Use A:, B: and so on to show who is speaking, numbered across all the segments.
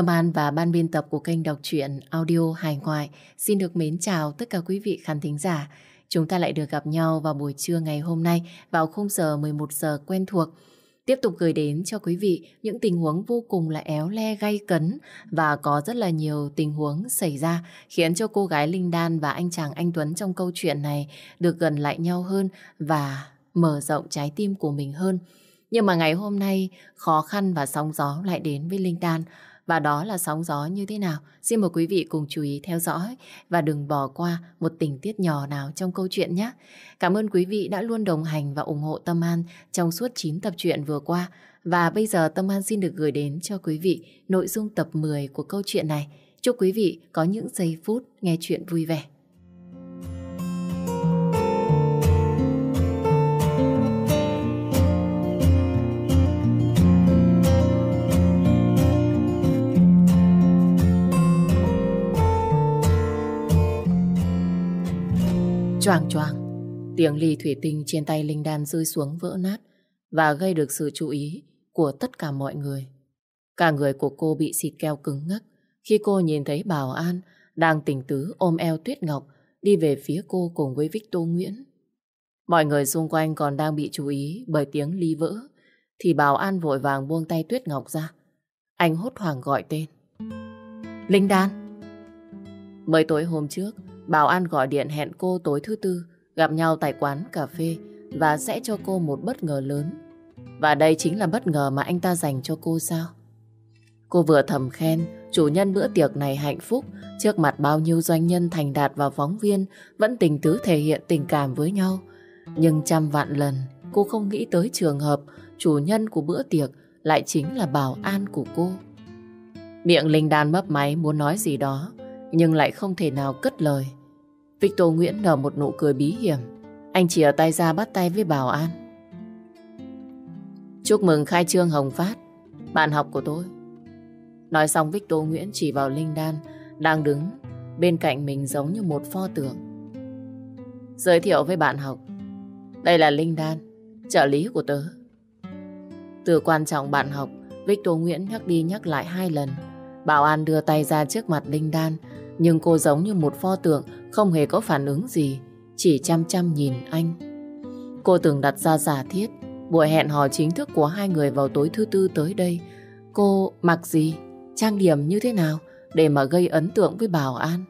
A: Tâm An và ban biên tập của kênh đọc truyện audio hải ngoại xin được mến chào tất cả quý vị khán thính giả. Chúng ta lại được gặp nhau vào buổi trưa ngày hôm nay vào khung giờ 11 giờ quen thuộc. Tiếp tục gửi đến cho quý vị những tình huống vô cùng là éo le, gay cấn và có rất là nhiều tình huống xảy ra khiến cho cô gái Linh Đan và anh chàng anh Tuấn trong câu chuyện này được gần lại nhau hơn và mở rộng trái tim của mình hơn. Nhưng mà ngày hôm nay khó khăn và sóng gió lại đến với Linh Đan và đó là sóng gió như thế nào? Xin mời quý vị cùng chú ý theo dõi và đừng bỏ qua một tình tiết nhỏ nào trong câu chuyện nhé. Cảm ơn quý vị đã luôn đồng hành và ủng hộ Tâm An trong suốt 9 tập truyện vừa qua. Và bây giờ Tâm An xin được gửi đến cho quý vị nội dung tập 10 của câu chuyện này. Chúc quý vị có những giây phút nghe chuyện vui vẻ. Choàng choàng, tiếng ly thủy tinh trên tay Linh Đan rơi xuống vỡ nát và gây được sự chú ý của tất cả mọi người. Cả người của cô bị xịt keo cứng ngắc khi cô nhìn thấy Bảo An đang tỉnh tứ ôm eo Tuyết Ngọc đi về phía cô cùng với Victor Nguyễn. Mọi người xung quanh còn đang bị chú ý bởi tiếng ly vỡ thì Bảo An vội vàng buông tay Tuyết Ngọc ra. Anh hốt hoảng gọi tên. Linh Đan! Mới tối hôm trước, Bảo An gọi điện hẹn cô tối thứ tư, gặp nhau tại quán cà phê và sẽ cho cô một bất ngờ lớn. Và đây chính là bất ngờ mà anh ta dành cho cô sao? Cô vừa thầm khen, chủ nhân bữa tiệc này hạnh phúc, trước mặt bao nhiêu doanh nhân thành đạt và phóng viên vẫn tình tứ thể hiện tình cảm với nhau. Nhưng trăm vạn lần, cô không nghĩ tới trường hợp chủ nhân của bữa tiệc lại chính là Bảo An của cô. Miệng Linh Đan mấp máy muốn nói gì đó, nhưng lại không thể nào cất lời. Victor Nguyễn nở một nụ cười bí hiểm. Anh chìa tay ra bắt tay với Bảo An. Chúc mừng khai trương Hồng Phát, bạn học của tôi. Nói xong Victor Nguyễn chỉ vào Linh Đan đang đứng bên cạnh mình giống như một pho tượng. Giới thiệu với bạn học, đây là Linh Đan, trợ lý của tớ. Từ quan trọng bạn học, Victor Nguyễn nhắc đi nhắc lại hai lần. Bảo An đưa tay ra trước mặt Linh Đan, nhưng cô giống như một pho tượng không hề có phản ứng gì, chỉ chăm chăm nhìn anh. Cô từng đặt ra giả thiết buổi hẹn hò chính thức của hai người vào tối thứ tư tới đây. Cô mặc gì, trang điểm như thế nào để mà gây ấn tượng với Bảo An.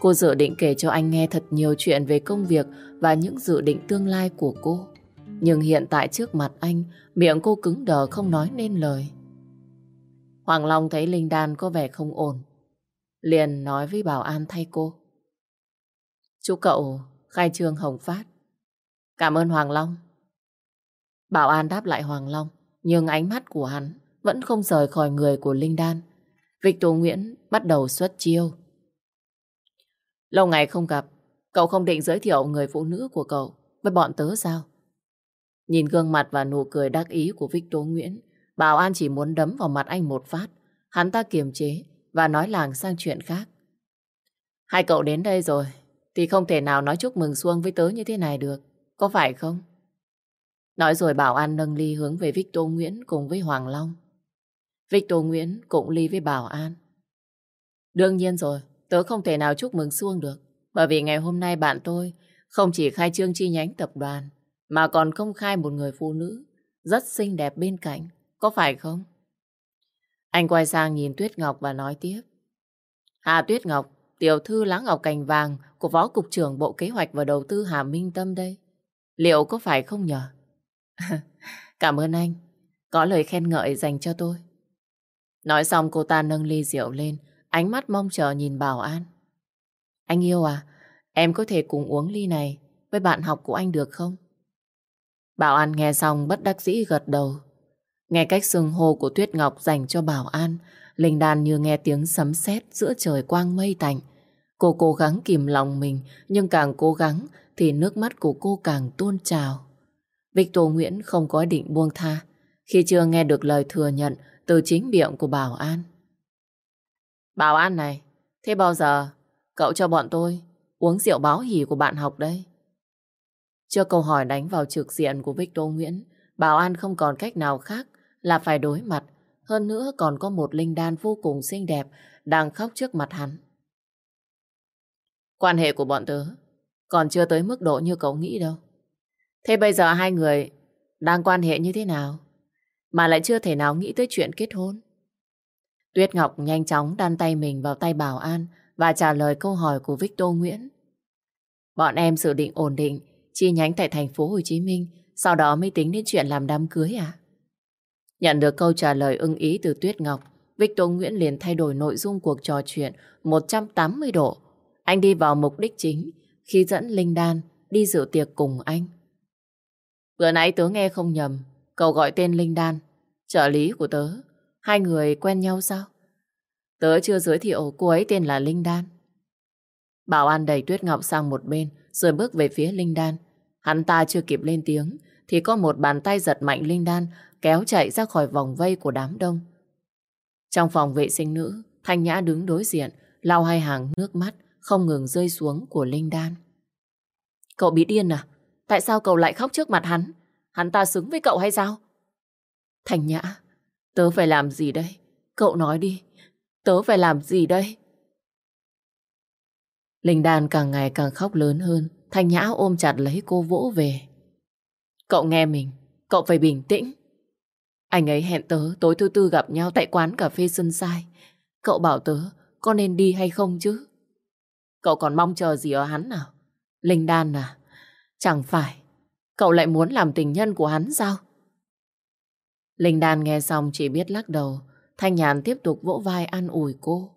A: Cô dự định kể cho anh nghe thật nhiều chuyện về công việc và những dự định tương lai của cô. Nhưng hiện tại trước mặt anh, miệng cô cứng đờ không nói nên lời. Hoàng Long thấy Linh Đan có vẻ không ổn. Liền nói với Bảo An thay cô. Chúc cậu khai trương hồng phát. Cảm ơn Hoàng Long. Bảo An đáp lại Hoàng Long, nhưng ánh mắt của hắn vẫn không rời khỏi người của Linh Đan. Victor Nguyễn bắt đầu xuất chiêu. Lâu ngày không gặp, cậu không định giới thiệu người phụ nữ của cậu với bọn tớ sao? Nhìn gương mặt và nụ cười đắc ý của Victor Nguyễn, Bảo An chỉ muốn đấm vào mặt anh một phát. Hắn ta kiềm chế và nói làng sang chuyện khác. Hai cậu đến đây rồi, thì không thể nào nói chúc mừng xuông với tớ như thế này được. Có phải không? Nói rồi Bảo An nâng ly hướng về Victor Nguyễn cùng với Hoàng Long. Victor Nguyễn cũng ly với Bảo An. Đương nhiên rồi, tớ không thể nào chúc mừng xuông được. Bởi vì ngày hôm nay bạn tôi không chỉ khai trương chi nhánh tập đoàn, mà còn công khai một người phụ nữ rất xinh đẹp bên cạnh. Có phải không? Anh quay sang nhìn Tuyết Ngọc và nói tiếp. Hà Tuyết Ngọc, tiểu thư lá ngọc cành vàng của Phó Cục trưởng Bộ Kế hoạch và Đầu tư Hà Minh Tâm đây. Liệu có phải không nhờ? Cảm ơn anh. Có lời khen ngợi dành cho tôi. Nói xong cô ta nâng ly rượu lên, ánh mắt mong chờ nhìn Bảo An. Anh yêu à, em có thể cùng uống ly này với bạn học của anh được không? Bảo An nghe xong bất đắc dĩ gật đầu. Nghe cách xưng hô của Tuyết Ngọc dành cho Bảo An, Linh Đan như nghe tiếng sấm sét giữa trời quang mây tạnh. Cô cố gắng kìm lòng mình, nhưng càng cố gắng thì nước mắt của cô càng tuôn trào. Victor Nguyễn không có định buông tha khi chưa nghe được lời thừa nhận từ chính miệng của Bảo An. Bảo An này, thế bao giờ cậu cho bọn tôi uống rượu báo hỉ của bạn học đây? Trước câu hỏi đánh vào trực diện của Victor Nguyễn, Bảo An không còn cách nào khác là phải đối mặt hơn nữa còn có một linh đan vô cùng xinh đẹp đang khóc trước mặt hắn. Quan hệ của bọn tớ còn chưa tới mức độ như cậu nghĩ đâu. Thế bây giờ hai người đang quan hệ như thế nào? Mà lại chưa thể nào nghĩ tới chuyện kết hôn. Tuyết Ngọc nhanh chóng đan tay mình vào tay Bảo An và trả lời câu hỏi của Victor Nguyễn. Bọn em dự định ổn định, chi nhánh tại thành phố Hồ Chí Minh, sau đó mới tính đến chuyện làm đám cưới à? Nhận được câu trả lời ưng ý từ Tuyết Ngọc, Victor Nguyễn liền thay đổi nội dung cuộc trò chuyện 180 độ. Anh đi vào mục đích chính khi dẫn Linh Đan đi dự tiệc cùng anh. Vừa nãy tớ nghe không nhầm, cậu gọi tên Linh Đan, trợ lý của tớ. Hai người quen nhau sao? Tớ chưa giới thiệu cô ấy tên là Linh Đan. Bảo An đẩy Tuyết Ngọc sang một bên rồi bước về phía Linh Đan. Hắn ta chưa kịp lên tiếng thì có một bàn tay giật mạnh Linh Đan kéo chạy ra khỏi vòng vây của đám đông. Trong phòng vệ sinh nữ, Thanh Nhã đứng đối diện, lau hai hàng nước mắt không ngừng rơi xuống của Linh Đan. Cậu bị điên à? Tại sao cậu lại khóc trước mặt hắn? Hắn ta xứng với cậu hay sao? Thanh Nhã, tớ phải làm gì đây? Cậu nói đi, tớ phải làm gì đây? Linh Đan càng ngày càng khóc lớn hơn, Thanh Nhã ôm chặt lấy cô vỗ về. Cậu nghe mình, cậu phải bình tĩnh. Anh ấy hẹn tớ tối thứ tư gặp nhau tại quán cà phê Sunshine. Cậu bảo tớ có nên đi hay không chứ? Cậu còn mong chờ gì ở hắn nào? Linh Đan à? Chẳng phải cậu lại muốn làm tình nhân của hắn sao? Linh Đan nghe xong chỉ biết lắc đầu. Thanh Nhàn tiếp tục vỗ vai an ủi cô.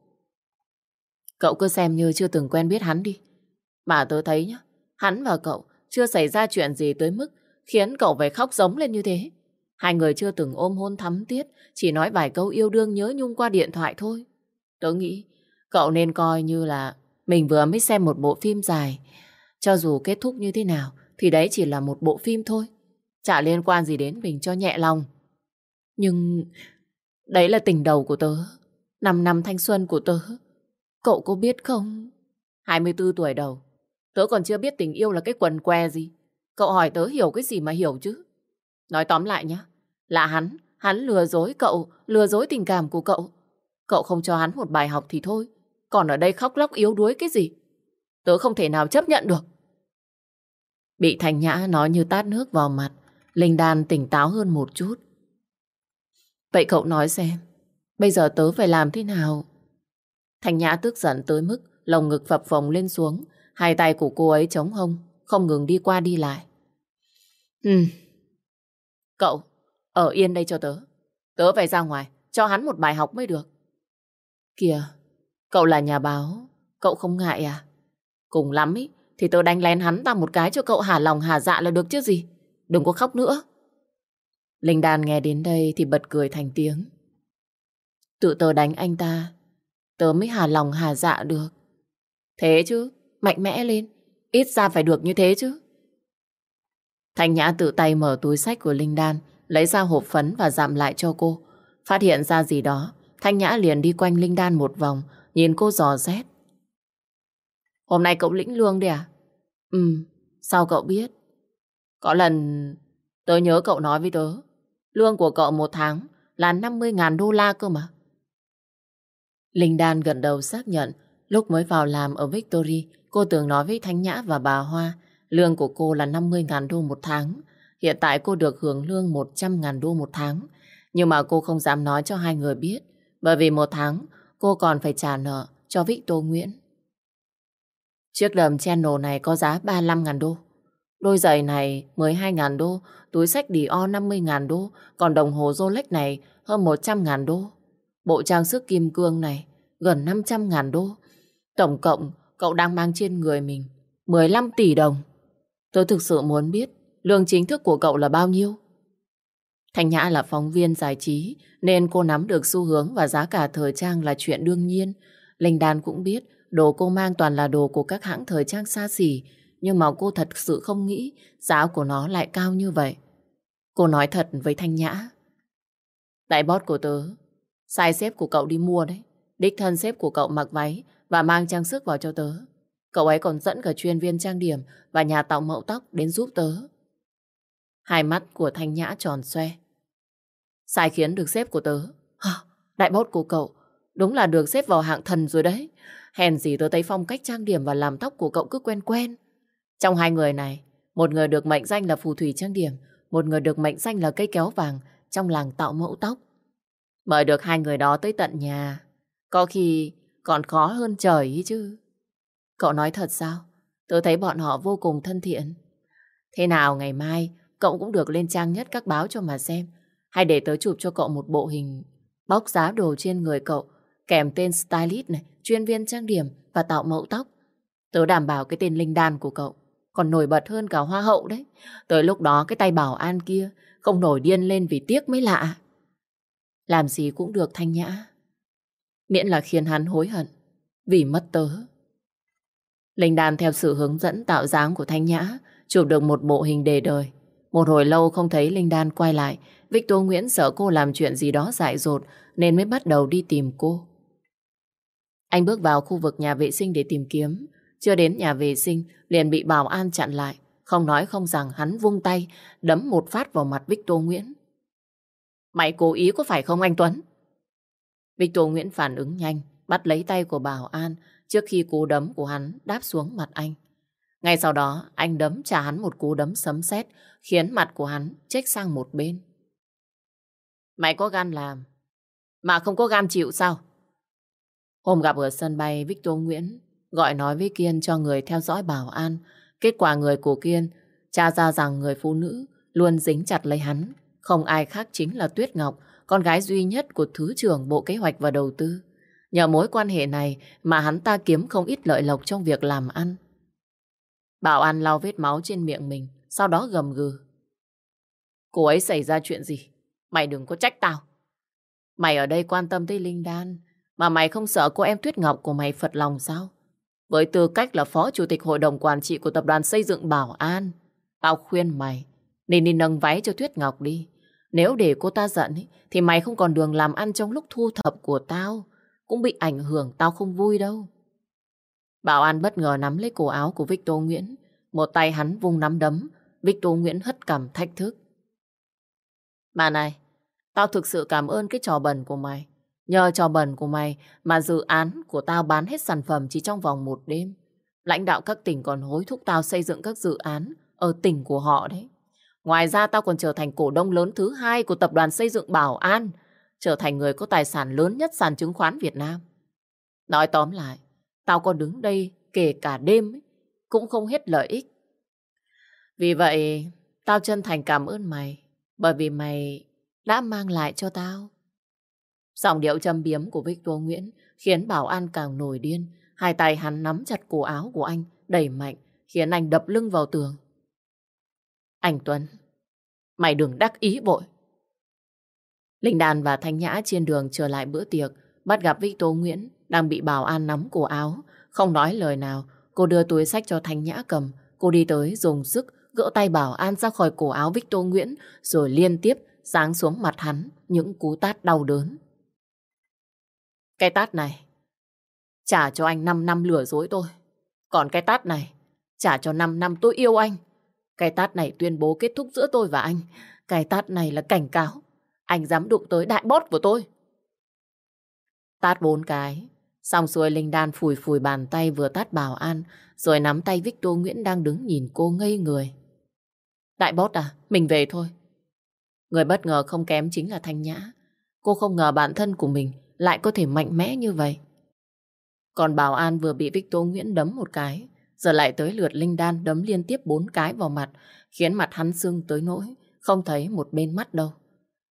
A: Cậu cứ xem như chưa từng quen biết hắn đi. Mà tớ thấy nhá, hắn và cậu chưa xảy ra chuyện gì tới mức khiến cậu phải khóc giống lên như thế. Hai người chưa từng ôm hôn thắm thiết, chỉ nói vài câu yêu đương nhớ nhung qua điện thoại thôi. Tớ nghĩ cậu nên coi như là mình vừa mới xem một bộ phim dài. Cho dù kết thúc như thế nào, thì đấy chỉ là một bộ phim thôi. Chả liên quan gì đến mình cho nhẹ lòng. Nhưng đấy là tình đầu của tớ. Năm năm thanh xuân của tớ. Cậu có biết không? 24 tuổi đầu. Tớ còn chưa biết tình yêu là cái quần que gì. Cậu hỏi tớ hiểu cái gì mà hiểu chứ. Nói tóm lại nhá. Là hắn. Hắn lừa dối cậu. Lừa dối tình cảm của cậu. Cậu không cho hắn một bài học thì thôi. Còn ở đây khóc lóc yếu đuối cái gì? Tớ không thể nào chấp nhận được. Bị Thành Nhã nói như tát nước vào mặt. Linh Đan tỉnh táo hơn một chút. Vậy cậu nói xem. Bây giờ tớ phải làm thế nào? Thành Nhã tức giận tới mức lồng ngực phập phồng lên xuống. Hai tay của cô ấy chống hông, không ngừng đi qua đi lại. ừ, Cậu, ở yên đây cho tớ. Tớ phải ra ngoài, cho hắn một bài học mới được. Kìa, cậu là nhà báo, cậu không ngại à? Cùng lắm ý, thì tớ đánh lén hắn ta một cái cho cậu hà lòng hà dạ là được chứ gì. Đừng có khóc nữa. Linh Đan nghe đến đây thì bật cười thành tiếng. Tự tớ đánh anh ta, tớ mới hà lòng hà dạ được. Thế chứ, mạnh mẽ lên, ít ra phải được như thế chứ. Thanh Nhã tự tay mở túi sách của Linh Đan, lấy ra hộp phấn và dặm lại cho cô. Phát hiện ra gì đó, Thanh Nhã liền đi quanh Linh Đan một vòng, nhìn cô dò xét. Hôm nay cậu lĩnh lương đi à? Ừ, sao cậu biết? Có lần tớ nhớ cậu nói với tớ, lương của cậu một tháng là 50.000 đô la cơ mà. Linh Đan gần đầu xác nhận, lúc mới vào làm ở Victory, cô tưởng nói với Thanh Nhã và bà Hoa, lương của cô là 50.000 đô một tháng. Hiện tại cô được hưởng lương 100.000 đô một tháng. Nhưng mà cô không dám nói cho hai người biết, bởi vì một tháng cô còn phải trả nợ cho Victor Nguyễn. Chiếc đầm channel này có giá 35.000 đô. Đôi giày này 12.000 đô, túi sách Dior 50.000 đô, còn đồng hồ Rolex này hơn 100.000 đô. Bộ trang sức kim cương này gần 500.000 đô. Tổng cộng cậu đang mang trên người mình 15 tỷ đồng. Tôi thực sự muốn biết lương chính thức của cậu là bao nhiêu. Thanh Nhã là phóng viên giải trí nên cô nắm được xu hướng và giá cả thời trang là chuyện đương nhiên. Linh Đan cũng biết đồ cô mang toàn là đồ của các hãng thời trang xa xỉ nhưng mà cô thật sự không nghĩ giá của nó lại cao như vậy. Cô nói thật với Thanh Nhã. Đại bót của tớ, sai xếp của cậu đi mua đấy. Đích thân xếp của cậu mặc váy và mang trang sức vào cho tớ. Cậu ấy còn dẫn cả chuyên viên trang điểm và nhà tạo mẫu tóc đến giúp tớ. Hai mắt của Thanh Nhã tròn xoe. Sai khiến được xếp của tớ. Hả? Đại bốt của cậu đúng là được xếp vào hạng thần rồi đấy. Hèn gì tôi thấy phong cách trang điểm và làm tóc của cậu cứ quen quen. Trong hai người này, một người được mệnh danh là phù thủy trang điểm, một người được mệnh danh là cây kéo vàng trong làng tạo mẫu tóc. Mời được hai người đó tới tận nhà, có khi còn khó hơn trời ý chứ. Cậu nói thật sao? Tôi thấy bọn họ vô cùng thân thiện. Thế nào ngày mai cậu cũng được lên trang nhất các báo cho mà xem. Hay để tớ chụp cho cậu một bộ hình bóc giá đồ trên người cậu kèm tên stylist này, chuyên viên trang điểm và tạo mẫu tóc. Tớ đảm bảo cái tên linh đan của cậu còn nổi bật hơn cả hoa hậu đấy. Tới lúc đó cái tay bảo an kia không nổi điên lên vì tiếc mới lạ. Làm gì cũng được thanh nhã. Miễn là khiến hắn hối hận vì mất tớ. Linh đan theo sự hướng dẫn tạo dáng của thanh nhã chụp được một bộ hình đề đời. Một hồi lâu không thấy Linh Đan quay lại, Victor Nguyễn sợ cô làm chuyện gì đó dại dột nên mới bắt đầu đi tìm cô. Anh bước vào khu vực nhà vệ sinh để tìm kiếm. Chưa đến nhà vệ sinh, liền bị bảo an chặn lại. Không nói không rằng hắn vung tay, đấm một phát vào mặt Victor Nguyễn. Mày cố ý có phải không anh Tuấn? Victor Nguyễn phản ứng nhanh, bắt lấy tay của bảo an trước khi cú đấm của hắn đáp xuống mặt anh. Ngay sau đó, anh đấm trả hắn một cú đấm sấm sét khiến mặt của hắn chếch sang một bên. Mày có gan làm, mà không có gan chịu sao? Hôm gặp ở sân bay Victor Nguyễn gọi nói với Kiên cho người theo dõi bảo an. Kết quả người của Kiên tra ra rằng người phụ nữ luôn dính chặt lấy hắn. Không ai khác chính là Tuyết Ngọc, con gái duy nhất của Thứ trưởng Bộ Kế hoạch và Đầu tư. Nhờ mối quan hệ này mà hắn ta kiếm không ít lợi lộc trong việc làm ăn. Bảo an lau vết máu trên miệng mình, sau đó gầm gừ. Cô ấy xảy ra chuyện gì? Mày đừng có trách tao. Mày ở đây quan tâm tới Linh Đan, mà mày không sợ cô em Tuyết Ngọc của mày phật lòng sao? Với tư cách là phó chủ tịch hội đồng quản trị của tập đoàn xây dựng Bảo An, tao khuyên mày nên đi nâng váy cho Tuyết Ngọc đi. Nếu để cô ta giận ý, thì mày không còn đường làm ăn trong lúc thu thập của tao. Cũng bị ảnh hưởng, tao không vui đâu. Bảo An bất ngờ nắm lấy cổ áo của Victor Nguyễn. Một tay hắn vung nắm đấm, Victor Nguyễn hất cằm thách thức. Mà này, tao thực sự cảm ơn cái trò bẩn của mày. Nhờ trò bẩn của mày mà dự án của tao bán hết sản phẩm chỉ trong vòng một đêm. Lãnh đạo các tỉnh còn hối thúc tao xây dựng các dự án ở tỉnh của họ đấy. Ngoài ra tao còn trở thành cổ đông lớn thứ hai của tập đoàn xây dựng Bảo An, trở thành người có tài sản lớn nhất sàn chứng khoán Việt Nam. Nói tóm lại, tao có đứng đây kể cả đêm ấy, cũng không hết lợi ích. Vì vậy, tao chân thành cảm ơn mày, bởi vì mày đã mang lại cho tao. Giọng điệu châm biếm của Victor Nguyễn khiến Bảo An càng nổi điên. Hai tay hắn nắm chặt cổ áo của anh, đẩy mạnh, khiến anh đập lưng vào tường. Anh Tuấn, mày đừng đắc ý bội. Linh Đàn và Thanh Nhã trên đường trở lại bữa tiệc, bắt gặp Victor Nguyễn đang bị Bảo An nắm cổ áo. Không nói lời nào, cô đưa túi sách cho Thanh Nhã cầm. Cô đi tới dùng sức gỡ tay Bảo An ra khỏi cổ áo Victor Nguyễn rồi liên tiếp giáng xuống mặt hắn những cú tát đau đớn. Cái tát này trả cho anh 5 năm lừa dối tôi. Còn cái tát này trả cho 5 năm tôi yêu anh. Cái tát này tuyên bố kết thúc giữa tôi và anh. Cái tát này là cảnh cáo. Anh dám đụng tới đại bót của tôi. Tát bốn cái. Xong xuôi Linh Đan phủi phủi bàn tay vừa tát bảo an, rồi nắm tay Victor Nguyễn đang đứng nhìn cô ngây người. Đại bót à, mình về thôi. Người bất ngờ không kém chính là Thanh Nhã. Cô không ngờ bản thân của mình lại có thể mạnh mẽ như vậy. Còn Bảo An vừa bị Victor Nguyễn đấm một cái, giờ lại tới lượt Linh Đan đấm liên tiếp bốn cái vào mặt, khiến mặt hắn sưng tới nỗi, không thấy một bên mắt đâu.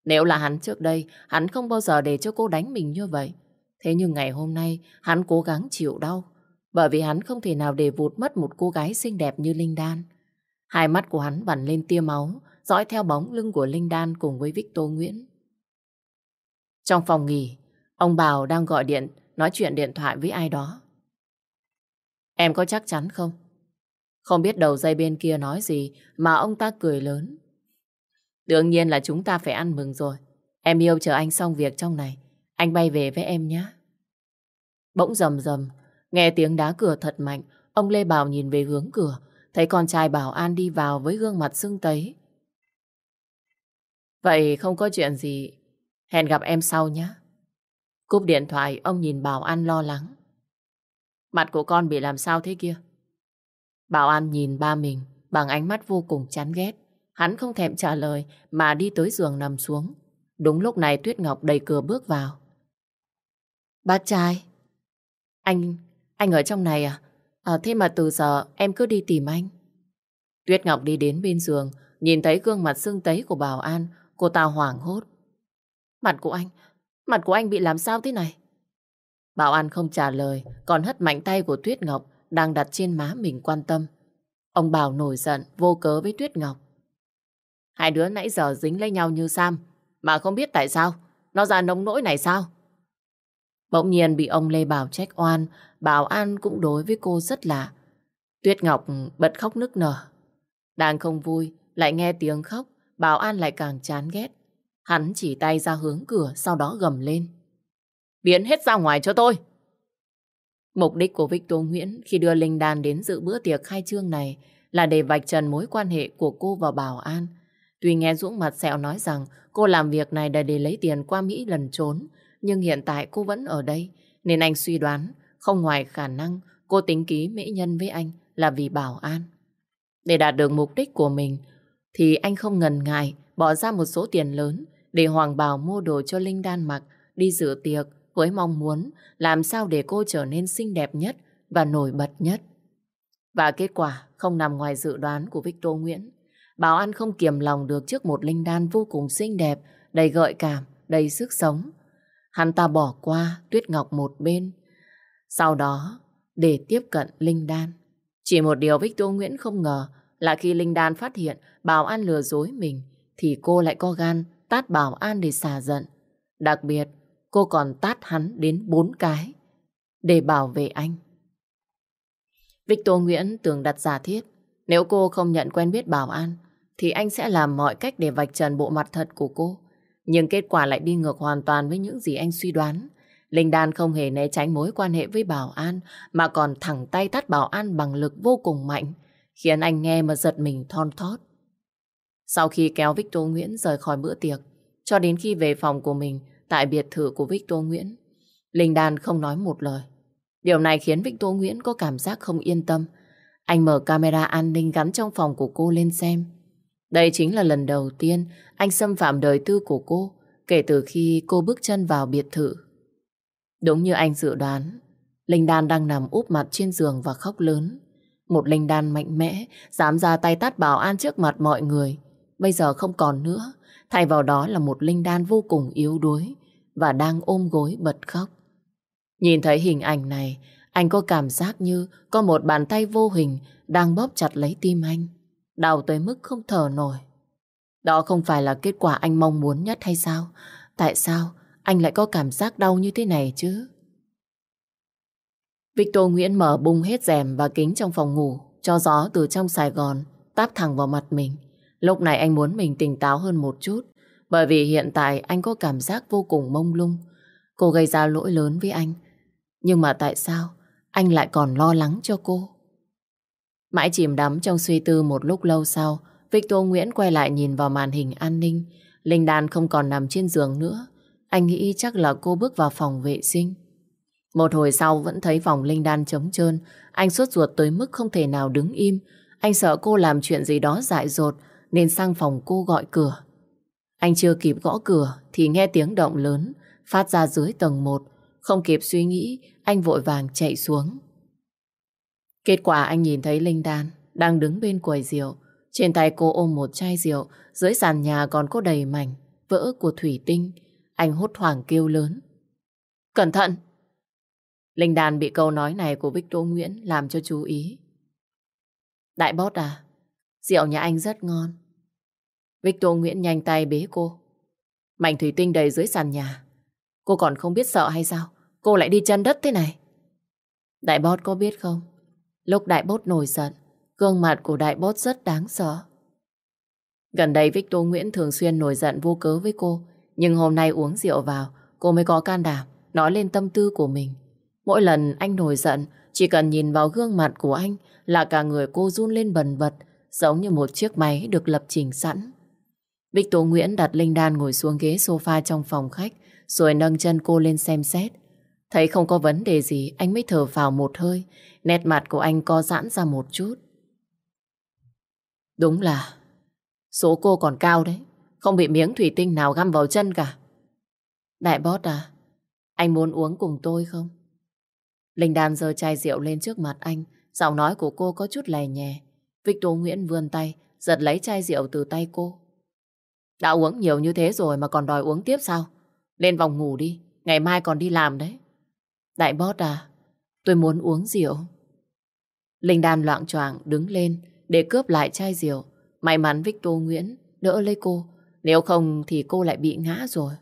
A: Nếu là hắn trước đây, hắn không bao giờ để cho cô đánh mình như vậy. Thế nhưng ngày hôm nay, hắn cố gắng chịu đau, bởi vì hắn không thể nào để vụt mất một cô gái xinh đẹp như Linh Đan. Hai mắt của hắn bắn lên tia máu, dõi theo bóng lưng của Linh Đan cùng với Victor Nguyễn. Trong phòng nghỉ, ông Bảo đang gọi điện, nói chuyện điện thoại với ai đó. Em có chắc chắn không? Không biết đầu dây bên kia nói gì mà ông ta cười lớn. Đương nhiên là chúng ta phải ăn mừng rồi. Em yêu chờ anh xong việc trong này. Anh bay về với em nhé. Bỗng rầm rầm, nghe tiếng đá cửa thật mạnh, ông Lê Bảo nhìn về hướng cửa, thấy con trai Bảo An đi vào với gương mặt sưng tấy. Vậy không có chuyện gì Hẹn gặp em sau nhé. Cúp điện thoại, ông nhìn Bảo An lo lắng. Mặt của con bị làm sao thế kia? Bảo An nhìn ba mình bằng ánh mắt vô cùng chán ghét. Hắn không thèm trả lời mà đi tới giường nằm xuống. Đúng lúc này Tuyết Ngọc đẩy cửa bước vào. Bác trai, anh, anh ở trong này à? À thế mà từ giờ em cứ đi tìm anh. Tuyết Ngọc đi đến bên giường, nhìn thấy gương mặt sưng tấy của Bảo An, cô ta hoảng hốt. Mặt của anh, mặt của anh bị làm sao thế này? Bảo An không trả lời, còn hất mạnh tay của Tuyết Ngọc đang đặt trên má mình quan tâm. Ông Bảo nổi giận, vô cớ với Tuyết Ngọc. Hai đứa nãy giờ dính lấy nhau như Sam, mà không biết tại sao, nó ra nông nỗi này sao? Bỗng nhiên bị ông Lê Bảo trách oan, Bảo An cũng đối với cô rất lạ. Tuyết Ngọc bật khóc nức nở. Đang không vui, lại nghe tiếng khóc, Bảo An lại càng chán ghét. Hắn chỉ tay ra hướng cửa, sau đó gầm lên. Biến hết ra ngoài cho tôi! Mục đích của Victor Nguyễn khi đưa Linh Đan đến dự bữa tiệc khai trương này là để vạch trần mối quan hệ của cô và Bảo An. Tuy nghe Dũng mặt sẹo nói rằng cô làm việc này để để lấy tiền qua Mỹ lần trốn, nhưng hiện tại cô vẫn ở đây, nên anh suy đoán không ngoài khả năng cô tính ký mỹ nhân với anh là vì Bảo An. Để đạt được mục đích của mình, thì anh không ngần ngại bỏ ra một số tiền lớn để Hoàng Bảo mua đồ cho Linh Đan mặc đi dự tiệc với mong muốn làm sao để cô trở nên xinh đẹp nhất và nổi bật nhất. Và kết quả không nằm ngoài dự đoán của Victor Nguyễn. Bảo An không kiềm lòng được trước một Linh Đan vô cùng xinh đẹp, đầy gợi cảm, đầy sức sống. Hắn ta bỏ qua Tuyết Ngọc một bên. Sau đó, để tiếp cận Linh Đan. Chỉ một điều Victor Nguyễn không ngờ là khi Linh Đan phát hiện Bảo An lừa dối mình, thì cô lại có gan tát Bảo An để xả giận. Đặc biệt, cô còn tát hắn đến bốn cái để bảo vệ anh. Victor Nguyễn tưởng đặt giả thiết, nếu cô không nhận quen biết Bảo An, thì anh sẽ làm mọi cách để vạch trần bộ mặt thật của cô. Nhưng kết quả lại đi ngược hoàn toàn với những gì anh suy đoán. Linh Đan không hề né tránh mối quan hệ với Bảo An, mà còn thẳng tay tát Bảo An bằng lực vô cùng mạnh, khiến anh nghe mà giật mình thon thót. Sau khi kéo Victor Nguyễn rời khỏi bữa tiệc, cho đến khi về phòng của mình tại biệt thự của Victor Nguyễn, Linh Đan không nói một lời. Điều này khiến Victor Nguyễn có cảm giác không yên tâm. Anh mở camera an ninh gắn trong phòng của cô lên xem. Đây chính là lần đầu tiên anh xâm phạm đời tư của cô kể từ khi cô bước chân vào biệt thự. Đúng như anh dự đoán, Linh Đan đang nằm úp mặt trên giường và khóc lớn. Một Linh Đan mạnh mẽ, dám ra tay tát bảo an trước mặt mọi người. Bây giờ không còn nữa, thay vào đó là một Linh Đan vô cùng yếu đuối và đang ôm gối bật khóc. Nhìn thấy hình ảnh này, anh có cảm giác như có một bàn tay vô hình đang bóp chặt lấy tim anh. Đau tới mức không thở nổi. Đó không phải là kết quả anh mong muốn nhất hay sao? Tại sao anh lại có cảm giác đau như thế này chứ? Victor Nguyễn mở bung hết rèm và kính trong phòng ngủ, cho gió từ trong Sài Gòn táp thẳng vào mặt mình. Lúc này anh muốn mình tỉnh táo hơn một chút, bởi vì hiện tại anh có cảm giác vô cùng mông lung. Cô gây ra lỗi lớn với anh. Nhưng mà tại sao anh lại còn lo lắng cho cô? Mãi chìm đắm trong suy tư một lúc lâu sau, Victor Nguyễn quay lại nhìn vào màn hình an ninh. Linh Đan không còn nằm trên giường nữa. Anh nghĩ chắc là cô bước vào phòng vệ sinh. Một hồi sau vẫn thấy phòng Linh Đan trống trơn. Anh suốt ruột tới mức không thể nào đứng im. Anh sợ cô làm chuyện gì đó dại dột nên sang phòng cô gọi cửa. Anh chưa kịp gõ cửa thì nghe tiếng động lớn phát ra dưới tầng 1. Không kịp suy nghĩ, anh vội vàng chạy xuống. Kết quả anh nhìn thấy Linh Đan đang đứng bên quầy rượu. Trên tay cô ôm một chai rượu, dưới sàn nhà còn có đầy mảnh, vỡ của thủy tinh. Anh hốt hoảng kêu lớn. Cẩn thận! Linh Đan bị câu nói này của Victor Nguyễn làm cho chú ý. Đại bót à, rượu nhà anh rất ngon. Victor Nguyễn nhanh tay bế cô. Mảnh thủy tinh đầy dưới sàn nhà. Cô còn không biết sợ hay sao? Cô lại đi chân đất thế này. Đại bót có biết không? Lúc đại bốt nổi giận, gương mặt của đại bốt rất đáng sợ. Gần đây Victor Nguyễn thường xuyên nổi giận vô cớ với cô, nhưng hôm nay uống rượu vào, cô mới có can đảm nói lên tâm tư của mình. Mỗi lần anh nổi giận, chỉ cần nhìn vào gương mặt của anh là cả người cô run lên bần bật, giống như một chiếc máy được lập trình sẵn. Victor Nguyễn đặt Linh Đan ngồi xuống ghế sofa trong phòng khách rồi nâng chân cô lên xem xét. Thấy không có vấn đề gì anh mới thở vào một hơi nét mặt của anh co giãn ra một chút. Đúng là số cô còn cao đấy không bị miếng thủy tinh nào găm vào chân cả. Đại bót à, anh muốn uống cùng tôi không? Linh Đan giơ chai rượu lên trước mặt anh, giọng nói của cô có chút lè nhẹ. Victor Nguyễn vươn tay, giật lấy chai rượu từ tay cô. Đã uống nhiều như thế rồi mà còn đòi uống tiếp sao? Lên vòng ngủ đi, ngày mai còn đi làm đấy. Đại bót à, tôi muốn uống rượu. Linh Đan loạn choạng đứng lên để cướp lại chai rượu. May mắn Victor Nguyễn đỡ lấy cô, nếu không thì cô lại bị ngã rồi.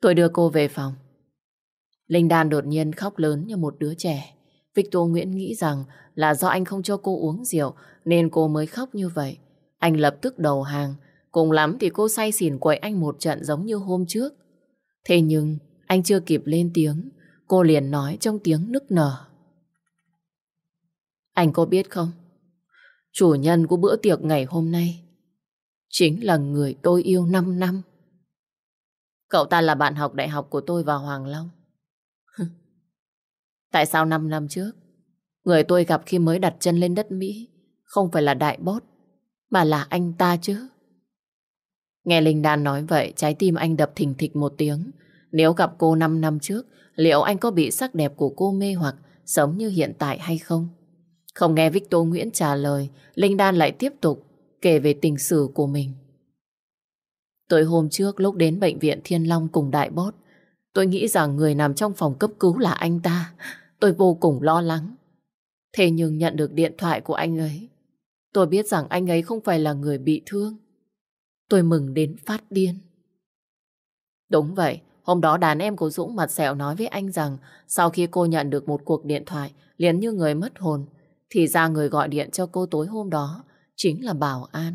A: Tôi đưa cô về phòng. Linh Đan đột nhiên khóc lớn như một đứa trẻ. Victor Nguyễn nghĩ rằng là do anh không cho cô uống rượu nên cô mới khóc như vậy. Anh lập tức đầu hàng. Cùng lắm thì cô say xỉn quậy anh một trận giống như hôm trước. Thế nhưng anh chưa kịp lên tiếng. Cô liền nói trong tiếng nức nở. Anh có biết không? Chủ nhân của bữa tiệc ngày hôm nay chính là người tôi yêu 5 năm. Cậu ta là bạn học đại học của tôi và Hoàng Long. Tại sao 5 năm trước, người tôi gặp khi mới đặt chân lên đất Mỹ không phải là đại bót mà là anh ta chứ? Nghe Linh Đan nói vậy, trái tim anh đập thình thịch một tiếng. Nếu gặp cô 5 năm trước, liệu anh có bị sắc đẹp của cô mê hoặc sống như hiện tại hay không? Không nghe Victor Nguyễn trả lời, Linh Đan lại tiếp tục kể về tình sử của mình. Tối hôm trước lúc đến bệnh viện Thiên Long cùng đại bót tôi nghĩ rằng người nằm trong phòng cấp cứu là anh ta. Tôi vô cùng lo lắng. Thế nhưng nhận được điện thoại của anh ấy, tôi biết rằng anh ấy không phải là người bị thương. Tôi mừng đến phát điên. Đúng vậy, hôm đó đàn em của Dũng mặt sẹo nói với anh rằng sau khi cô nhận được một cuộc điện thoại liền như người mất hồn, thì ra người gọi điện cho cô tối hôm đó chính là Bảo An.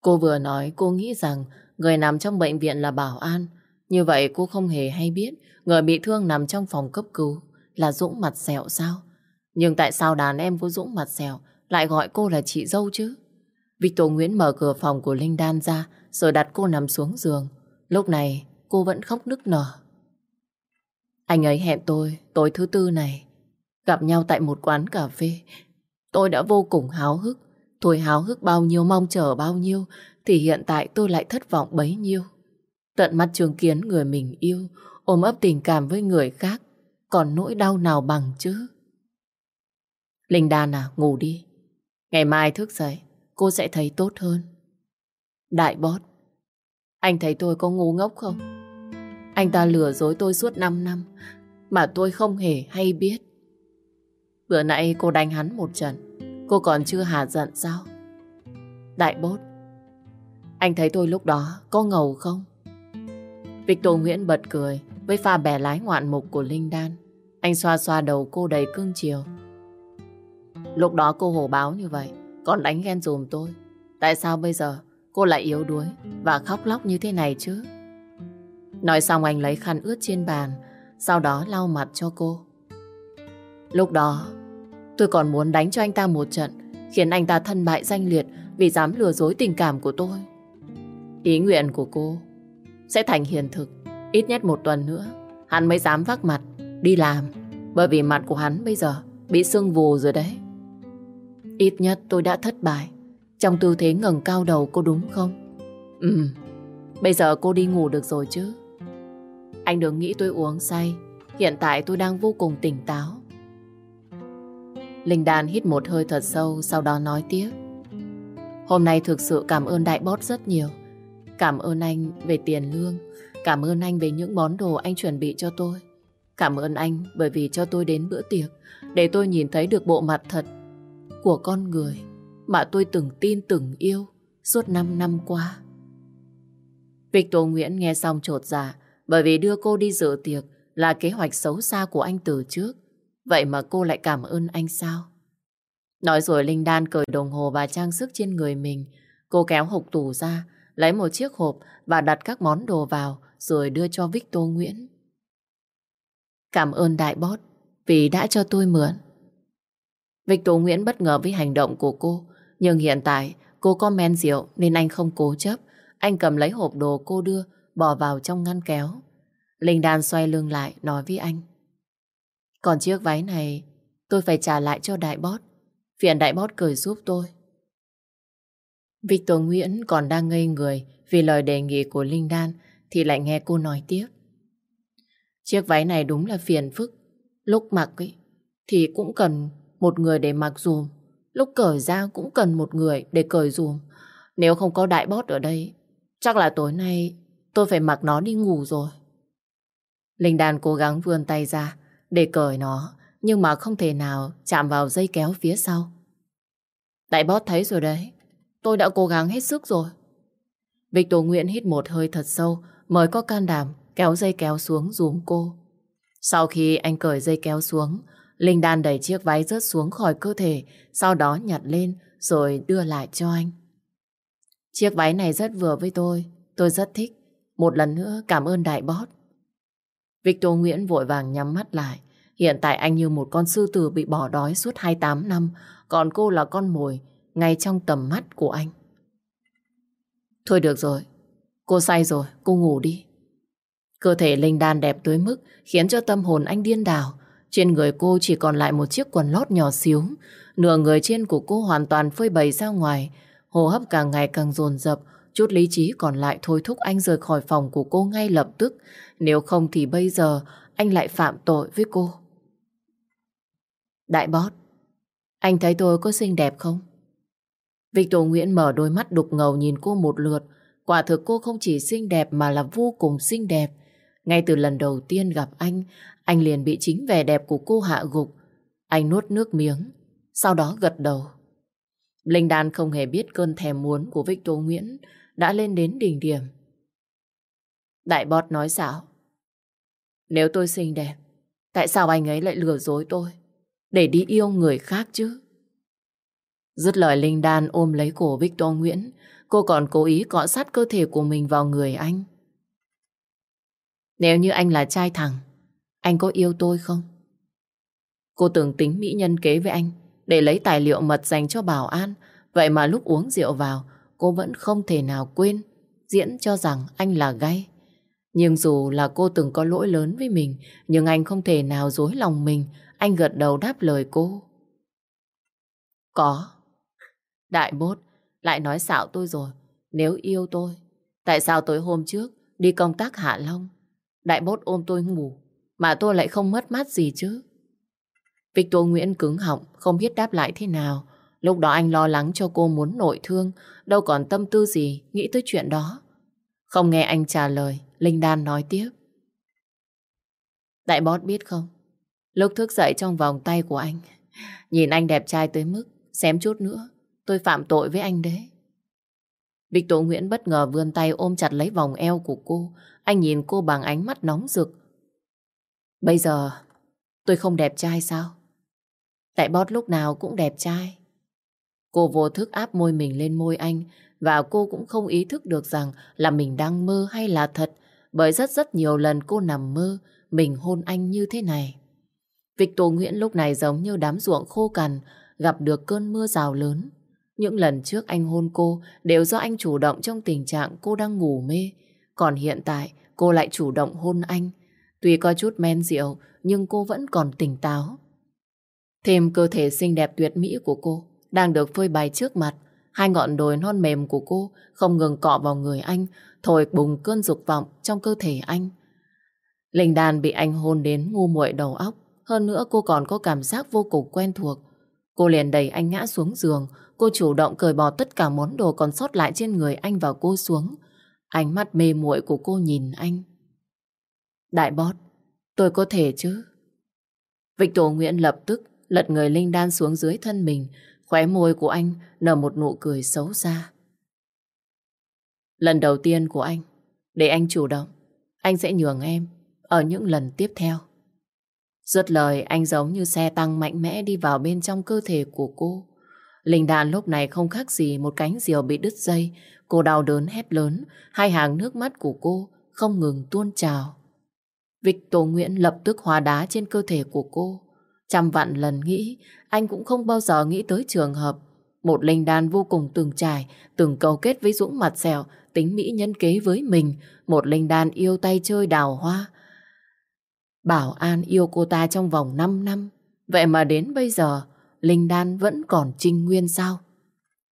A: Cô vừa nói cô nghĩ rằng người nằm trong bệnh viện là Bảo An. Như vậy cô không hề hay biết người bị thương nằm trong phòng cấp cứu là Dũng mặt sẹo sao? Nhưng tại sao đàn em của Dũng mặt sẹo lại gọi cô là chị dâu chứ? Victor Nguyễn mở cửa phòng của Linh Đan ra rồi đặt cô nằm xuống giường. Lúc này cô vẫn khóc nức nở. Anh ấy hẹn tôi tối thứ tư này gặp nhau tại một quán cà phê. Tôi đã vô cùng háo hức Tôi háo hức bao nhiêu mong chờ bao nhiêu thì hiện tại tôi lại thất vọng bấy nhiêu. Tận mắt chứng kiến người mình yêu ôm ấp tình cảm với người khác còn nỗi đau nào bằng chứ. Linh Đan à, ngủ đi. Ngày mai thức dậy, cô sẽ thấy tốt hơn. Đại bót, anh thấy tôi có ngu ngốc không? Anh ta lừa dối tôi suốt 5 năm, mà tôi không hề hay biết. Bữa nãy cô đánh hắn một trận, Cô còn chưa hà giận sao? Đại bốt, anh thấy tôi lúc đó có ngầu không? Victor Nguyễn bật cười với pha bè lái ngoạn mục của Linh Đan. Anh xoa xoa đầu cô đầy cương chiều. Lúc đó cô hồ báo như vậy, còn đánh ghen dùm tôi. Tại sao bây giờ cô lại yếu đuối và khóc lóc như thế này chứ? Nói xong anh lấy khăn ướt trên bàn, sau đó lau mặt cho cô. Lúc đó Tôi còn muốn đánh cho anh ta một trận, khiến anh ta thân bại danh liệt vì dám lừa dối tình cảm của tôi. Ý nguyện của cô sẽ thành hiện thực, ít nhất một tuần nữa. Hắn mới dám vác mặt, đi làm, bởi vì mặt của hắn bây giờ bị sưng vù rồi đấy. Ít nhất tôi đã thất bại trong tư thế ngẩng cao đầu cô đúng không? Ừ, bây giờ cô đi ngủ được rồi chứ. Anh đừng nghĩ tôi uống say, hiện tại tôi đang vô cùng tỉnh táo. Linh Đan hít một hơi thật sâu sau đó nói tiếp. Hôm nay thực sự cảm ơn đại bót rất nhiều. Cảm ơn anh về tiền lương. Cảm ơn anh về những món đồ anh chuẩn bị cho tôi. Cảm ơn anh bởi vì cho tôi đến bữa tiệc để tôi nhìn thấy được bộ mặt thật của con người mà tôi từng tin từng yêu suốt 5 năm qua. Victor Nguyễn nghe xong trột dạ bởi vì đưa cô đi dự tiệc là kế hoạch xấu xa của anh từ trước. Vậy mà cô lại cảm ơn anh sao? Nói rồi Linh Đan cởi đồng hồ và trang sức trên người mình. Cô kéo hộp tủ ra, lấy một chiếc hộp và đặt các món đồ vào rồi đưa cho Victor Nguyễn. Cảm ơn đại bót vì đã cho tôi mượn. Victor Nguyễn bất ngờ với hành động của cô, nhưng hiện tại Cô có men rượu nên anh không cố chấp. Anh cầm lấy hộp đồ cô đưa, bỏ vào trong ngăn kéo. Linh Đan xoay lưng lại, nói với anh. Còn chiếc váy này, tôi phải trả lại cho đại bót. Phiền đại bót cười giúp tôi. Victor Nguyễn còn đang ngây người vì lời đề nghị của Linh Đan thì lại nghe cô nói tiếp. Chiếc váy này đúng là phiền phức. Lúc mặc ấy, thì cũng cần một người để mặc dùm. Lúc cởi ra cũng cần một người để cởi dùm. Nếu không có đại bót ở đây, chắc là tối nay tôi phải mặc nó đi ngủ rồi. Linh Đan cố gắng vươn tay ra để cởi nó, nhưng mà không thể nào chạm vào dây kéo phía sau. Đại bót thấy rồi đấy, tôi đã cố gắng hết sức rồi. Victor Nguyễn hít một hơi thật sâu, mới có can đảm kéo dây kéo xuống dùm cô. Sau khi anh cởi dây kéo xuống, Linh Đan đẩy chiếc váy rớt xuống khỏi cơ thể, sau đó nhặt lên rồi đưa lại cho anh. Chiếc váy này rất vừa với tôi, tôi rất thích. Một lần nữa cảm ơn đại bót. Victor Nguyễn vội vàng nhắm mắt lại. Hiện tại anh như một con sư tử bị bỏ đói suốt 28 năm, còn cô là con mồi ngay trong tầm mắt của anh. Thôi được rồi, cô say rồi, cô ngủ đi. Cơ thể Linh Đan đẹp tới mức khiến cho tâm hồn anh điên đảo. Trên người cô chỉ còn lại một chiếc quần lót nhỏ xíu. Nửa người trên của cô hoàn toàn phơi bày ra ngoài. Hô hấp càng ngày càng dồn dập. Chút lý trí còn lại thôi thúc anh rời khỏi phòng của cô ngay lập tức. Nếu không thì bây giờ anh lại phạm tội với cô. Đại bót, anh thấy tôi có xinh đẹp không? Victor Nguyễn mở đôi mắt đục ngầu nhìn cô một lượt. Quả thực cô không chỉ xinh đẹp mà là vô cùng xinh đẹp. Ngay từ lần đầu tiên gặp anh, anh liền bị chính vẻ đẹp của cô hạ gục. Anh nuốt nước miếng, sau đó gật đầu. Linh Đan không hề biết cơn thèm muốn của Victor Nguyễn đã lên đến đỉnh điểm. Đại bót nói xạo. Nếu tôi xinh đẹp, tại sao anh ấy lại lừa dối tôi? Để đi yêu người khác chứ? Dứt lời Linh Đan ôm lấy cổ Victor Nguyễn, cô còn cố ý cọ sát cơ thể của mình vào người anh. Nếu như anh là trai thẳng, anh có yêu tôi không? Cô tưởng tính mỹ nhân kế với anh để lấy tài liệu mật dành cho Bảo An. Vậy mà lúc uống rượu vào, cô vẫn không thể nào quên diễn cho rằng anh là gay. Nhưng dù là cô từng có lỗi lớn với mình, nhưng anh không thể nào dối lòng mình. Anh gật đầu đáp lời cô. Có. Đại bốt, lại nói xạo tôi rồi. Nếu yêu tôi, tại sao tối hôm trước đi công tác Hạ Long, đại bốt ôm tôi ngủ, mà tôi lại không mất mát gì chứ? Victor Nguyễn cứng họng, không biết đáp lại thế nào. Lúc đó anh lo lắng cho cô muốn nội thương, đâu còn tâm tư gì nghĩ tới chuyện đó. Không nghe anh trả lời, Linh Đan nói tiếp. Đại bót biết không, lúc thức dậy trong vòng tay của anh, nhìn anh đẹp trai tới mức, xém chút nữa, tôi phạm tội với anh đấy. Victor Nguyễn bất ngờ vươn tay ôm chặt lấy vòng eo của cô. Anh nhìn cô bằng ánh mắt nóng rực. Bây giờ, tôi không đẹp trai sao? Tại bót lúc nào cũng đẹp trai. Cô vô thức áp môi mình lên môi anh, và cô cũng không ý thức được rằng là mình đang mơ hay là thật, bởi rất rất nhiều lần cô nằm mơ, mình hôn anh như thế này. Victor Nguyễn lúc này giống như đám ruộng khô cằn, gặp được cơn mưa rào lớn. Những lần trước anh hôn cô đều do anh chủ động trong tình trạng cô đang ngủ mê. Còn hiện tại cô lại chủ động hôn anh. Tuy có chút men rượu, nhưng cô vẫn còn tỉnh táo. Thêm cơ thể xinh đẹp tuyệt mỹ của cô đang được phơi bày trước mặt. Hai ngọn đồi non mềm của cô không ngừng cọ vào người anh, thổi bùng cơn dục vọng trong cơ thể anh. Linh đàn bị anh hôn đến ngu muội đầu óc. Hơn nữa cô còn có cảm giác vô cùng quen thuộc. Cô liền đẩy anh ngã xuống giường. Cô chủ động cởi bỏ tất cả món đồ còn sót lại trên người anh và cô xuống. Ánh mắt mê muội của cô nhìn anh. Đại bót, tôi có thể chứ? Victor Nguyễn lập tức lật người Linh Đan xuống dưới thân mình, khóe môi của anh nở một nụ cười xấu xa. Lần đầu tiên của anh, để anh chủ động, anh sẽ nhường em ở những lần tiếp theo. Dứt lời anh giống như xe tăng mạnh mẽ đi vào bên trong cơ thể của cô. Linh Đan lúc này không khác gì một cánh diều bị đứt dây. Cô đau đớn hét lớn, hai hàng nước mắt của cô không ngừng tuôn trào. Victor Nguyễn lập tức hóa đá trên cơ thể của cô. Trăm vạn lần nghĩ, anh cũng không bao giờ nghĩ tới trường hợp Một linh đan vô cùng từng trải, từng cầu kết với Dũng mặt dẻo, tính mỹ nhân kế với mình. Một linh đan yêu tay chơi đào hoa. Bảo An yêu cô ta trong vòng 5 năm. Vậy mà đến bây giờ, linh đan vẫn còn trinh nguyên sao?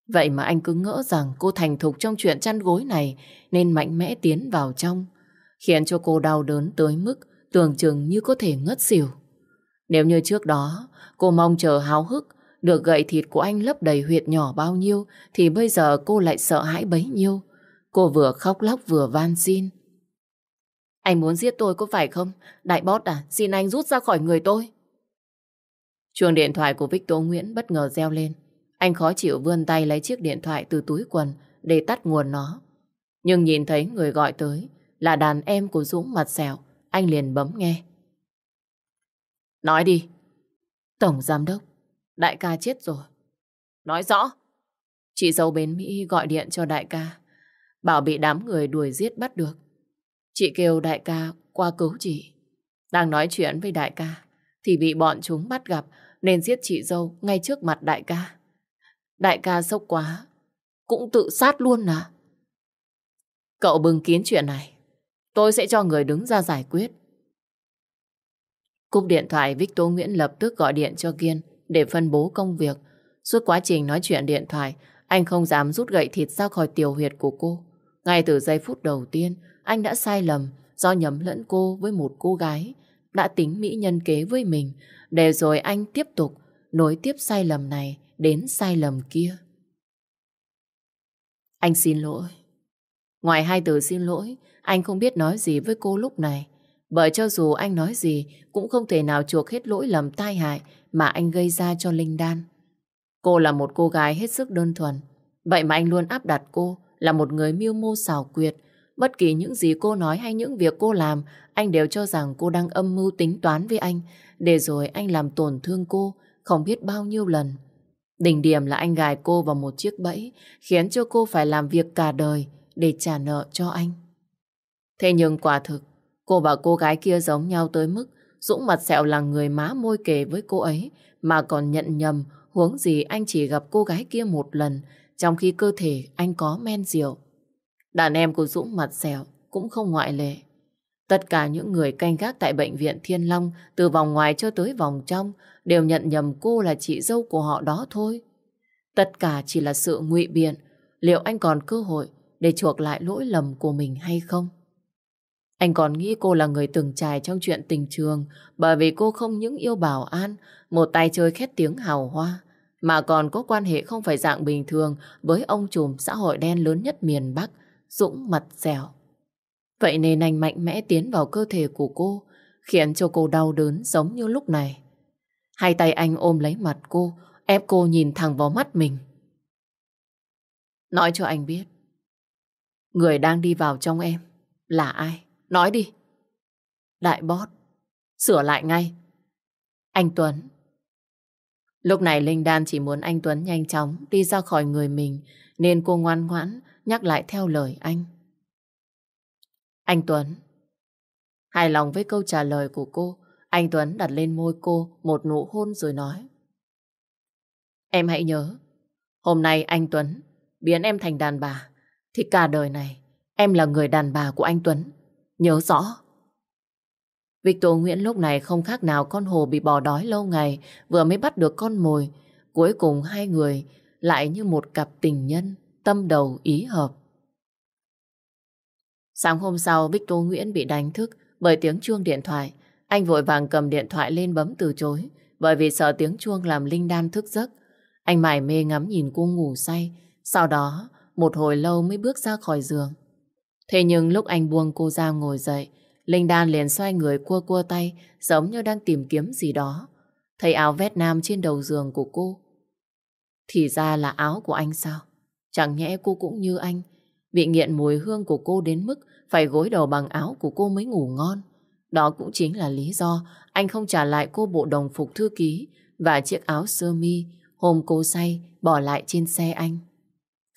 A: Vậy mà anh cứ ngỡ rằng cô thành thục trong chuyện chăn gối này nên mạnh mẽ tiến vào trong, khiến cho cô đau đớn tới mức tưởng chừng như có thể ngất xỉu. Nếu như trước đó cô mong chờ háo hức được gậy thịt của anh lấp đầy huyệt nhỏ bao nhiêu thì bây giờ cô lại sợ hãi bấy nhiêu. Cô vừa khóc lóc vừa van xin. Anh muốn giết tôi có phải không? Đại bót à, xin anh rút ra khỏi người tôi. Chuông điện thoại của Victor Nguyễn bất ngờ reo lên. Anh khó chịu vươn tay lấy chiếc điện thoại từ túi quần để tắt nguồn nó. Nhưng nhìn thấy người gọi tới là đàn em của Dũng mặt xẻo, anh liền bấm nghe. Nói đi. Tổng giám đốc, đại ca chết rồi. Nói rõ. Chị dâu bến Mỹ gọi điện cho đại ca, bảo bị đám người đuổi giết bắt được. Chị kêu đại ca qua cứu chị. Đang nói chuyện với đại ca, thì bị bọn chúng bắt gặp nên giết chị dâu ngay trước mặt đại ca. Đại ca sốc quá, cũng tự sát luôn à. Cậu bừng kín chuyện này, tôi sẽ cho người đứng ra giải quyết. Cúp điện thoại Victor Nguyễn lập tức gọi điện cho Kiên để phân bố công việc. Suốt quá trình nói chuyện điện thoại, anh không dám rút gậy thịt ra khỏi tiểu huyệt của cô. Ngay từ giây phút đầu tiên, anh đã sai lầm do nhầm lẫn cô với một cô gái đã tính mỹ nhân kế với mình để rồi anh tiếp tục nối tiếp sai lầm này đến sai lầm kia. Anh xin lỗi. Ngoài hai từ xin lỗi, anh không biết nói gì với cô lúc này. Bởi cho dù anh nói gì cũng không thể nào chuộc hết lỗi lầm tai hại mà anh gây ra cho Linh Đan. Cô là một cô gái hết sức đơn thuần. Vậy mà anh luôn áp đặt cô là một người mưu mô xảo quyệt. Bất kỳ những gì cô nói hay những việc cô làm, anh đều cho rằng cô đang âm mưu tính toán với anh, để rồi anh làm tổn thương cô không biết bao nhiêu lần. Đỉnh điểm là anh gài cô vào một chiếc bẫy, khiến cho cô phải làm việc cả đời để trả nợ cho anh. Thế nhưng quả thực, cô và cô gái kia giống nhau tới mức Dũng mặt sẹo là người má môi kề với cô ấy, mà còn nhận nhầm huống gì anh chỉ gặp cô gái kia một lần, trong khi cơ thể anh có men rượu. Đàn em của Dũng mặt sẹo cũng không ngoại lệ. Tất cả những người canh gác tại bệnh viện Thiên Long, từ vòng ngoài cho tới vòng trong, đều nhận nhầm cô là chị dâu của họ đó thôi. Tất cả chỉ là sự ngụy biện. Liệu anh còn cơ hội để chuộc lại lỗi lầm của mình hay không? Anh còn nghĩ cô là người từng trải trong chuyện tình trường bởi vì cô không những yêu Bảo An, một tay chơi khét tiếng hào hoa, mà còn có quan hệ không phải dạng bình thường với ông trùm xã hội đen lớn nhất miền Bắc, Dũng mặt dẻo. Vậy nên anh mạnh mẽ tiến vào cơ thể của cô, khiến cho cô đau đớn giống như lúc này. Hai tay anh ôm lấy mặt cô, ép cô nhìn thẳng vào mắt mình. Nói cho anh biết, người đang đi vào trong em là ai? Nói đi. Đại bót, sửa lại ngay. Anh Tuấn. Lúc này Linh Đan chỉ muốn anh Tuấn nhanh chóng đi ra khỏi người mình, nên cô ngoan ngoãn nhắc lại theo lời anh. Anh Tuấn. Hài lòng với câu trả lời của cô, anh Tuấn đặt lên môi cô một nụ hôn rồi nói. Em hãy nhớ, hôm nay anh Tuấn biến em thành đàn bà, thì cả đời này em là người đàn bà của anh Tuấn. Nhớ rõ. Victor Nguyễn lúc này không khác nào con hồ bị bỏ đói lâu ngày, vừa mới bắt được con mồi. Cuối cùng hai người lại như một cặp tình nhân, tâm đầu ý hợp. Sáng hôm sau, Victor Nguyễn bị đánh thức bởi tiếng chuông điện thoại. Anh vội vàng cầm điện thoại lên bấm từ chối, bởi vì sợ tiếng chuông làm Linh Đan thức giấc. Anh mải mê ngắm nhìn cô ngủ say, sau đó một hồi lâu mới bước ra khỏi giường. Thế nhưng lúc anh buông cô ra ngồi dậy, Linh Đan liền xoay người cua cua tay, giống như đang tìm kiếm gì đó. Thấy áo vét nam trên đầu giường của cô. Thì ra là áo của anh sao? Chẳng nhẽ cô cũng như anh, bị nghiện mùi hương của cô đến mức phải gối đầu bằng áo của cô mới ngủ ngon. Đó cũng chính là lý do anh không trả lại cô bộ đồng phục thư ký và chiếc áo sơ mi hôm cô say bỏ lại trên xe anh.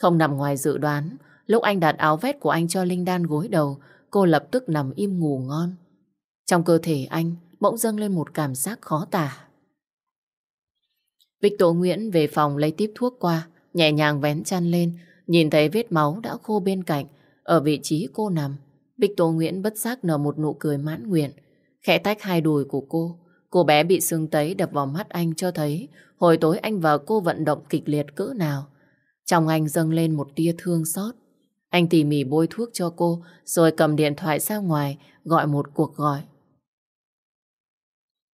A: Không nằm ngoài dự đoán, lúc anh đặt áo vest của anh cho Linh Đan gối đầu, cô lập tức nằm im ngủ ngon. Trong cơ thể anh bỗng dâng lên một cảm giác khó tả. Victor Nguyễn về phòng lấy tiếp thuốc qua, nhẹ nhàng vén chăn lên, nhìn thấy vết máu đã khô bên cạnh, ở vị trí cô nằm. Victor Nguyễn bất giác nở một nụ cười mãn nguyện, khẽ tách hai đùi của cô. Cô bé bị sưng tấy đập vào mắt anh cho thấy hồi tối anh và cô vận động kịch liệt cỡ nào. Trong anh dâng lên một tia thương xót. Anh tỉ mỉ bôi thuốc cho cô rồi cầm điện thoại ra ngoài gọi một cuộc gọi.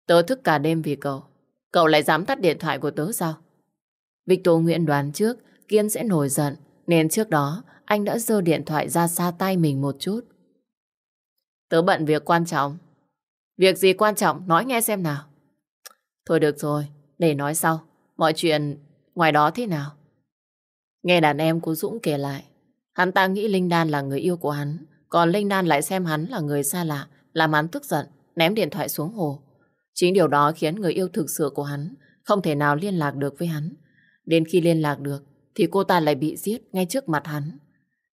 A: Tớ thức cả đêm vì cậu. Cậu lại dám tắt điện thoại của tớ sao? Victor Nguyễn đoán trước Kiên sẽ nổi giận nên trước đó anh đã giơ điện thoại ra xa tay mình một chút. Tớ bận việc quan trọng. Việc gì quan trọng nói nghe xem nào. Thôi được rồi, để nói sau. Mọi chuyện ngoài đó thế nào? Nghe đàn em của Dũng kể lại, hắn ta nghĩ Linh Đan là người yêu của hắn, còn Linh Đan lại xem hắn là người xa lạ, làm hắn tức giận, ném điện thoại xuống hồ. Chính điều đó khiến người yêu thực sự của hắn không thể nào liên lạc được với hắn. Đến khi liên lạc được, thì cô ta lại bị giết ngay trước mặt hắn.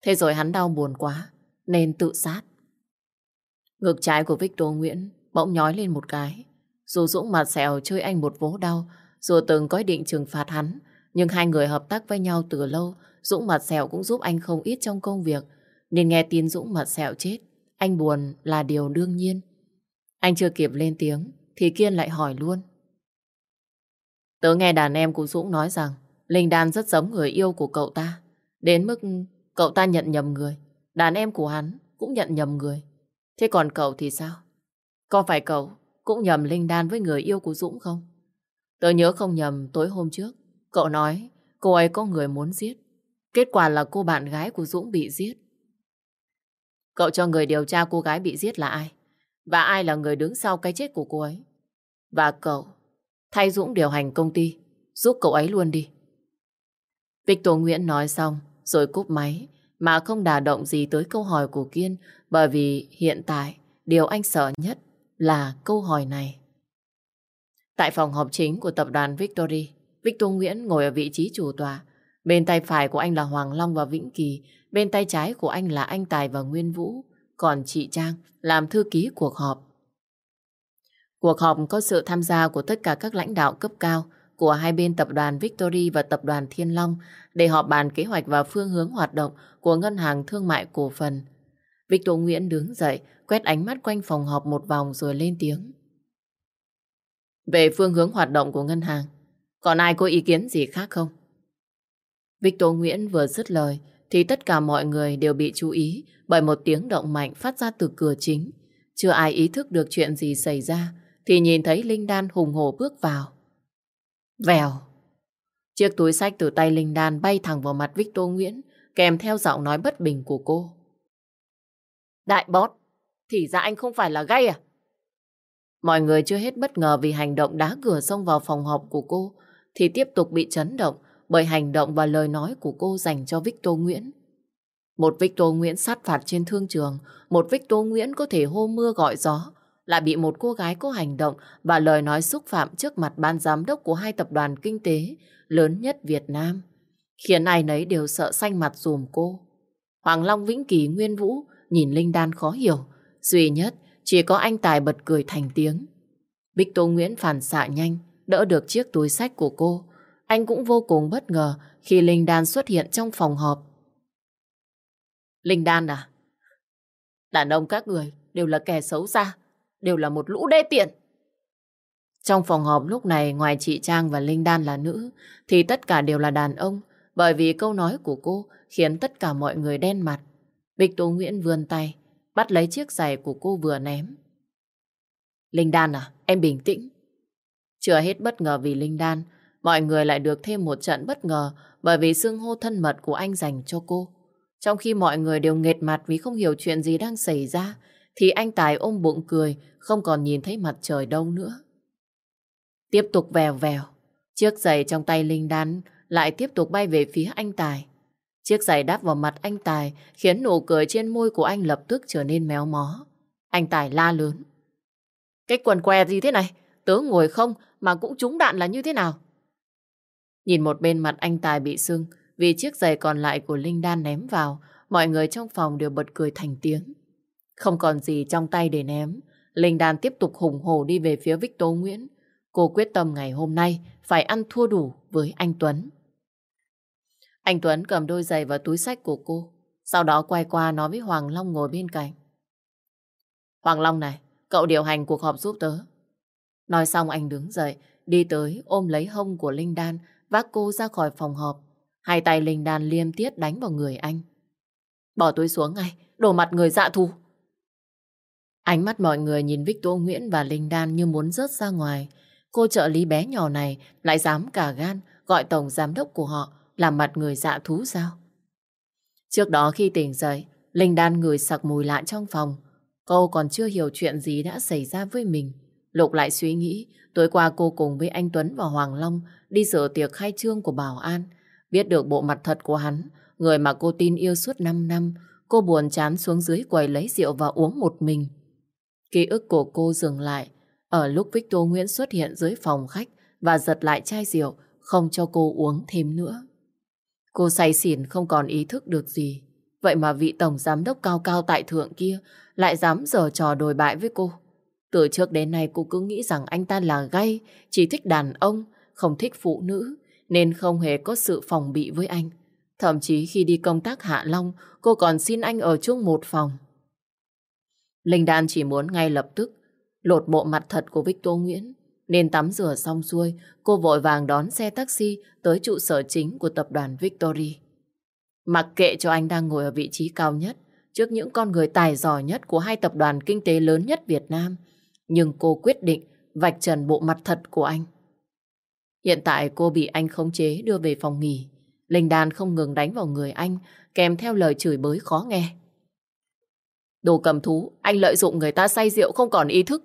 A: Thế rồi hắn đau buồn quá, nên tự sát. Ngực trái của Victor Nguyễn bỗng nhói lên một cái. Dù Dũng mặt xẻo chơi anh một vố đau, dù từng có ý định trừng phạt hắn, nhưng hai người hợp tác với nhau từ lâu, Dũng mặt sẹo cũng giúp anh không ít trong công việc. Nên nghe tin Dũng mặt sẹo chết, anh buồn là điều đương nhiên. Anh chưa kịp lên tiếng, thì Kiên lại hỏi luôn. Tớ nghe đàn em của Dũng nói rằng Linh Đan rất giống người yêu của cậu ta. Đến mức cậu ta nhận nhầm người. Đàn em của hắn cũng nhận nhầm người. Thế còn cậu thì sao? Có phải cậu cũng nhầm Linh Đan với người yêu của Dũng không? Tớ nhớ không nhầm tối hôm trước. Cậu nói cô ấy có người muốn giết. Kết quả là cô bạn gái của Dũng bị giết. Cậu cho người điều tra cô gái bị giết là ai? Và ai là người đứng sau cái chết của cô ấy? Và cậu thay Dũng điều hành công ty giúp cậu ấy luôn đi. Victor Nguyễn nói xong rồi cúp máy mà không đả động gì tới câu hỏi của Kiên bởi vì hiện tại điều anh sợ nhất là câu hỏi này. Tại phòng họp chính của tập đoàn Victory, Victor Nguyễn ngồi ở vị trí chủ tòa. Bên tay phải của anh là Hoàng Long và Vĩnh Kỳ, bên tay trái của anh là anh Tài và Nguyên Vũ, còn chị Trang làm thư ký cuộc họp. Cuộc họp có sự tham gia của tất cả các lãnh đạo cấp cao của hai bên tập đoàn Victory và tập đoàn Thiên Long để họp bàn kế hoạch và phương hướng hoạt động của ngân hàng thương mại cổ phần. Victor Nguyễn đứng dậy, quét ánh mắt quanh phòng họp một vòng rồi lên tiếng. Về phương hướng hoạt động của ngân hàng, còn ai có ý kiến gì khác không? Victor Nguyễn vừa dứt lời thì tất cả mọi người đều bị chú ý bởi một tiếng động mạnh phát ra từ cửa chính. Chưa ai ý thức được chuyện gì xảy ra thì nhìn thấy Linh Đan hùng hổ bước vào. Vèo. Chiếc túi sách từ tay Linh Đan bay thẳng vào mặt Victor Nguyễn, kèm theo giọng nói bất bình của cô. Đại bót, thì ra anh không phải là gay à? Mọi người chưa hết bất ngờ vì hành động đá cửa xông vào phòng họp của cô, thì tiếp tục bị chấn động bởi hành động và lời nói của cô dành cho Victor Nguyễn. Một Victor Nguyễn sát phạt trên thương trường, một Victor Nguyễn có thể hô mưa gọi gió, lại bị một cô gái có hành động và lời nói xúc phạm trước mặt ban giám đốc của hai tập đoàn kinh tế lớn nhất Việt Nam, khiến ai nấy đều sợ xanh mặt dùm cô. Hoàng Long Vĩnh Kỳ Nguyên Vũ nhìn Linh Đan khó hiểu, duy nhất chỉ có anh Tài bật cười thành tiếng. Bích Tô Nguyễn phản xạ nhanh, đỡ được chiếc túi sách của cô. Anh cũng vô cùng bất ngờ khi Linh Đan xuất hiện trong phòng họp. Linh Đan à? Đàn ông các người đều là kẻ xấu xa đều là một lũ đê tiện. Trong phòng họp lúc này ngoài chị Trang và Linh Đan là nữ thì tất cả đều là đàn ông bởi vì câu nói của cô khiến tất cả mọi người đen mặt. Bích Tố Nguyễn vươn tay bắt lấy chiếc giày của cô vừa ném. Linh Đan à, em bình tĩnh. Chưa hết bất ngờ vì Linh Đan mọi người lại được thêm một trận bất ngờ bởi vì xưng hô thân mật của anh dành cho cô. Trong khi mọi người đều nghệt mặt vì không hiểu chuyện gì đang xảy ra thì anh Tài ôm bụng cười, không còn nhìn thấy mặt trời đâu nữa. Tiếp tục vèo vèo, chiếc giày trong tay Linh Đan lại tiếp tục bay về phía anh Tài. Chiếc giày đáp vào mặt anh Tài khiến nụ cười trên môi của anh lập tức trở nên méo mó. Anh Tài la lớn. Cái quần què gì thế này? Tớ ngồi không mà cũng trúng đạn là như thế nào? Nhìn một bên mặt anh Tài bị sưng vì chiếc giày còn lại của Linh Đan ném vào, mọi người trong phòng đều bật cười thành tiếng. Không còn gì trong tay để ném, Linh Đan tiếp tục hùng hổ đi về phía Victor Nguyễn. Cô quyết tâm ngày hôm nay phải ăn thua đủ với anh Tuấn. Anh Tuấn cầm đôi giày và túi sách của cô. Sau đó quay qua nói với Hoàng Long ngồi bên cạnh. Hoàng Long này, cậu điều hành cuộc họp giúp tớ. Nói xong anh đứng dậy, đi tới ôm lấy hông của Linh Đan, vác cô ra khỏi phòng họp. Hai tay Linh Đan liêm tiết đánh vào người anh. Bỏ túi xuống ngay, đổ mặt người dạ thù. Ánh mắt mọi người nhìn Victor Nguyễn và Linh Đan như muốn rớt ra ngoài. Cô trợ lý bé nhỏ này lại dám cả gan gọi tổng giám đốc của họ làm mặt người dạ thú sao? Trước đó khi tỉnh dậy, Linh Đan ngửi sặc mùi lạ trong phòng. Cô còn chưa hiểu chuyện gì đã xảy ra với mình. Lục lại suy nghĩ, tối qua cô cùng với anh Tuấn và Hoàng Long đi dự tiệc khai trương của Bảo An. Biết được bộ mặt thật của hắn, người mà cô tin yêu suốt 5 năm, cô buồn chán xuống dưới quầy lấy rượu và uống một mình. Ký ức của cô dừng lại ở lúc Victor Nguyễn xuất hiện dưới phòng khách và giật lại chai rượu, không cho cô uống thêm nữa. Cô say xỉn không còn ý thức được gì. Vậy mà vị tổng giám đốc cao cao tại thượng kia lại dám giở trò đồi bại với cô. Từ trước đến nay cô cứ nghĩ rằng anh ta là gay, chỉ thích đàn ông, không thích phụ nữ, nên không hề có sự phòng bị với anh. Thậm chí khi đi công tác Hạ Long, cô còn xin anh ở chung một phòng. Linh Đan chỉ muốn ngay lập tức lột bộ mặt thật của Victor Nguyễn. Nên tắm rửa xong xuôi, cô vội vàng đón xe taxi tới trụ sở chính của tập đoàn Victory. Mặc kệ cho anh đang ngồi ở vị trí cao nhất, trước những con người tài giỏi nhất của hai tập đoàn kinh tế lớn nhất Việt Nam, nhưng cô quyết định vạch trần bộ mặt thật của anh. Hiện tại cô bị anh khống chế đưa về phòng nghỉ. Linh Đan không ngừng đánh vào người anh, kèm theo lời chửi bới khó nghe. Đồ cầm thú, anh lợi dụng người ta say rượu không còn ý thức.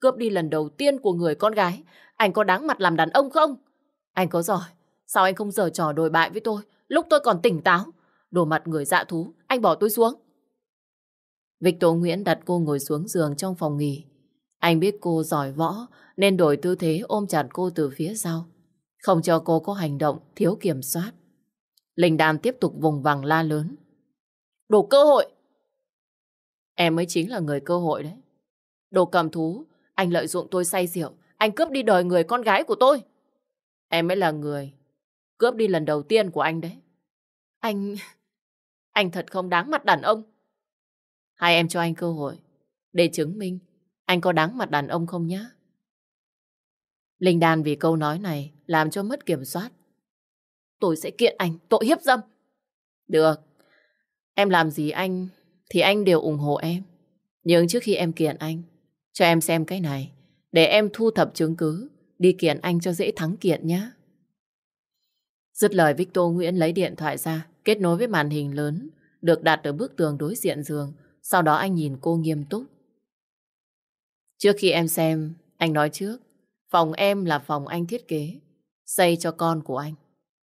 A: Cướp đi lần đầu tiên của người con gái. Anh có đáng mặt làm đàn ông không? Anh có giỏi. Sao anh không giở trò đồi bại với tôi? Lúc tôi còn tỉnh táo. Đồ mặt người dạ thú, anh bỏ tôi xuống. Victor Nguyễn đặt cô ngồi xuống giường trong phòng nghỉ. Anh biết cô giỏi võ nên đổi tư thế ôm chặt cô từ phía sau. Không cho cô có hành động thiếu kiểm soát. Linh Đan tiếp tục vùng vằng la lớn. Đồ cơ hội! Em mới chính là người cơ hội đấy. Đồ cầm thú, anh lợi dụng tôi say rượu, anh cướp đi đời người con gái của tôi. Em mới là người cướp đi lần đầu tiên của anh đấy. Anh... Anh thật không đáng mặt đàn ông. Hai em cho anh cơ hội để chứng minh anh có đáng mặt đàn ông không nhá. Linh Đan vì câu nói này làm cho mất kiểm soát. Tôi sẽ kiện anh tội hiếp dâm. Được. Em làm gì anh thì anh đều ủng hộ em. Nhưng trước khi em kiện anh, cho em xem cái này, để em thu thập chứng cứ, đi kiện anh cho dễ thắng kiện nhé. Dứt lời Victor Nguyễn lấy điện thoại ra, kết nối với màn hình lớn, được đặt ở bức tường đối diện giường. Sau đó anh nhìn cô nghiêm túc. Trước khi em xem, anh nói trước, phòng em là phòng anh thiết kế, xây cho con của anh.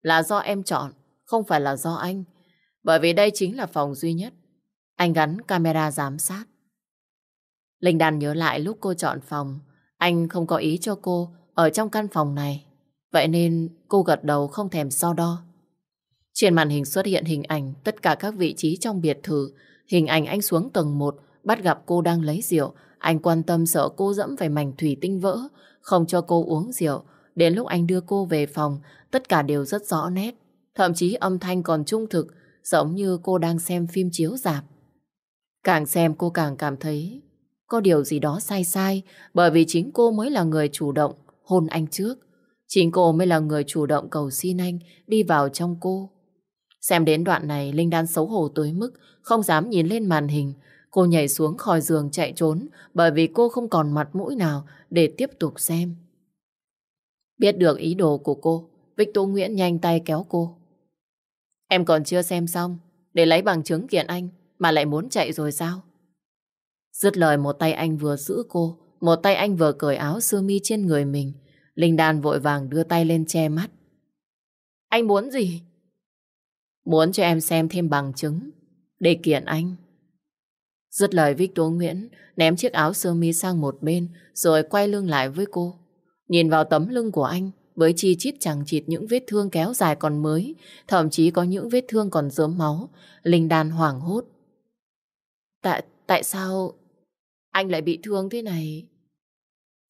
A: Là do em chọn, không phải là do anh. Bởi vì đây chính là phòng duy nhất anh gắn camera giám sát. Linh Đan nhớ lại lúc cô chọn phòng, anh không có ý cho cô ở trong căn phòng này. Vậy nên cô gật đầu không thèm so đo. Trên màn hình xuất hiện hình ảnh tất cả các vị trí trong biệt thự. Hình ảnh anh xuống tầng 1, bắt gặp cô đang lấy rượu. Anh quan tâm sợ cô dẫm phải mảnh thủy tinh vỡ, không cho cô uống rượu. Đến lúc anh đưa cô về phòng, tất cả đều rất rõ nét. Thậm chí âm thanh còn trung thực, giống như cô đang xem phim chiếu dạp. Càng xem cô càng cảm thấy có điều gì đó sai sai bởi vì chính cô mới là người chủ động hôn anh trước. Chính cô mới là người chủ động cầu xin anh đi vào trong cô. Xem đến đoạn này Linh đang xấu hổ tới mức không dám nhìn lên màn hình. Cô nhảy xuống khỏi giường chạy trốn bởi vì cô không còn mặt mũi nào để tiếp tục xem. Biết được ý đồ của cô, Victor Nguyễn nhanh tay kéo cô. Em còn chưa xem xong, để lấy bằng chứng kiện anh. Mà lại muốn chạy rồi sao? Dứt lời một tay anh vừa giữ cô, một tay anh vừa cởi áo sơ mi trên người mình. Linh Đan vội vàng đưa tay lên che mắt. Anh muốn gì? Muốn cho em xem thêm bằng chứng, để kiện anh. Dứt lời Victor Nguyễn ném chiếc áo sơ mi sang một bên rồi quay lưng lại với cô. Nhìn vào tấm lưng của anh với chi chít chẳng chịt những vết thương kéo dài còn mới, thậm chí có những vết thương còn dớm máu. Linh Đan hoảng hốt Tại, tại sao anh lại bị thương thế này?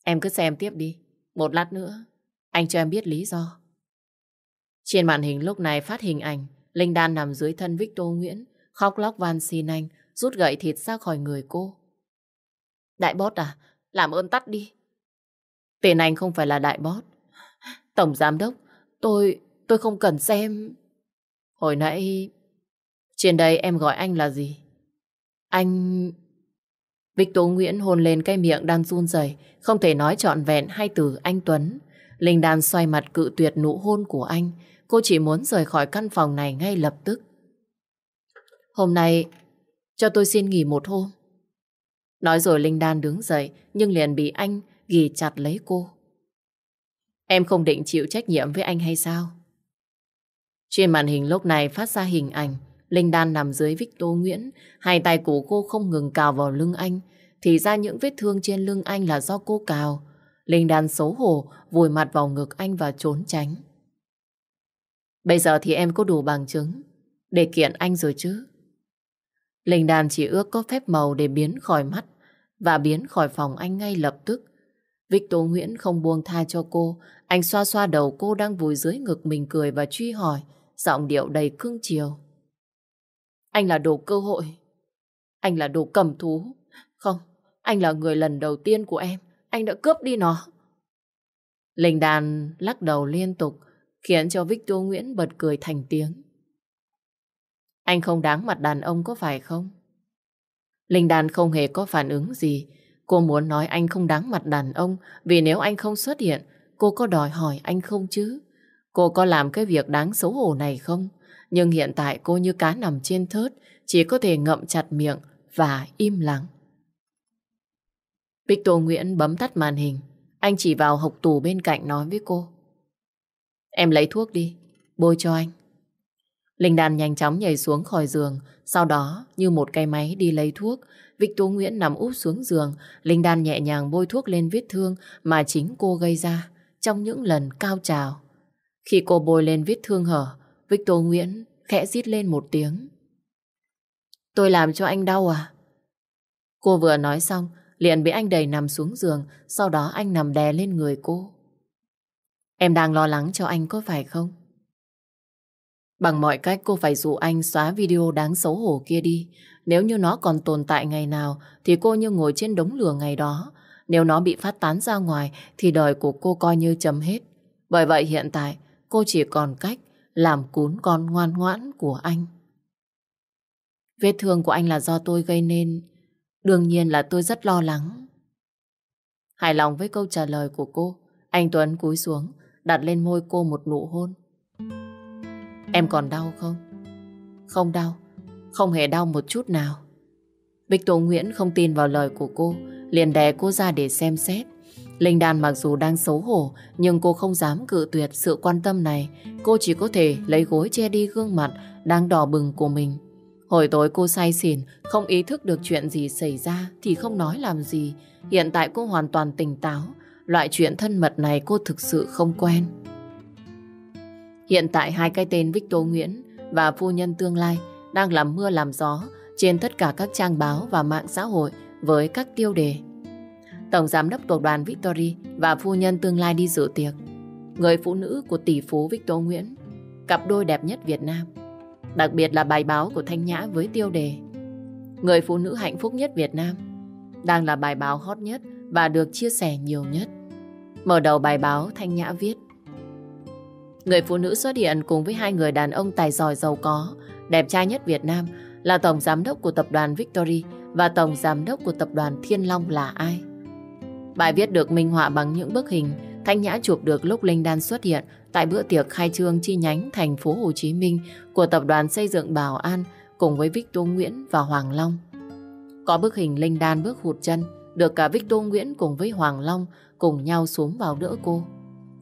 A: Em cứ xem tiếp đi. Một lát nữa, anh cho em biết lý do. Trên màn hình lúc này phát hình ảnh Linh Đan nằm dưới thân Victor Nguyễn, khóc lóc van xin anh, rút gậy thịt ra khỏi người cô. Đại bót à, làm ơn tắt đi. Tên anh không phải là đại bót. Tổng giám đốc, tôi, tôi không cần xem. Hồi nãy, trên đây em gọi anh là gì? Anh... Victor Nguyễn hôn lên cái miệng đang run rẩy, không thể nói trọn vẹn hai từ anh Tuấn. Linh Đan xoay mặt cự tuyệt nụ hôn của anh. Cô chỉ muốn rời khỏi căn phòng này ngay lập tức. Hôm nay, cho tôi xin nghỉ một hôm. Nói rồi Linh Đan đứng dậy, nhưng liền bị anh ghi chặt lấy cô. Em không định chịu trách nhiệm với anh hay sao? Trên màn hình lúc này phát ra hình ảnh Linh Đan nằm dưới Victor Nguyễn, hai tay của cô không ngừng cào vào lưng anh. Thì ra những vết thương trên lưng anh là do cô cào. Linh Đan xấu hổ, vùi mặt vào ngực anh và trốn tránh. Bây giờ thì em có đủ bằng chứng để kiện anh rồi chứ. Linh Đan chỉ ước có phép màu để biến khỏi mắt và biến khỏi phòng anh ngay lập tức. Victor Nguyễn không buông tha cho cô. Anh xoa xoa đầu cô đang vùi dưới ngực mình cười và truy hỏi, giọng điệu đầy cương chiều. Anh là đồ cơ hội. Anh là đồ cầm thú. Không, anh là người lần đầu tiên của em. Anh đã cướp đi nó. Linh đàn lắc đầu liên tục, khiến cho Victor Nguyễn bật cười thành tiếng. Anh không đáng mặt đàn ông có phải không? Linh đàn không hề có phản ứng gì. Cô muốn nói anh không đáng mặt đàn ông vì nếu anh không xuất hiện, cô có đòi hỏi anh không chứ? Cô có làm cái việc đáng xấu hổ này không? Nhưng hiện tại cô như cá nằm trên thớt, chỉ có thể ngậm chặt miệng và im lặng. Victor Nguyễn bấm tắt màn hình. Anh chỉ vào hộc tủ bên cạnh nói với cô. Em lấy thuốc đi, bôi cho anh. Linh Đan nhanh chóng nhảy xuống khỏi giường, sau đó như một cây máy đi lấy thuốc. Victor Nguyễn nằm úp xuống giường, Linh Đan nhẹ nhàng bôi thuốc lên vết thương mà chính cô gây ra trong những lần cao trào. Khi cô bôi lên vết thương hở, Victor Nguyễn khẽ rít lên một tiếng. Tôi làm cho anh đau à? Cô vừa nói xong, liền bị anh đẩy nằm xuống giường, sau đó anh nằm đè lên người cô. Em đang lo lắng cho anh có phải không? Bằng mọi cách cô phải dụ anh xóa video đáng xấu hổ kia đi. Nếu như nó còn tồn tại ngày nào thì cô như ngồi trên đống lửa ngày đó. Nếu nó bị phát tán ra ngoài thì đời của cô coi như chấm hết. Bởi vậy hiện tại cô chỉ còn cách làm cún con ngoan ngoãn của anh. Vết thương của anh là do tôi gây nên. Đương nhiên là tôi rất lo lắng. Hài lòng với câu trả lời của cô, anh Tuấn cúi xuống, đặt lên môi cô một nụ hôn. Em còn đau không? Không đau, không hề đau một chút nào. Bích Tố Nguyễn không tin vào lời của cô, liền đè cô ra để xem xét. Linh Đan mặc dù đang xấu hổ, nhưng cô không dám cự tuyệt sự quan tâm này. Cô chỉ có thể lấy gối che đi gương mặt đang đỏ bừng của mình. Hồi tối cô say xỉn, không ý thức được chuyện gì xảy ra thì không nói làm gì. Hiện tại cô hoàn toàn tỉnh táo. Loại chuyện thân mật này cô thực sự không quen. Hiện tại hai cái tên Victor Nguyễn và phu nhân tương lai đang làm mưa làm gió trên tất cả các trang báo và mạng xã hội với các tiêu đề. Tổng giám đốc tập đoàn Victory và phu nhân tương lai đi dự tiệc. Người phụ nữ của tỷ phú Victor Nguyễn, cặp đôi đẹp nhất Việt Nam. Đặc biệt là bài báo của Thanh Nhã với tiêu đề Người phụ nữ hạnh phúc nhất Việt Nam đang là bài báo hot nhất và được chia sẻ nhiều nhất. Mở đầu bài báo Thanh Nhã viết Người phụ nữ xuất hiện cùng với hai người đàn ông tài giỏi giàu có, đẹp trai nhất Việt Nam là Tổng Giám đốc của Tập đoàn Victory và Tổng Giám đốc của Tập đoàn Thiên Long là ai? Bài viết được minh họa bằng những bức hình Thanh Nhã chụp được lúc Linh Đan xuất hiện tại bữa tiệc khai trương chi nhánh thành phố Hồ Chí Minh của Tập đoàn Xây dựng Bảo An cùng với Victor Nguyễn và Hoàng Long. Có bức hình Linh Đan bước hụt chân, được cả Victor Nguyễn cùng với Hoàng Long cùng nhau xuống vào đỡ cô.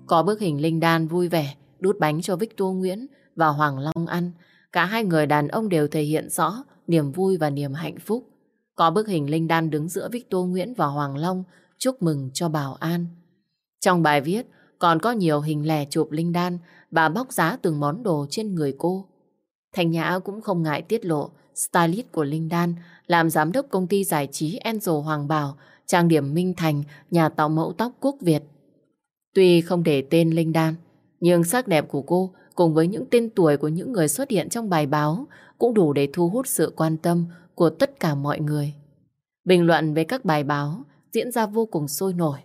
A: Có bức hình Linh Đan vui vẻ đút bánh cho Victor Nguyễn và Hoàng Long ăn. Cả hai người đàn ông đều thể hiện rõ niềm vui và niềm hạnh phúc. Có bức hình Linh Đan đứng giữa Victor Nguyễn và Hoàng Long chúc mừng cho Bảo An. Trong bài viết còn có nhiều hình lẻ chụp Linh Đan và bóc giá từng món đồ trên người cô. Thành Nhã cũng không ngại tiết lộ stylist của Linh Đan làm giám đốc công ty giải trí Enzo Hoàng Bảo, trang điểm Minh Thành, nhà tạo mẫu tóc quốc Việt. Tuy không để tên Linh Đan, nhưng sắc đẹp của cô cùng với những tên tuổi của những người xuất hiện trong bài báo cũng đủ để thu hút sự quan tâm của tất cả mọi người. Bình luận về các bài báo diễn ra vô cùng sôi nổi.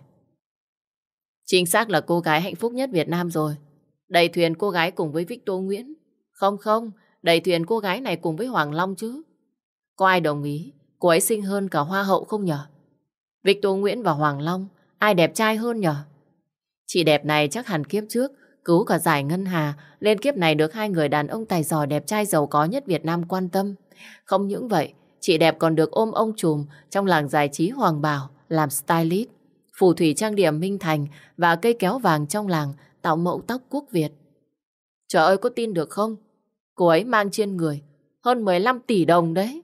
A: Chính xác là cô gái hạnh phúc nhất Việt Nam rồi. Đầy thuyền cô gái cùng với Victor Nguyễn. Không không, đầy thuyền cô gái này cùng với Hoàng Long chứ. Có ai đồng ý cô ấy xinh hơn cả Hoa hậu không nhở? Victor Nguyễn và Hoàng Long, ai đẹp trai hơn nhở? Chị đẹp này chắc hẳn kiếp trước cứu cả giải ngân hà, lên kiếp này được hai người đàn ông tài giỏi đẹp trai giàu có nhất Việt Nam quan tâm. Không những vậy, chị đẹp còn được ôm ông trùm trong làng giải trí Hoàng Bảo làm stylist, phù thủy trang điểm Minh Thành và cây kéo vàng trong làng tạo mẫu tóc quốc Việt. Trời ơi, có tin được không? Cô ấy mang trên người hơn 15 tỷ đồng đấy.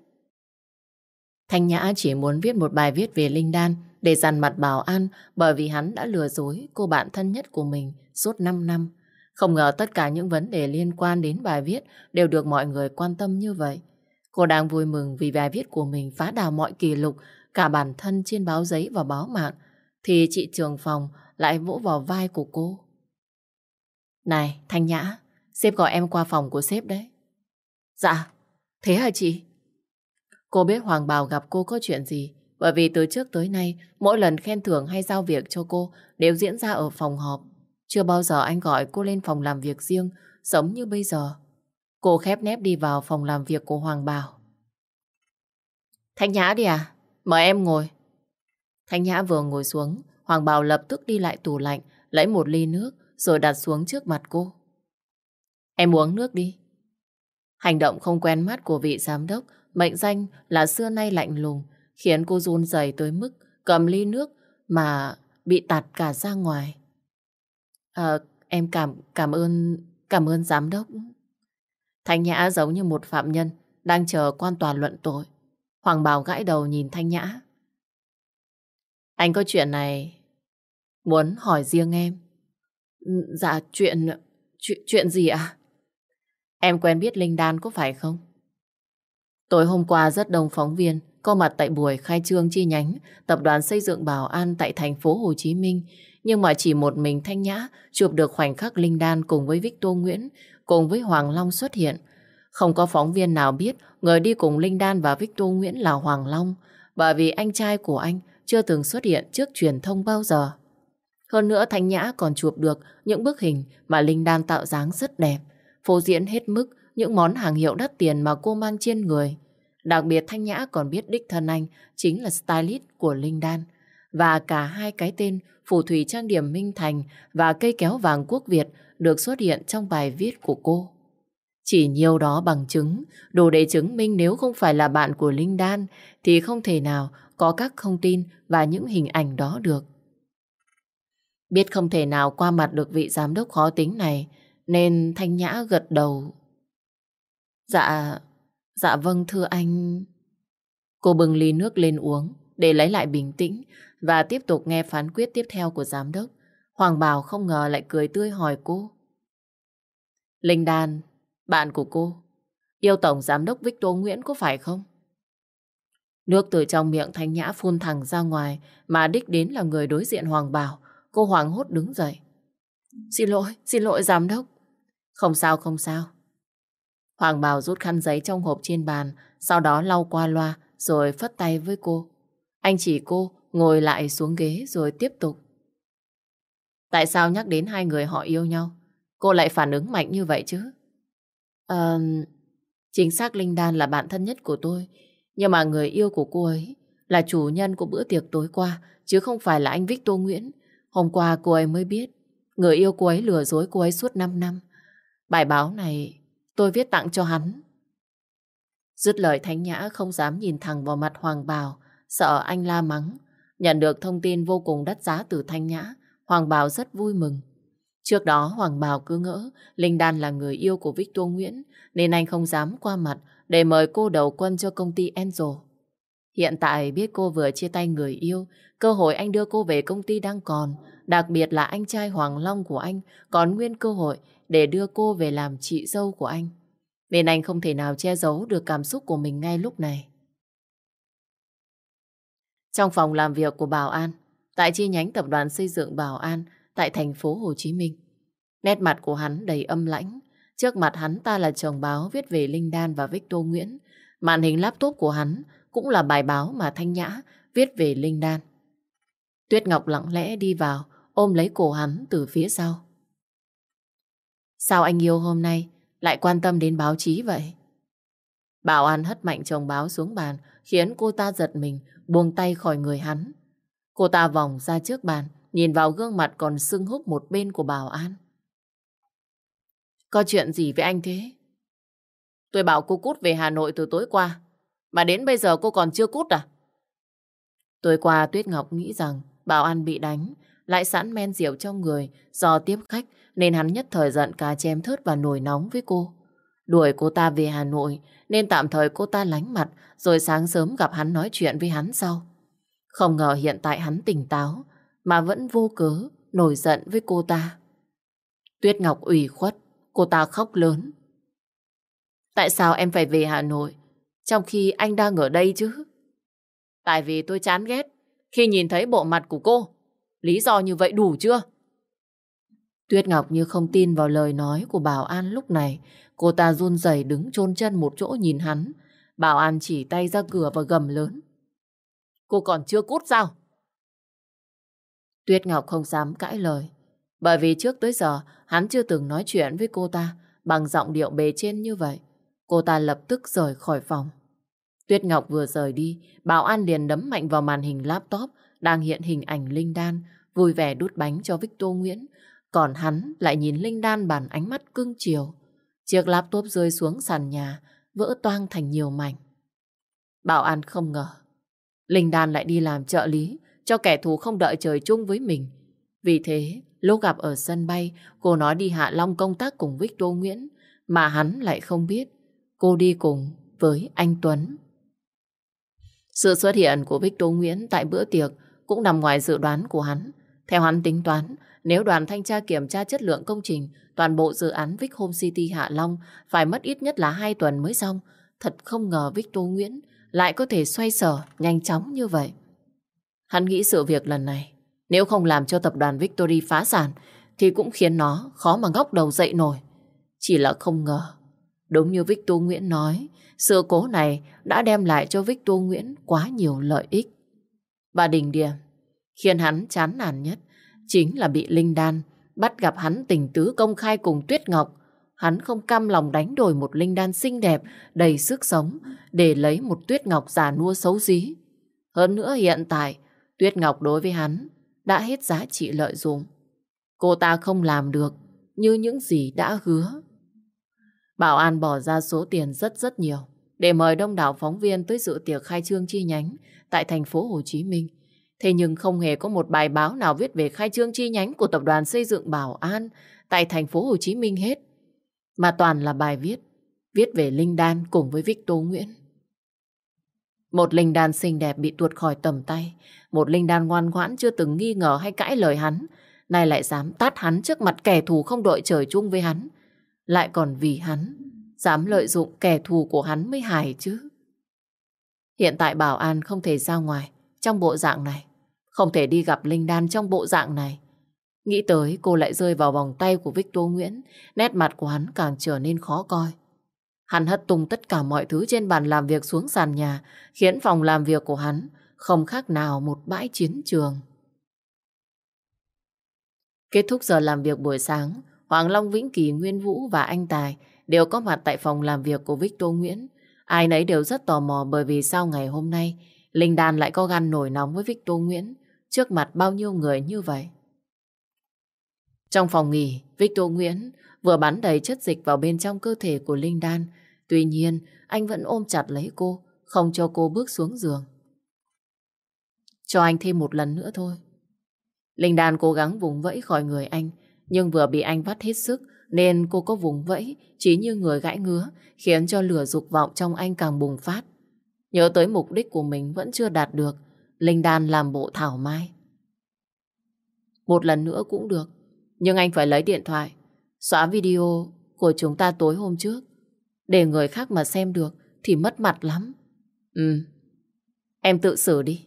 A: Thanh Nhã chỉ muốn viết một bài viết về Linh Đan để dằn mặt bảo an bởi vì hắn đã lừa dối cô bạn thân nhất của mình suốt 5 năm. Không ngờ tất cả những vấn đề liên quan đến bài viết đều được mọi người quan tâm như vậy. Cô đang vui mừng vì bài viết của mình phá đào mọi kỷ lục, cả bản thân trên báo giấy và báo mạng, thì chị trường phòng lại vỗ vào vai của cô. Này, Thanh Nhã, sếp gọi em qua phòng của sếp đấy. Dạ, thế hả chị? Cô biết Hoàng Bảo gặp cô có chuyện gì, bởi vì từ trước tới nay, mỗi lần khen thưởng hay giao việc cho cô đều diễn ra ở phòng họp. Chưa bao giờ anh gọi cô lên phòng làm việc riêng, giống như bây giờ. Cô khép nép đi vào phòng làm việc của Hoàng Bảo. Thanh Nhã đi à? Mời em ngồi. Thanh Nhã vừa ngồi xuống, Hoàng Bảo lập tức đi lại tủ lạnh, lấy một ly nước rồi đặt xuống trước mặt cô. Em uống nước đi. Hành động không quen mắt của vị giám đốc, mệnh danh là xưa nay lạnh lùng, khiến cô run rẩy tới mức cầm ly nước mà bị tạt cả ra ngoài. À, em cảm cảm ơn cảm ơn giám đốc. Thanh Nhã giống như một phạm nhân đang chờ quan tòa luận tội. Hoàng Bảo gãi đầu nhìn Thanh Nhã. Anh có chuyện này muốn hỏi riêng em. Ừ, dạ chuyện chuyện chuyện gì ạ? Em quen biết Linh Đan có phải không? Tối hôm qua rất đông phóng viên có mặt tại buổi khai trương chi nhánh tập đoàn xây dựng Bảo An tại thành phố Hồ Chí Minh nhưng mà chỉ một mình Thanh Nhã chụp được khoảnh khắc Linh Đan cùng với Victor Nguyễn, cùng với Hoàng Long xuất hiện. Không có phóng viên nào biết người đi cùng Linh Đan và Victor Nguyễn là Hoàng Long, bởi vì anh trai của anh chưa từng xuất hiện trước truyền thông bao giờ. Hơn nữa Thanh Nhã còn chụp được những bức hình mà Linh Đan tạo dáng rất đẹp, phô diễn hết mức những món hàng hiệu đắt tiền mà cô mang trên người. Đặc biệt Thanh Nhã còn biết đích thân anh chính là stylist của Linh Đan và cả hai cái tên phù thủy trang điểm Minh Thành và cây kéo vàng quốc Việt được xuất hiện trong bài viết của cô. Chỉ nhiều đó bằng chứng, đủ để chứng minh nếu không phải là bạn của Linh Đan thì không thể nào có các thông tin và những hình ảnh đó được. Biết không thể nào qua mặt được vị giám đốc khó tính này nên Thanh Nhã gật đầu. Dạ, dạ vâng thưa anh. Cô bưng ly nước lên uống để lấy lại bình tĩnh và tiếp tục nghe phán quyết tiếp theo của giám đốc. Hoàng Bảo không ngờ lại cười tươi hỏi cô. Linh Đan, bạn của cô, yêu Tổng Giám đốc Victor Nguyễn có phải không? Nước từ trong miệng Thanh Nhã phun thẳng ra ngoài mà đích đến là người đối diện Hoàng Bảo. Cô hoảng hốt đứng dậy. Xin lỗi, xin lỗi Giám đốc. Không sao, không sao. Hoàng Bảo rút khăn giấy trong hộp trên bàn, sau đó lau qua loa rồi phất tay với cô. Anh chỉ cô ngồi lại xuống ghế rồi tiếp tục. Tại sao nhắc đến hai người họ yêu nhau, cô lại phản ứng mạnh như vậy chứ? À, chính xác Linh Đan là bạn thân nhất của tôi, nhưng mà người yêu của cô ấy là chủ nhân của bữa tiệc tối qua, chứ không phải là anh Victor Nguyễn. Hôm qua cô ấy mới biết, người yêu cô ấy lừa dối cô ấy suốt 5 năm. Bài báo này tôi viết tặng cho hắn. Dứt lời Thánh Nhã không dám nhìn thẳng vào mặt Hoàng Bảo, sợ anh la mắng. Nhận được thông tin vô cùng đắt giá từ Thanh Nhã, Hoàng Bảo rất vui mừng. Trước đó Hoàng Bảo cứ ngỡ Linh Đan là người yêu của Victor Nguyễn nên anh không dám qua mặt để mời cô đầu quân cho công ty Angel. Hiện tại biết cô vừa chia tay người yêu, cơ hội anh đưa cô về công ty đang còn, đặc biệt là anh trai Hoàng Long của anh còn nguyên cơ hội để đưa cô về làm chị dâu của anh. Nên anh không thể nào che giấu được cảm xúc của mình ngay lúc này. Trong phòng làm việc của Bảo An, tại chi nhánh tập đoàn xây dựng Bảo An tại thành phố Hồ Chí Minh, Nét mặt của hắn đầy âm lãnh. Trước mặt hắn ta là chồng báo viết về Linh Đan và Victor Nguyễn. Màn hình laptop của hắn cũng là bài báo mà Thanh Nhã viết về Linh Đan. Tuyết Ngọc lặng lẽ đi vào, ôm lấy cổ hắn từ phía sau. Sao anh yêu hôm nay lại quan tâm đến báo chí vậy? Bảo An hất mạnh chồng báo xuống bàn, khiến cô ta giật mình, buông tay khỏi người hắn. Cô ta vòng ra trước bàn, nhìn vào gương mặt còn sưng húp một bên của Bảo An. Có chuyện gì với anh thế? Tôi bảo cô cút về Hà Nội từ tối qua, mà đến bây giờ cô còn chưa cút à? Tối qua Tuyết Ngọc nghĩ rằng Bảo An bị đánh, lại sẵn men rượu trong người do tiếp khách nên hắn nhất thời giận cá chém thớt và nổi nóng với cô. Đuổi cô ta về Hà Nội nên tạm thời cô ta lánh mặt rồi sáng sớm gặp hắn nói chuyện với hắn sau. Không ngờ hiện tại hắn tỉnh táo mà vẫn vô cớ nổi giận với cô ta. Tuyết Ngọc ủy khuất, cô ta khóc lớn. Tại sao em phải về Hà Nội trong khi anh đang ở đây chứ? Tại vì tôi chán ghét khi nhìn thấy bộ mặt của cô. Lý do như vậy đủ chưa? Tuyết Ngọc như không tin vào lời nói của Bảo An lúc này. Cô ta run rẩy đứng chôn chân một chỗ nhìn hắn. Bảo An chỉ tay ra cửa và gầm lớn. Cô còn chưa cút sao? Tuyết Ngọc không dám cãi lời. Bởi vì trước tới giờ hắn chưa từng nói chuyện với cô ta bằng giọng điệu bề trên như vậy. Cô ta lập tức rời khỏi phòng. Tuyết Ngọc vừa rời đi, Bảo An liền đấm mạnh vào màn hình laptop đang hiện hình ảnh Linh Đan vui vẻ đút bánh cho Victor Nguyễn. Còn hắn lại nhìn Linh Đan bàn ánh mắt cưng chiều. Chiếc laptop rơi xuống sàn nhà, vỡ toang thành nhiều mảnh. Bảo An không ngờ, Linh Đan lại đi làm trợ lý cho kẻ thù không đợi trời chung với mình. Vì thế, lúc gặp ở sân bay, cô nói đi Hạ Long công tác cùng Victor Nguyễn, mà hắn lại không biết cô đi cùng với anh Tuấn. Sự xuất hiện của Victor Nguyễn tại bữa tiệc cũng nằm ngoài dự đoán của hắn. Theo hắn tính toán, nếu đoàn thanh tra kiểm tra chất lượng công trình, toàn bộ dự án Vic Home City Hạ Long phải mất ít nhất là 2 tuần mới xong. Thật không ngờ Victor Nguyễn lại có thể xoay sở nhanh chóng như vậy. Hắn nghĩ sự việc lần này, nếu không làm cho tập đoàn Victory phá sản, thì cũng khiến nó khó mà ngóc đầu dậy nổi. Chỉ là không ngờ, đúng như Victor Nguyễn nói, sự cố này đã đem lại cho Victor Nguyễn quá nhiều lợi ích. Và đỉnh điểm, khiến hắn chán nản nhất, chính là bị Linh Đan bắt gặp hắn tình tứ công khai cùng Tuyết Ngọc. Hắn không cam lòng đánh đổi một Linh Đan xinh đẹp, đầy sức sống để lấy một Tuyết Ngọc già nua xấu xí. Hơn nữa hiện tại, Tuyết Ngọc đối với hắn đã hết giá trị lợi dụng. Cô ta không làm được như những gì đã hứa. Bảo An bỏ ra số tiền rất rất nhiều để mời đông đảo phóng viên tới dự tiệc khai trương chi nhánh tại thành phố Hồ Chí Minh. Thế nhưng không hề có một bài báo nào viết về khai trương chi nhánh của tập đoàn xây dựng Bảo An tại thành phố Hồ Chí Minh hết. Mà toàn là bài viết, viết về Linh Đan cùng với Victor Nguyễn. Một Linh Đan xinh đẹp bị tuột khỏi tầm tay, một Linh Đan ngoan ngoãn chưa từng nghi ngờ hay cãi lời hắn, nay lại dám tát hắn trước mặt kẻ thù không đội trời chung với hắn. Lại còn vì hắn, dám lợi dụng kẻ thù của hắn mới hài chứ. Hiện tại Bảo An không thể ra ngoài trong bộ dạng này. Không thể đi gặp Linh Đan trong bộ dạng này. Nghĩ tới cô lại rơi vào vòng tay của Victor Nguyễn, nét mặt của hắn càng trở nên khó coi. Hắn hất tung tất cả mọi thứ trên bàn làm việc xuống sàn nhà, khiến phòng làm việc của hắn không khác nào một bãi chiến trường. Kết thúc giờ làm việc buổi sáng, Hoàng Long Vĩnh Kỳ, Nguyên Vũ và anh Tài đều có mặt tại phòng làm việc của Victor Nguyễn. Ai nấy đều rất tò mò bởi vì sau ngày hôm nay Linh Đan lại có gan nổi nóng với Victor Nguyễn trước mặt bao nhiêu người như vậy. Trong phòng nghỉ, Victor Nguyễn vừa bắn đầy chất dịch vào bên trong cơ thể của Linh Đan. Tuy nhiên, anh vẫn ôm chặt lấy cô, không cho cô bước xuống giường. Cho anh thêm một lần nữa thôi. Linh Đan cố gắng vùng vẫy khỏi người anh, nhưng vừa bị anh vắt hết sức, nên cô có vùng vẫy chỉ như người gãi ngứa, khiến cho lửa dục vọng trong anh càng bùng phát. Nhớ tới mục đích của mình vẫn chưa đạt được, Linh Đan làm bộ thảo mai. Một lần nữa cũng được, nhưng anh phải lấy điện thoại, xóa video của chúng ta tối hôm trước. Để người khác mà xem được thì mất mặt lắm. Ừ, em tự xử đi.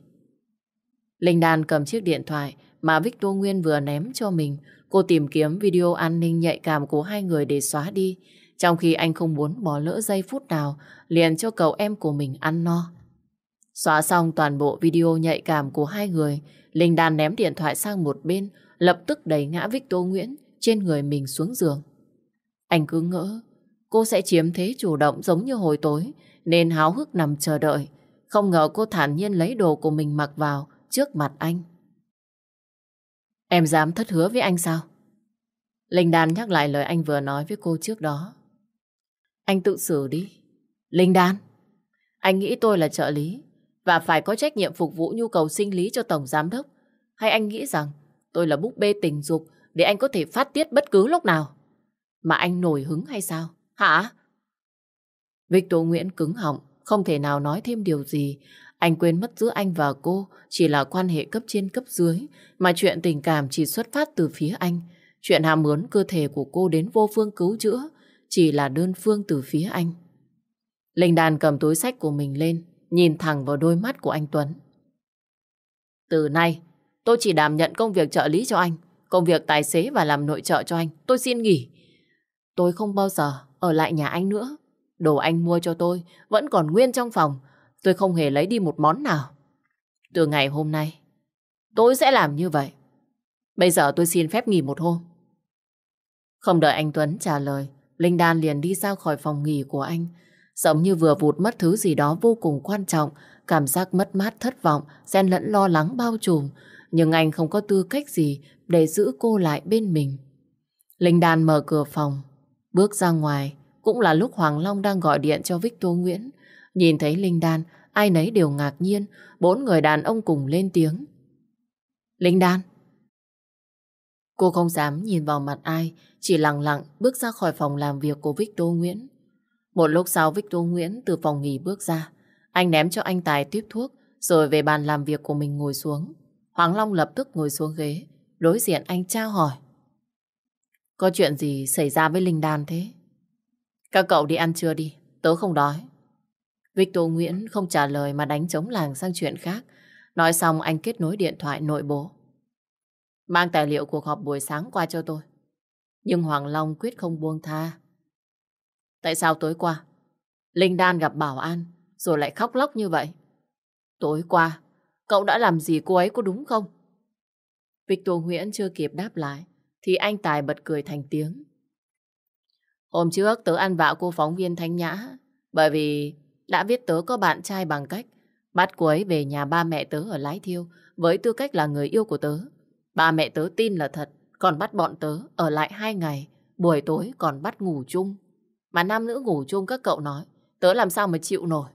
A: Linh Đan cầm chiếc điện thoại mà Victor Nguyên vừa ném cho mình. Cô tìm kiếm video an ninh nhạy cảm của hai người để xóa đi, trong khi anh không muốn bỏ lỡ giây phút nào liền cho cậu em của mình ăn no. Xóa xong toàn bộ video nhạy cảm của hai người, Linh Đan ném điện thoại sang một bên, lập tức đẩy ngã Victor Nguyễn trên người mình xuống giường. Anh cứ ngỡ cô sẽ chiếm thế chủ động giống như hồi tối, nên háo hức nằm chờ đợi. Không ngờ cô thản nhiên lấy đồ của mình mặc vào trước mặt anh. Em dám thất hứa với anh sao? Linh Đan nhắc lại lời anh vừa nói với cô trước đó. Anh tự xử đi. Linh Đan, anh nghĩ tôi là trợ lý và phải có trách nhiệm phục vụ nhu cầu sinh lý cho Tổng Giám Đốc. Hay anh nghĩ rằng tôi là búp bê tình dục để anh có thể phát tiết bất cứ lúc nào? Mà anh nổi hứng hay sao? Hả? Victor Nguyễn cứng họng, không thể nào nói thêm điều gì. Anh quên mất giữa anh và cô chỉ là quan hệ cấp trên cấp dưới, mà chuyện tình cảm chỉ xuất phát từ phía anh. Chuyện ham muốn cơ thể của cô đến vô phương cứu chữa chỉ là đơn phương từ phía anh. Linh Đàn cầm túi sách của mình lên, nhìn thẳng vào đôi mắt của anh Tuấn. Từ nay, tôi chỉ đảm nhận công việc trợ lý cho anh, công việc tài xế và làm nội trợ cho anh. Tôi xin nghỉ. Tôi không bao giờ ở lại nhà anh nữa. Đồ anh mua cho tôi vẫn còn nguyên trong phòng. Tôi không hề lấy đi một món nào. Từ ngày hôm nay, tôi sẽ làm như vậy. Bây giờ tôi xin phép nghỉ một hôm. Không đợi anh Tuấn trả lời, Linh Đan liền đi ra khỏi phòng nghỉ của anh. Giống như vừa vụt mất thứ gì đó vô cùng quan trọng, cảm giác mất mát thất vọng, xen lẫn lo lắng bao trùm. Nhưng anh không có tư cách gì để giữ cô lại bên mình. Linh Đan mở cửa phòng, bước ra ngoài. Cũng là lúc Hoàng Long đang gọi điện cho Victor Nguyễn. Nhìn thấy Linh Đan, ai nấy đều ngạc nhiên. Bốn người đàn ông cùng lên tiếng. Linh Đan. Cô không dám nhìn vào mặt ai, chỉ lặng lặng bước ra khỏi phòng làm việc của Victor Nguyễn. Một lúc sau Victor Nguyễn từ phòng nghỉ bước ra. Anh ném cho anh Tài tiếp thuốc, rồi về bàn làm việc của mình ngồi xuống. Hoàng Long lập tức ngồi xuống ghế, đối diện anh trao hỏi. Có chuyện gì xảy ra với Linh Đan thế? Các cậu đi ăn trưa đi, tớ không đói. Victor Nguyễn không trả lời mà đánh chống làng sang chuyện khác. Nói xong, anh kết nối điện thoại nội bộ. Mang tài liệu cuộc họp buổi sáng qua cho tôi. Nhưng Hoàng Long quyết không buông tha. Tại sao tối qua Linh Đan gặp Bảo An, rồi lại khóc lóc như vậy? Tối qua, cậu đã làm gì cô ấy có đúng không? Victor Nguyễn chưa kịp đáp lại, thì anh Tài bật cười thành tiếng. Hôm trước tớ ăn vạ cô phóng viên Thanh Nhã, bởi vì đã biết tớ có bạn trai bằng cách bắt cô ấy về nhà ba mẹ tớ ở Lái Thiêu với tư cách là người yêu của tớ. Ba mẹ tớ tin là thật, còn bắt bọn tớ ở lại hai ngày, buổi tối còn bắt ngủ chung. Mà nam nữ ngủ chung các cậu nói, tớ làm sao mà chịu nổi.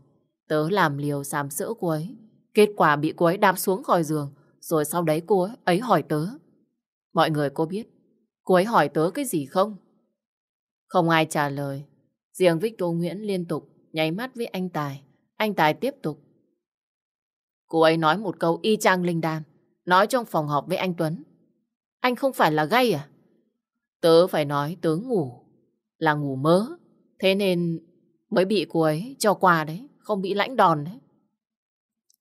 A: Tớ làm liều sàm sữa cô ấy, kết quả bị cô ấy đạp xuống khỏi giường, rồi sau đấy cô ấy, ấy hỏi tớ. Mọi người có biết, cô ấy hỏi tớ cái gì không? Không ai trả lời, riêng Victor Nguyễn liên tục nháy mắt với anh Tài. Anh Tài tiếp tục. Cô ấy nói một câu y chang linh đan, nói trong phòng họp với anh Tuấn. Anh không phải là gay à? Tớ phải nói tớ ngủ, là ngủ mớ. Thế nên mới bị cô ấy cho qua đấy, không bị lãnh đòn đấy.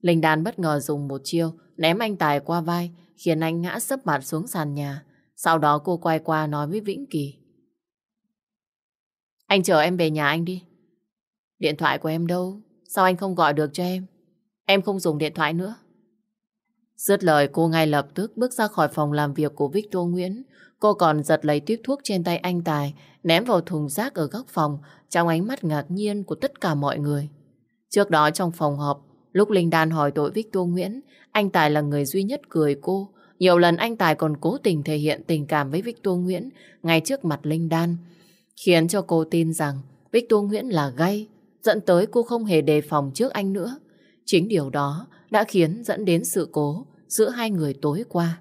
A: Linh Đan bất ngờ dùng một chiêu ném anh Tài qua vai, khiến anh ngã sấp mặt xuống sàn nhà. Sau đó cô quay qua nói với Vĩnh Kỳ. Anh chờ em về nhà anh đi. Điện thoại của em đâu? Sao anh không gọi được cho em? Em không dùng điện thoại nữa. Dứt lời cô ngay lập tức bước ra khỏi phòng làm việc của Victor Nguyễn. Cô còn giật lấy tuyết thuốc trên tay anh Tài, ném vào thùng rác ở góc phòng trong ánh mắt ngạc nhiên của tất cả mọi người. Trước đó trong phòng họp, lúc Linh Đan hỏi tội Victor Nguyễn, anh Tài là người duy nhất cười cô. Nhiều lần anh Tài còn cố tình thể hiện tình cảm với Victor Nguyễn ngay trước mặt Linh Đan, khiến cho cô tin rằng Victor Nguyễn là gay, dẫn tới cô không hề đề phòng trước anh nữa. Chính điều đó đã khiến dẫn đến sự cố giữa hai người tối qua.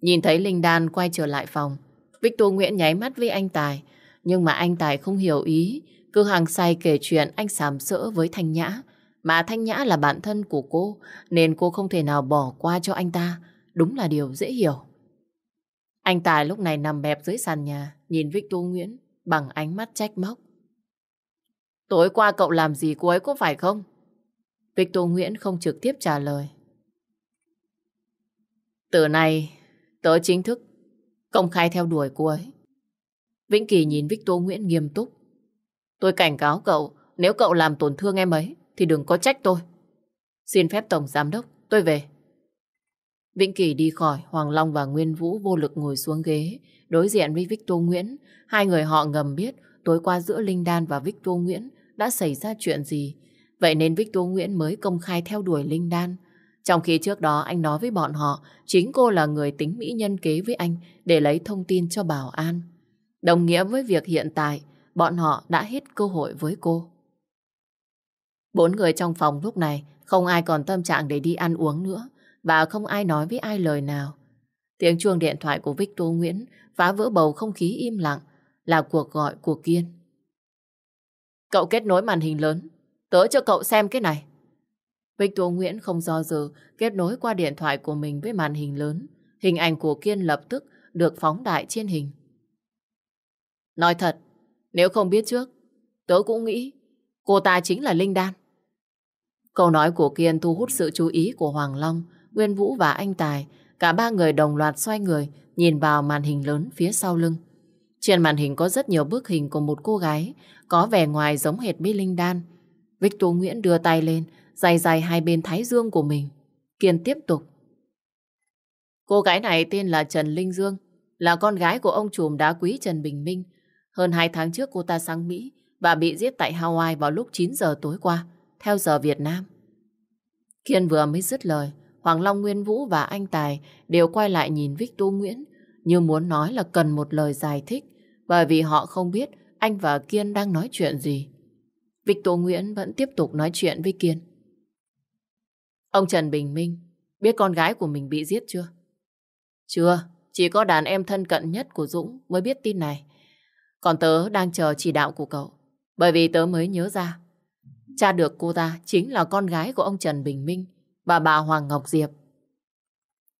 A: Nhìn thấy Linh Đan quay trở lại phòng, Victor Nguyễn nháy mắt với anh Tài, nhưng mà anh Tài không hiểu ý, cứ hàng say kể chuyện anh sàm sỡ với Thanh Nhã, mà Thanh Nhã là bạn thân của cô, nên cô không thể nào bỏ qua cho anh ta, đúng là điều dễ hiểu. Anh Tài lúc này nằm bẹp dưới sàn nhà, nhìn Victor Nguyễn bằng ánh mắt trách móc. Tối qua cậu làm gì cô ấy có phải không? Victor Nguyễn không trực tiếp trả lời. Từ nay, tớ chính thức công khai theo đuổi cô ấy. Vĩnh Kỳ nhìn Victor Nguyễn nghiêm túc. Tôi cảnh cáo cậu, nếu cậu làm tổn thương em ấy, thì đừng có trách tôi. Xin phép Tổng Giám Đốc, tôi về. Vĩnh Kỳ đi khỏi, Hoàng Long và Nguyên Vũ vô lực ngồi xuống ghế, đối diện với Victor Nguyễn. Hai người họ ngầm biết tối qua giữa Linh Đan và Victor Nguyễn đã xảy ra chuyện gì. Vậy nên Victor Nguyễn mới công khai theo đuổi Linh Đan. Trong khi trước đó anh nói với bọn họ, chính cô là người tính Mỹ nhân kế với anh để lấy thông tin cho Bảo An. Đồng nghĩa với việc hiện tại, bọn họ đã hết cơ hội với cô. Bốn người trong phòng lúc này, không ai còn tâm trạng để đi ăn uống nữa và không ai nói với ai lời nào. Tiếng chuông điện thoại của Victor Nguyễn phá vỡ bầu không khí im lặng, là cuộc gọi của Kiên. Cậu kết nối màn hình lớn, tớ cho cậu xem cái này. Victor Nguyễn không do dự kết nối qua điện thoại của mình với màn hình lớn. Hình ảnh của Kiên lập tức được phóng đại trên hình. Nói thật, nếu không biết trước, tớ cũng nghĩ cô ta chính là Linh Đan. Câu nói của Kiên thu hút sự chú ý của Hoàng Long, Nguyên Vũ và anh Tài. Cả ba người đồng loạt xoay người, nhìn vào màn hình lớn phía sau lưng. Trên màn hình có rất nhiều bức hình của một cô gái, có vẻ ngoài giống hệt với Linh Đan. Victor Nguyễn đưa tay lên, dài dài hai bên thái dương của mình. Kiên tiếp tục. Cô gái này tên là Trần Linh Dương, là con gái của ông trùm đá quý Trần Bình Minh. Hơn hai tháng trước cô ta sang Mỹ và bị giết tại Hawaii vào lúc 9 giờ tối qua, theo giờ Việt Nam. Kiên vừa mới dứt lời, Hoàng Long Nguyên Vũ và anh Tài đều quay lại nhìn Victor Nguyễn như muốn nói là cần một lời giải thích bởi vì họ không biết anh và Kiên đang nói chuyện gì. Victor Nguyễn vẫn tiếp tục nói chuyện với Kiên. Ông Trần Bình Minh biết con gái của mình bị giết chưa? Chưa, chỉ có đàn em thân cận nhất của Dũng mới biết tin này. Còn tớ đang chờ chỉ đạo của cậu. Bởi vì tớ mới nhớ ra. Cha được cô ta chính là con gái của ông Trần Bình Minh và bà Hoàng Ngọc Diệp.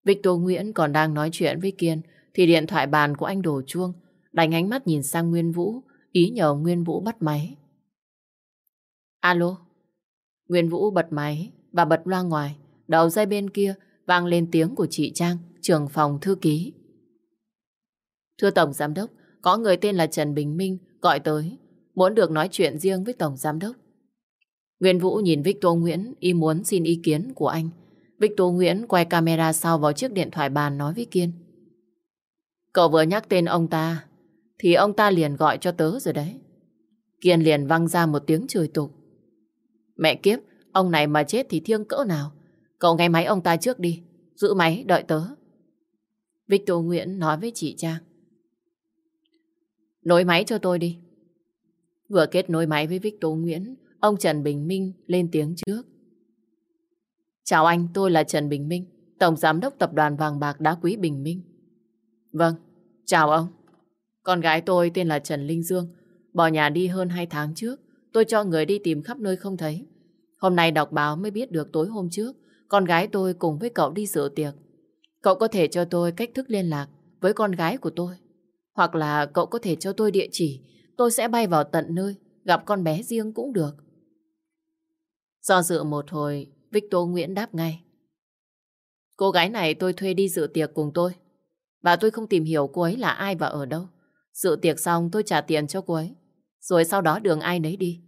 A: Victor Nguyễn còn đang nói chuyện với Kiên thì điện thoại bàn của anh đổ chuông đánh ánh mắt nhìn sang Nguyên Vũ ý nhờ Nguyên Vũ bắt máy. Alo. Nguyên Vũ bật máy và bật loa ngoài. Đầu dây bên kia vang lên tiếng của chị Trang, trưởng phòng thư ký. Thưa Tổng Giám Đốc, có người tên là Trần Bình Minh gọi tới, muốn được nói chuyện riêng với Tổng Giám Đốc. Nguyên Vũ nhìn Victor Nguyễn y muốn xin ý kiến của anh. Victor Nguyễn quay camera sau vào chiếc điện thoại bàn nói với Kiên. Cậu vừa nhắc tên ông ta, thì ông ta liền gọi cho tớ rồi đấy. Kiên liền văng ra một tiếng chửi tục. Mẹ kiếp, ông này mà chết thì thiêng cỡ nào. Cậu nghe máy ông ta trước đi, giữ máy đợi tớ. Victor Nguyễn nói với chị Trang. Nối máy cho tôi đi. Vừa kết nối máy với Victor Nguyễn, ông Trần Bình Minh lên tiếng trước. Chào anh, tôi là Trần Bình Minh, Tổng Giám đốc Tập đoàn Vàng Bạc Đá Quý Bình Minh. Vâng, chào ông. Con gái tôi tên là Trần Linh Dương, bỏ nhà đi hơn 2 tháng trước. Tôi cho người đi tìm khắp nơi không thấy. Hôm nay đọc báo mới biết được tối hôm trước, con gái tôi cùng với cậu đi dự tiệc. Cậu có thể cho tôi cách thức liên lạc với con gái của tôi. Hoặc là cậu có thể cho tôi địa chỉ, tôi sẽ bay vào tận nơi, gặp con bé riêng cũng được. Do dự một hồi, Victor Nguyễn đáp ngay. Cô gái này tôi thuê đi dự tiệc cùng tôi. Và tôi không tìm hiểu cô ấy là ai và ở đâu. sự tiệc xong tôi trả tiền cho cô ấy. Rồi sau đó đường ai nấy đi.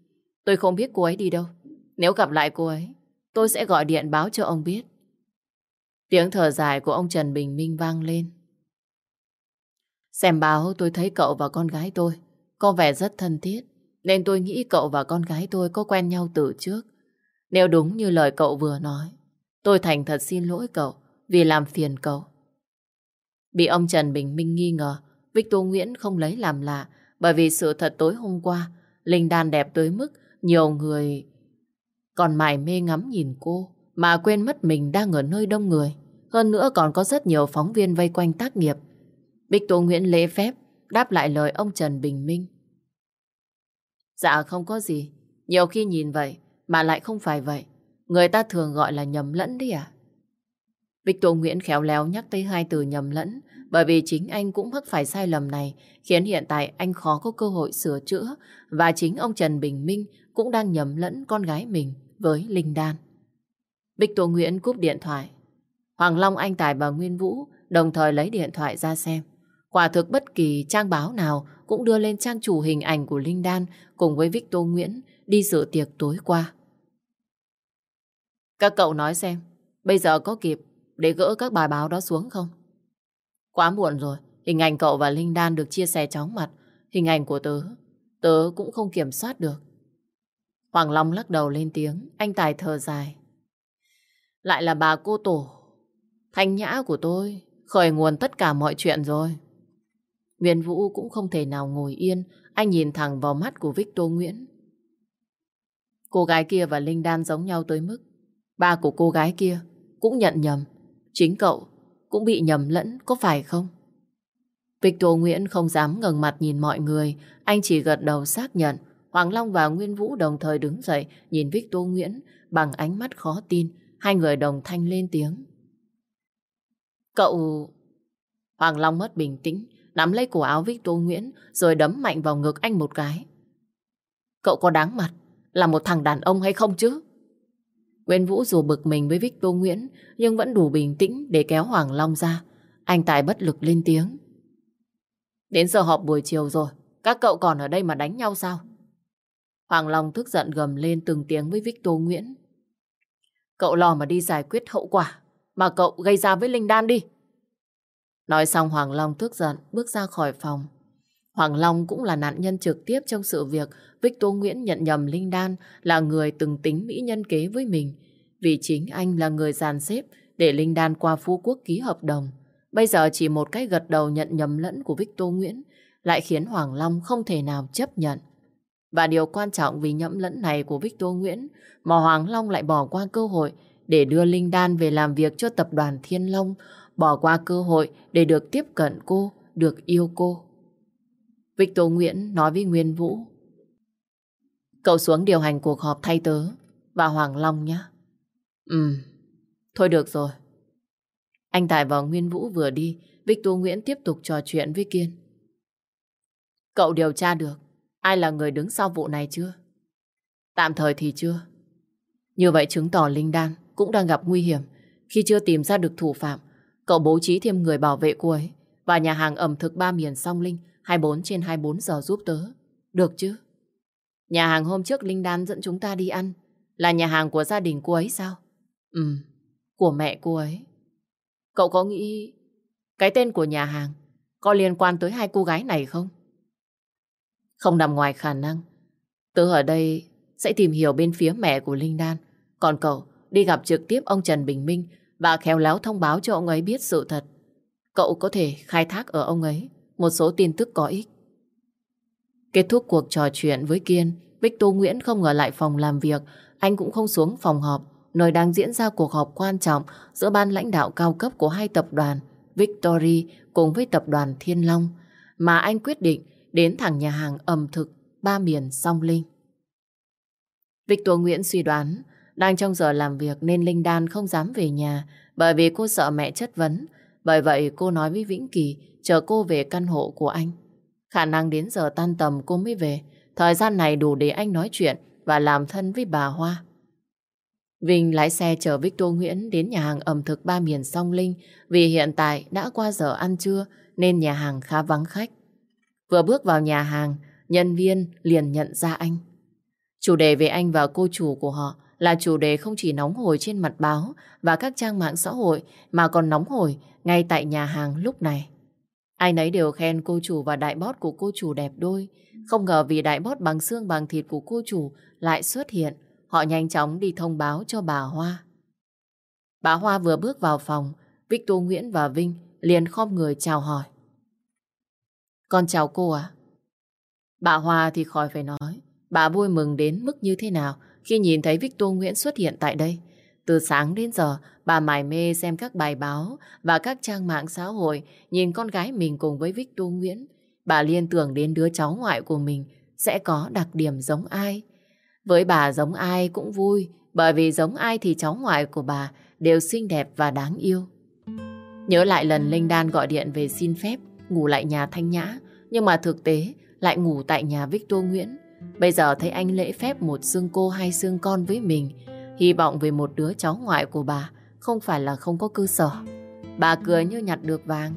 A: Tôi không biết cô ấy đi đâu. Nếu gặp lại cô ấy, tôi sẽ gọi điện báo cho ông biết. Tiếng thở dài của ông Trần Bình Minh vang lên. Xem báo tôi thấy cậu và con gái tôi có vẻ rất thân thiết, nên tôi nghĩ cậu và con gái tôi có quen nhau từ trước. Nếu đúng như lời cậu vừa nói, tôi thành thật xin lỗi cậu vì làm phiền cậu. Bị ông Trần Bình Minh nghi ngờ, Victor Nguyễn không lấy làm lạ bởi vì sự thật tối hôm qua, Linh Đan đẹp tới mức nhiều người còn mải mê ngắm nhìn cô mà quên mất mình đang ở nơi đông người. Hơn nữa còn có rất nhiều phóng viên vây quanh tác nghiệp. Victor Nguyễn lễ phép đáp lại lời ông Trần Bình Minh. Dạ không có gì. Nhiều khi nhìn vậy mà lại không phải vậy. Người ta thường gọi là nhầm lẫn đi à? Victor Nguyễn khéo léo nhắc tới hai từ nhầm lẫn bởi vì chính anh cũng mắc phải sai lầm này khiến hiện tại anh khó có cơ hội sửa chữa và chính ông Trần Bình Minh cũng đang nhầm lẫn con gái mình với Linh Đan. Victor Nguyễn cúp điện thoại. Hoàng Long, anh Tài và Nguyên Vũ đồng thời lấy điện thoại ra xem. Quả thực bất kỳ trang báo nào cũng đưa lên trang chủ hình ảnh của Linh Đan cùng với Victor Nguyễn đi dự tiệc tối qua. Các cậu nói xem, bây giờ có kịp để gỡ các bài báo đó xuống không? Quá muộn rồi, hình ảnh cậu và Linh Đan được chia sẻ chóng mặt. Hình ảnh của tớ, tớ cũng không kiểm soát được. Hoàng Long lắc đầu lên tiếng, anh Tài thở dài. Lại là bà cô tổ, thanh nhã của tôi, khởi nguồn tất cả mọi chuyện rồi. Nguyên Vũ cũng không thể nào ngồi yên, anh nhìn thẳng vào mắt của Victor Nguyễn. Cô gái kia và Linh Đan giống nhau tới mức ba của cô gái kia cũng nhận nhầm. Chính cậu cũng bị nhầm lẫn, có phải không? Victor Nguyễn không dám ngẩng mặt nhìn mọi người, anh chỉ gật đầu xác nhận. Hoàng Long và Nguyên Vũ đồng thời đứng dậy nhìn Victor Nguyễn bằng ánh mắt khó tin. Hai người đồng thanh lên tiếng. Cậu... Hoàng Long mất bình tĩnh, nắm lấy cổ áo Victor Nguyễn rồi đấm mạnh vào ngực anh một cái. Cậu có đáng mặt là một thằng đàn ông hay không chứ? Nguyễn Vũ dù bực mình với Victor Nguyễn nhưng vẫn đủ bình tĩnh để kéo Hoàng Long ra. Anh Tài bất lực lên tiếng. Đến giờ họp buổi chiều rồi, các cậu còn ở đây mà đánh nhau sao? Hoàng Long tức giận gầm lên từng tiếng với Victor Nguyễn. Cậu lò mà đi giải quyết hậu quả mà cậu gây ra với Linh Đan đi. Nói xong Hoàng Long tức giận bước ra khỏi phòng. Hoàng Long cũng là nạn nhân trực tiếp trong sự việc Victor Nguyễn nhận nhầm Linh Đan là người từng tính mỹ nhân kế với mình. Vì chính anh là người dàn xếp để Linh Đan qua Phú Quốc ký hợp đồng. Bây giờ chỉ một cái gật đầu nhận nhầm lẫn của Victor Nguyễn lại khiến Hoàng Long không thể nào chấp nhận. Và điều quan trọng vì nhẫm lẫn này của Victor Nguyễn mà Hoàng Long lại bỏ qua cơ hội để đưa Linh Đan về làm việc cho tập đoàn Thiên Long, bỏ qua cơ hội để được tiếp cận cô, được yêu cô. Victor Nguyễn nói với Nguyên Vũ Cậu xuống điều hành cuộc họp thay tớ và Hoàng Long nhé. Ừ, thôi được rồi. Anh Tài và Nguyên Vũ vừa đi, Victor Nguyễn tiếp tục trò chuyện với Kiên. Cậu điều tra được ai là người đứng sau vụ này chưa? Tạm thời thì chưa. Như vậy chứng tỏ Linh Đan cũng đang gặp nguy hiểm. Khi chưa tìm ra được thủ phạm, cậu bố trí thêm người bảo vệ cô ấy và nhà hàng ẩm thực ba miền song Linh 24 trên 24 giờ giúp tớ. Được chứ? Nhà hàng hôm trước Linh Đan dẫn chúng ta đi ăn là nhà hàng của gia đình cô ấy sao? Ừ, của mẹ cô ấy. Cậu có nghĩ cái tên của nhà hàng có liên quan tới hai cô gái này không? Không nằm ngoài khả năng. Tớ ở đây sẽ tìm hiểu bên phía mẹ của Linh Đan. Còn cậu đi gặp trực tiếp ông Trần Bình Minh và khéo léo thông báo cho ông ấy biết sự thật. Cậu có thể khai thác ở ông ấy một số tin tức có ích. Kết thúc cuộc trò chuyện với Kiên, Victor Nguyễn không ở lại phòng làm việc, anh cũng không xuống phòng họp, nơi đang diễn ra cuộc họp quan trọng giữa ban lãnh đạo cao cấp của hai tập đoàn, Victory cùng với tập đoàn Thiên Long, mà anh quyết định đến thẳng nhà hàng ẩm thực ba miền song Linh. Victor Nguyễn suy đoán đang trong giờ làm việc nên Linh Đan không dám về nhà bởi vì cô sợ mẹ chất vấn. Bởi vậy cô nói với Vĩnh Kỳ chờ cô về căn hộ của anh. Khả năng đến giờ tan tầm cô mới về. Thời gian này đủ để anh nói chuyện và làm thân với bà Hoa. Vinh lái xe chở Victor Nguyễn đến nhà hàng ẩm thực ba miền song Linh vì hiện tại đã qua giờ ăn trưa nên nhà hàng khá vắng khách. Vừa bước vào nhà hàng, nhân viên liền nhận ra anh. Chủ đề về anh và cô chủ của họ là chủ đề không chỉ nóng hổi trên mặt báo và các trang mạng xã hội mà còn nóng hổi ngay tại nhà hàng lúc này. Ai nấy đều khen cô chủ và đại bót của cô chủ đẹp đôi. Không ngờ vì đại bót bằng xương bằng thịt của cô chủ lại xuất hiện. Họ nhanh chóng đi thông báo cho bà Hoa. Bà Hoa vừa bước vào phòng, Victor Nguyễn và Vinh liền khom người chào hỏi. Con chào cô à? Bà Hoa thì khỏi phải nói. Bà vui mừng đến mức như thế nào khi nhìn thấy Victor Nguyễn xuất hiện tại đây. Từ sáng đến giờ, bà mải mê xem các bài báo và các trang mạng xã hội, nhìn con gái mình cùng với Victor Nguyễn. Bà liên tưởng đến đứa cháu ngoại của mình sẽ có đặc điểm giống ai. Với bà giống ai cũng vui, bởi vì giống ai thì cháu ngoại của bà đều xinh đẹp và đáng yêu. Nhớ lại lần Linh Đan gọi điện về xin phép ngủ lại nhà Thanh Nhã, nhưng mà thực tế lại ngủ tại nhà Victor Nguyễn. Bây giờ thấy anh lễ phép một xương cô hai xương con với mình, hy vọng về một đứa cháu ngoại của bà không phải là không có cơ sở. Bà cười như nhặt được vàng.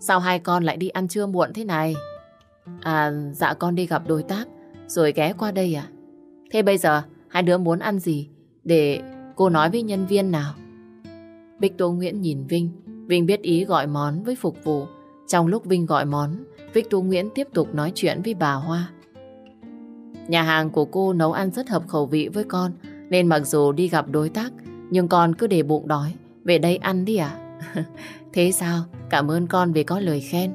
A: sao hai con lại đi ăn trưa muộn thế này? À, dạ con đi gặp đối tác, rồi ghé qua đây à? Thế bây giờ, hai đứa muốn ăn gì? Để cô nói với nhân viên nào. Bích Tô Nguyễn nhìn Vinh, Vinh biết ý gọi món với phục vụ. Trong lúc Vinh gọi món, Victor Nguyễn tiếp tục nói chuyện với bà Hoa. Nhà hàng của cô nấu ăn rất hợp khẩu vị với con, nên mặc dù đi gặp đối tác, nhưng con cứ để bụng đói. Về đây ăn đi à? Thế sao? Cảm ơn con vì có lời khen.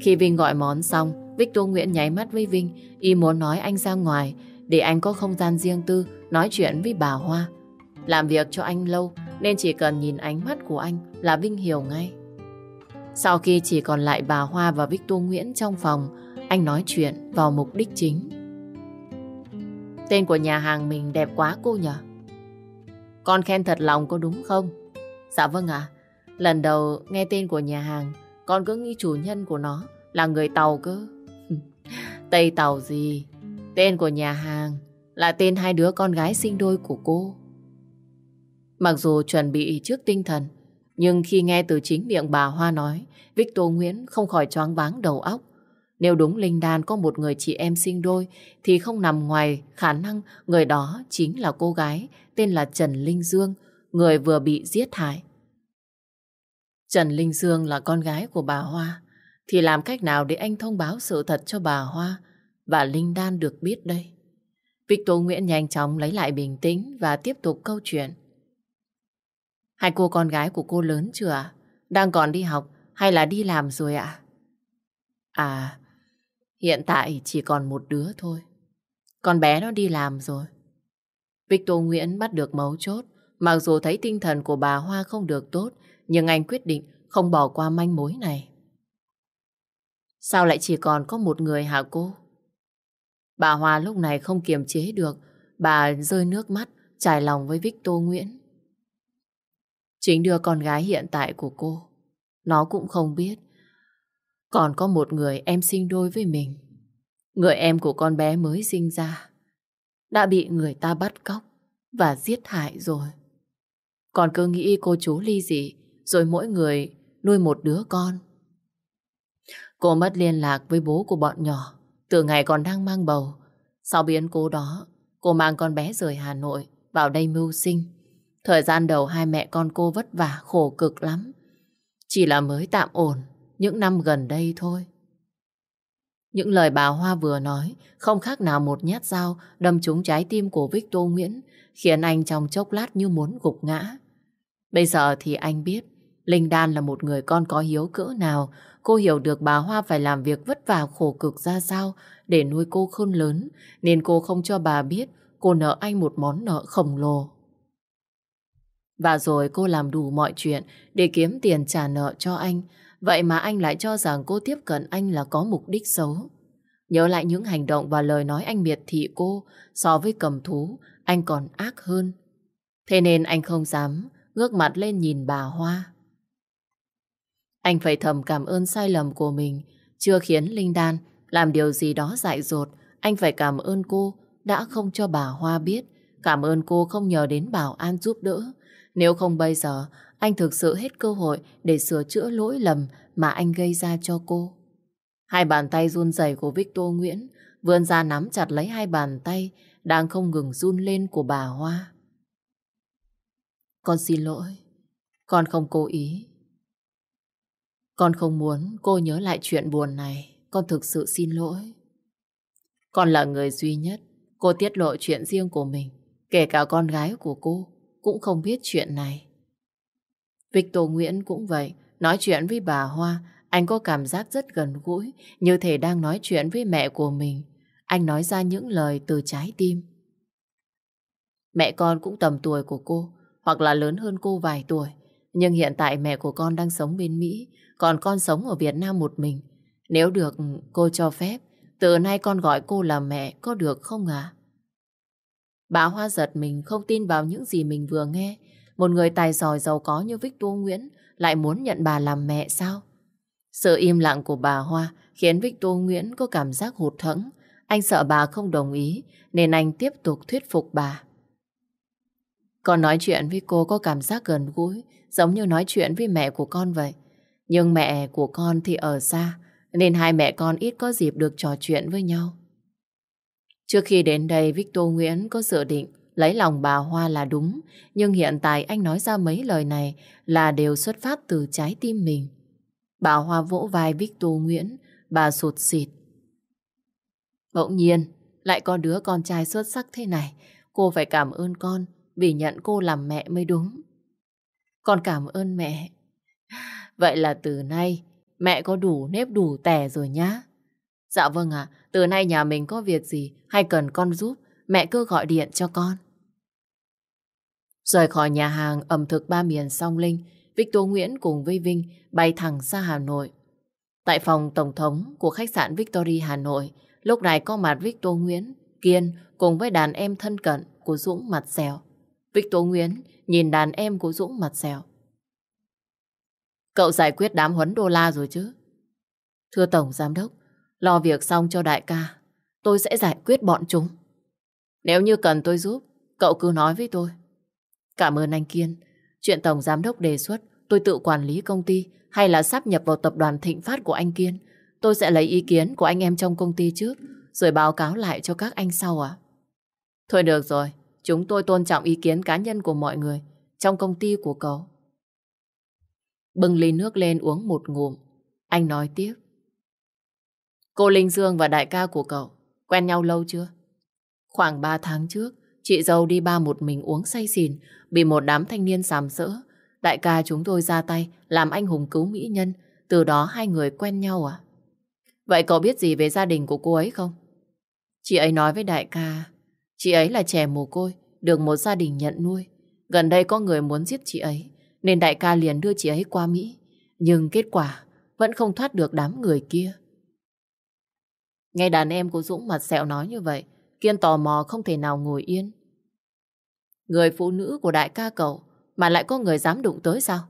A: Khi Vinh gọi món xong, Victor Nguyễn nháy mắt với Vinh, y muốn nói anh ra ngoài để anh có không gian riêng tư nói chuyện với bà Hoa. Làm việc cho anh lâu nên chỉ cần nhìn ánh mắt của anh là Vinh hiểu ngay. Sau khi chỉ còn lại bà Hoa và Victor Nguyễn trong phòng, anh nói chuyện vào mục đích chính. Tên của nhà hàng mình đẹp quá cô nhở? Con khen thật lòng có đúng không? Dạ vâng ạ. Lần đầu nghe tên của nhà hàng, con cứ nghĩ chủ nhân của nó là người Tàu cơ. Tây Tàu gì? Tên của nhà hàng là tên hai đứa con gái sinh đôi của cô. Mặc dù chuẩn bị trước tinh thần, nhưng khi nghe từ chính miệng bà Hoa nói, Victor Nguyễn không khỏi choáng váng đầu óc. Nếu đúng Linh Đan có một người chị em sinh đôi, thì không nằm ngoài khả năng người đó chính là cô gái tên là Trần Linh Dương, người vừa bị giết hại. Trần Linh Dương là con gái của bà Hoa, thì làm cách nào để anh thông báo sự thật cho bà Hoa và Linh Đan được biết đây? Victor Nguyễn nhanh chóng lấy lại bình tĩnh và tiếp tục câu chuyện. Hai cô con gái của cô lớn chưa ạ? Đang còn đi học hay là đi làm rồi ạ? À, hiện tại chỉ còn một đứa thôi. Con bé nó đi làm rồi. Victor Nguyễn bắt được mấu chốt. Mặc dù thấy tinh thần của bà Hoa không được tốt, nhưng anh quyết định không bỏ qua manh mối này. Sao lại chỉ còn có một người hả cô? Bà Hoa lúc này không kiềm chế được, bà rơi nước mắt, trải lòng với Victor Nguyễn. Chính đứa con gái hiện tại của cô, nó cũng không biết. Còn có một người em sinh đôi với mình. Người em của con bé mới sinh ra. Đã bị người ta bắt cóc và giết hại rồi. Còn cứ nghĩ cô chú ly dị, rồi mỗi người nuôi một đứa con. Cô mất liên lạc với bố của bọn nhỏ từ ngày còn đang mang bầu. Sau biến cố đó, cô mang con bé rời Hà Nội vào đây mưu sinh. Thời gian đầu hai mẹ con cô vất vả khổ cực lắm. Chỉ là mới tạm ổn những năm gần đây thôi. Những lời bà Hoa vừa nói, không khác nào một nhát dao đâm trúng trái tim của Victor Nguyễn, khiến anh trong chốc lát như muốn gục ngã. Bây giờ thì anh biết, Linh Đan là một người con có hiếu cỡ nào cô hiểu được bà Hoa phải làm việc vất vả khổ cực ra sao để nuôi cô khôn lớn, nên cô không cho bà biết cô nợ anh một món nợ khổng lồ. Và rồi cô làm đủ mọi chuyện để kiếm tiền trả nợ cho anh. Vậy mà anh lại cho rằng cô tiếp cận anh là có mục đích xấu. Nhớ lại những hành động và lời nói anh miệt thị cô so với cầm thú, anh còn ác hơn. Thế nên anh không dám ngước mặt lên nhìn bà Hoa. Anh phải thầm cảm ơn sai lầm của mình, chưa khiến Linh Đan làm điều gì đó dại dột. Anh phải cảm ơn cô đã không cho bà Hoa biết, cảm ơn cô không nhờ đến Bảo An giúp đỡ, nếu không bây giờ, anh thực sự hết cơ hội để sửa chữa lỗi lầm mà anh gây ra cho cô. Hai bàn tay run rẩy của Victor Nguyễn vươn ra nắm chặt lấy hai bàn tay đang không ngừng run lên của bà Hoa. Con xin lỗi. Con không cố ý. Con không muốn cô nhớ lại chuyện buồn này. Con thực sự xin lỗi. Con là người duy nhất. Cô tiết lộ chuyện riêng của mình. Kể cả con gái của cô cũng không biết chuyện này. Victor Nguyễn cũng vậy, nói chuyện với bà Hoa, anh có cảm giác rất gần gũi, như thể đang nói chuyện với mẹ của mình. Anh nói ra những lời từ trái tim. Mẹ con cũng tầm tuổi của cô, hoặc là lớn hơn cô vài tuổi. Nhưng hiện tại mẹ của con đang sống bên Mỹ, còn con sống ở Việt Nam một mình. Nếu được cô cho phép, từ nay con gọi cô là mẹ có được không ạ? Bà Hoa giật mình không tin vào những gì mình vừa nghe. Một người tài giỏi giàu có như Victor Nguyễn lại muốn nhận bà làm mẹ sao? Sự im lặng của bà Hoa khiến Victor Nguyễn có cảm giác hụt hẫng. Anh sợ bà không đồng ý nên anh tiếp tục thuyết phục bà. Con nói chuyện với cô có cảm giác gần gũi giống như nói chuyện với mẹ của con vậy. Nhưng mẹ của con thì ở xa, nên hai mẹ con ít có dịp được trò chuyện với nhau. Trước khi đến đây, Victor Nguyễn có dự định lấy lòng bà Hoa là đúng, nhưng hiện tại anh nói ra mấy lời này là đều xuất phát từ trái tim mình. Bà Hoa vỗ vai Victor Nguyễn, bà sụt xịt. Bỗng nhiên, lại có đứa con trai xuất sắc thế này, cô phải cảm ơn con vì nhận cô làm mẹ mới đúng. Con cảm ơn mẹ. Vậy là từ nay mẹ có đủ nếp đủ tẻ rồi nhá. Dạ vâng ạ, từ nay nhà mình có việc gì hay cần con giúp, mẹ cứ gọi điện cho con. Rời khỏi nhà hàng ẩm thực ba miền song linh, Victor Nguyễn cùng với Vinh bay thẳng ra Hà Nội. Tại phòng tổng thống của khách sạn Victory Hà Nội, lúc này có mặt Victor Nguyễn, Kiên cùng với đàn em thân cận của Dũng mặt dẻo. Victor Nguyễn nhìn đàn em của Dũng mặt dẻo. Cậu giải quyết đám huấn đô la rồi chứ? Thưa Tổng Giám Đốc, lo việc xong cho đại ca, tôi sẽ giải quyết bọn chúng. Nếu như cần tôi giúp, cậu cứ nói với tôi. Cảm ơn anh Kiên. Chuyện Tổng Giám Đốc đề xuất, tôi tự quản lý công ty hay là sắp nhập vào tập đoàn Thịnh Phát của anh Kiên. Tôi sẽ lấy ý kiến của anh em trong công ty trước, rồi báo cáo lại cho các anh sau à? Thôi được rồi, chúng tôi tôn trọng ý kiến cá nhân của mọi người trong công ty của cậu. Bưng ly nước lên uống một ngụm. Anh nói tiếp. Cô Linh Dương và đại ca của cậu quen nhau lâu chưa? Khoảng 3 tháng trước, chị dâu đi ba một mình uống say xỉn, bị một đám thanh niên sàm sỡ. Đại ca chúng tôi ra tay làm anh hùng cứu mỹ nhân, từ đó hai người quen nhau à? Vậy cậu biết gì về gia đình của cô ấy không? Chị ấy nói với đại ca, chị ấy là trẻ mồ côi, được một gia đình nhận nuôi. Gần đây có người muốn giết chị ấy, nên đại ca liền đưa chị ấy qua Mỹ. Nhưng kết quả vẫn không thoát được đám người kia. Nghe đàn em của Dũng mặt sẹo nói như vậy, Kiên tò mò không thể nào ngồi yên. Người phụ nữ của đại ca cậu mà lại có người dám đụng tới sao?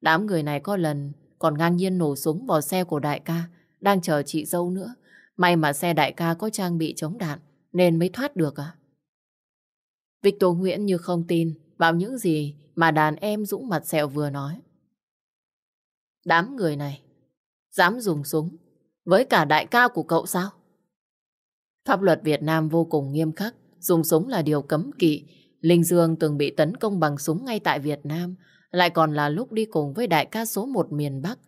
A: Đám người này có lần còn ngang nhiên nổ súng vào xe của đại ca đang chờ chị dâu nữa. May mà xe đại ca có trang bị chống đạn nên mới thoát được à? Victor Nguyễn như không tin vào những gì mà đàn em Dũng mặt sẹo vừa nói. Đám người này dám dùng súng với cả đại ca của cậu sao? Pháp luật Việt Nam vô cùng nghiêm khắc, dùng súng là điều cấm kỵ. Linh Dương từng bị tấn công bằng súng ngay tại Việt Nam, lại còn là lúc đi cùng với đại ca số một miền Bắc,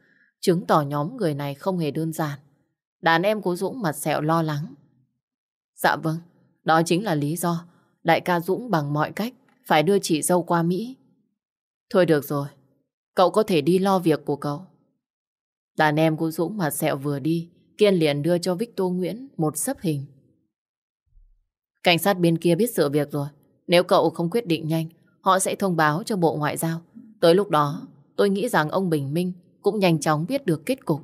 A: chứng tỏ nhóm người này không hề đơn giản. Đàn em của Dũng mặt sẹo lo lắng. Dạ vâng, đó chính là lý do đại ca Dũng bằng mọi cách phải đưa chị dâu qua Mỹ. Thôi được rồi, cậu có thể đi lo việc của cậu. Đàn em của Dũng mặt sẹo vừa đi, Kiên liền đưa cho Victor Nguyễn một sấp hình. Cảnh sát bên kia biết sự việc rồi. Nếu cậu không quyết định nhanh, họ sẽ thông báo cho Bộ Ngoại giao. Tới lúc đó, tôi nghĩ rằng ông Bình Minh cũng nhanh chóng biết được kết cục.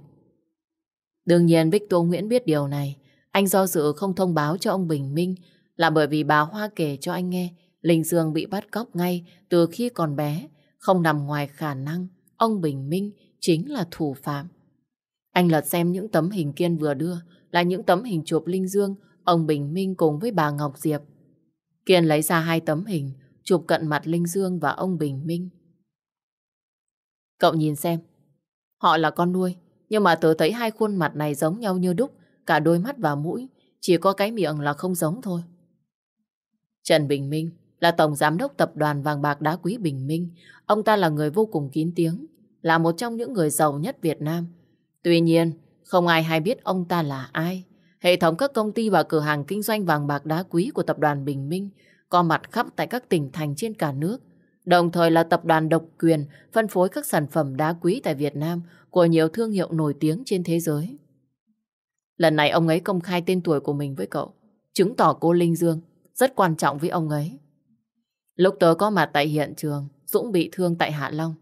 A: Đương nhiên Victor Nguyễn biết điều này. Anh do dự không thông báo cho ông Bình Minh là bởi vì bà Hoa kể cho anh nghe Linh Dương bị bắt cóc ngay từ khi còn bé, không nằm ngoài khả năng ông Bình Minh chính là thủ phạm. Anh lật xem những tấm hình Kiên vừa đưa là những tấm hình chụp Linh Dương, ông Bình Minh cùng với bà Ngọc Diệp. Kiên lấy ra hai tấm hình chụp cận mặt Linh Dương và ông Bình Minh. Cậu nhìn xem, họ là con nuôi, nhưng mà tớ thấy hai khuôn mặt này giống nhau như đúc, cả đôi mắt và mũi, chỉ có cái miệng là không giống thôi. Trần Bình Minh là tổng giám đốc tập đoàn vàng bạc đá quý Bình Minh. Ông ta là người vô cùng kín tiếng, là một trong những người giàu nhất Việt Nam. Tuy nhiên, không ai hay biết ông ta là ai. Hệ thống các công ty và cửa hàng kinh doanh vàng bạc đá quý của tập đoàn Bình Minh có mặt khắp tại các tỉnh thành trên cả nước. Đồng thời là tập đoàn độc quyền phân phối các sản phẩm đá quý tại Việt Nam của nhiều thương hiệu nổi tiếng trên thế giới. Lần này ông ấy công khai tên tuổi của mình với cậu, chứng tỏ cô Linh Dương rất quan trọng với ông ấy. Lúc tớ có mặt tại hiện trường, Dũng bị thương tại Hạ Long.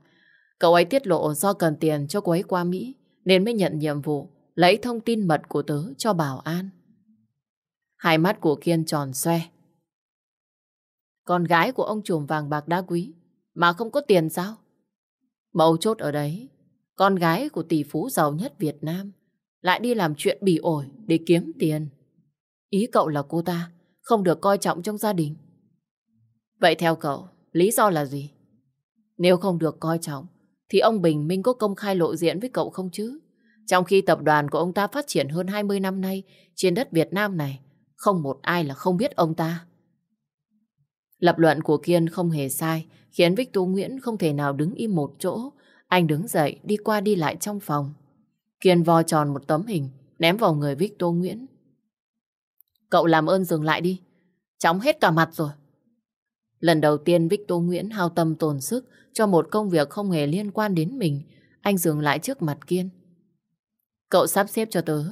A: Cậu ấy tiết lộ do cần tiền cho cô ấy qua Mỹ, nên mới nhận nhiệm vụ lấy thông tin mật của tớ cho Bảo An. Hai mắt của Kiên tròn xoe. Con gái của ông trùm vàng bạc đá quý mà không có tiền sao? Mấu chốt ở đấy, con gái của tỷ phú giàu nhất Việt Nam lại đi làm chuyện bỉ ổi để kiếm tiền. Ý cậu là cô ta không được coi trọng trong gia đình. Vậy theo cậu, lý do là gì? Nếu không được coi trọng, thì ông Bình Minh có công khai lộ diện với cậu không chứ? Trong khi tập đoàn của ông ta phát triển hơn 20 năm nay trên đất Việt Nam này, không một ai là không biết ông ta. Lập luận của Kiên không hề sai, khiến Victor Nguyễn không thể nào đứng im một chỗ. Anh đứng dậy, đi qua đi lại trong phòng. Kiên vo tròn một tấm hình, ném vào người Victor Nguyễn. Cậu làm ơn dừng lại đi, chóng hết cả mặt rồi. Lần đầu tiên Victor Nguyễn hao tâm tồn sức cho một công việc không hề liên quan đến mình, anh dừng lại trước mặt Kiên. Cậu sắp xếp cho tớ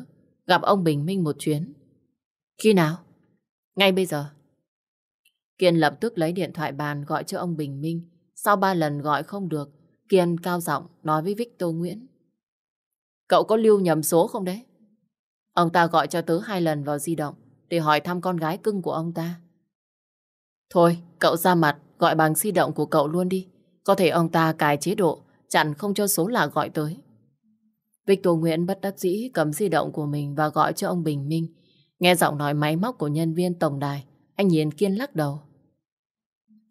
A: gặp ông Bình Minh một chuyến. Khi nào? Ngay bây giờ. Kiên lập tức lấy điện thoại bàn gọi cho ông Bình Minh. Sau ba lần gọi không được, Kiên cao giọng nói với Victor Nguyễn. Cậu có lưu nhầm số không đấy? Ông ta gọi cho tớ hai lần vào di động để hỏi thăm con gái cưng của ông ta. Thôi, cậu ra mặt gọi bằng di động của cậu luôn đi. Có thể ông ta cài chế độ, chặn không cho số lạ gọi tới. Victor Nguyễn bất đắc dĩ cầm di động của mình và gọi cho ông Bình Minh. Nghe giọng nói máy móc của nhân viên tổng đài, anh nhìn Kiên lắc đầu.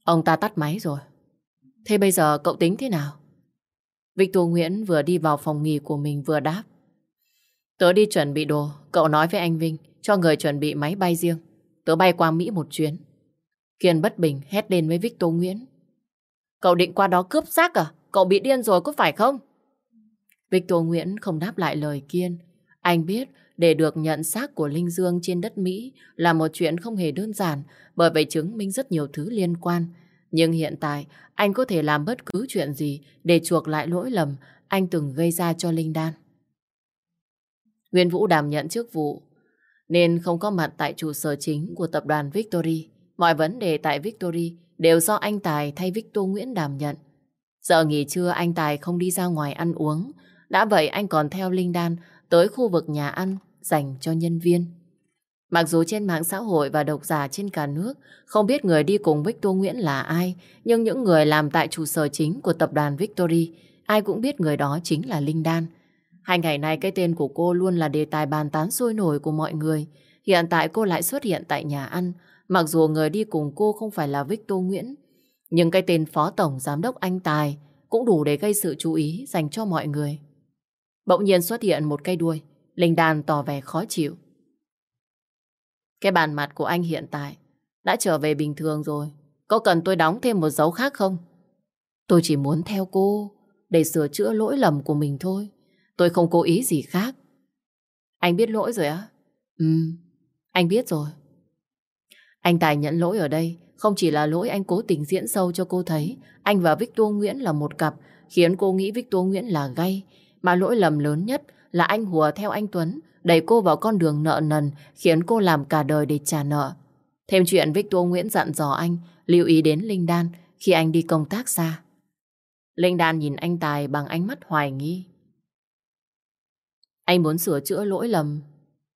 A: Ông ta tắt máy rồi. Thế bây giờ cậu tính thế nào? Victor Nguyễn vừa đi vào phòng nghỉ của mình vừa đáp. Tớ đi chuẩn bị đồ, cậu nói với anh Vinh cho người chuẩn bị máy bay riêng. Tớ bay qua Mỹ một chuyến. Kiên bất bình hét lên với Victor Nguyễn. Cậu định qua đó cướp xác à? Cậu bị điên rồi có phải không? Victor Nguyễn không đáp lại lời Kiên. Anh biết để được nhận xác của Linh Dương trên đất Mỹ là một chuyện không hề đơn giản bởi vậy chứng minh rất nhiều thứ liên quan. Nhưng hiện tại, anh có thể làm bất cứ chuyện gì để chuộc lại lỗi lầm anh từng gây ra cho Linh Đan. Nguyên Vũ đảm nhận chức vụ, nên không có mặt tại trụ sở chính của tập đoàn Victory. Mọi vấn đề tại Victory đều do anh Tài thay Victor Nguyễn đảm nhận. Giờ nghỉ trưa anh Tài không đi ra ngoài ăn uống. Đã vậy anh còn theo Linh Đan tới khu vực nhà ăn dành cho nhân viên. Mặc dù trên mạng xã hội và độc giả trên cả nước không biết người đi cùng Victor Nguyễn là ai, nhưng những người làm tại trụ sở chính của tập đoàn Victory, ai cũng biết người đó chính là Linh Đan. Hai ngày nay cái tên của cô luôn là đề tài bàn tán sôi nổi của mọi người. Hiện tại cô lại xuất hiện tại nhà ăn, mặc dù người đi cùng cô không phải là Victor Nguyễn, nhưng cái tên Phó Tổng Giám đốc Anh Tài cũng đủ để gây sự chú ý dành cho mọi người. Bỗng nhiên xuất hiện một cây đuôi, Linh Đan tỏ vẻ khó chịu. Cái bàn mặt của anh hiện tại đã trở về bình thường rồi. Có cần tôi đóng thêm một dấu khác không? Tôi chỉ muốn theo cô để sửa chữa lỗi lầm của mình thôi. Tôi không cố ý gì khác. Anh biết lỗi rồi á? Ừ, anh biết rồi. Anh Tài nhận lỗi ở đây, không chỉ là lỗi anh cố tình diễn sâu cho cô thấy, anh và Victor Nguyễn là một cặp, khiến cô nghĩ Victor Nguyễn là gay mà lỗi lầm lớn nhất là anh hùa theo anh Tuấn, đẩy cô vào con đường nợ nần, khiến cô làm cả đời để trả nợ. Thêm chuyện Victor Nguyễn dặn dò anh, lưu ý đến Linh Đan khi anh đi công tác xa. Linh Đan nhìn anh Tài bằng ánh mắt hoài nghi. Anh muốn sửa chữa lỗi lầm.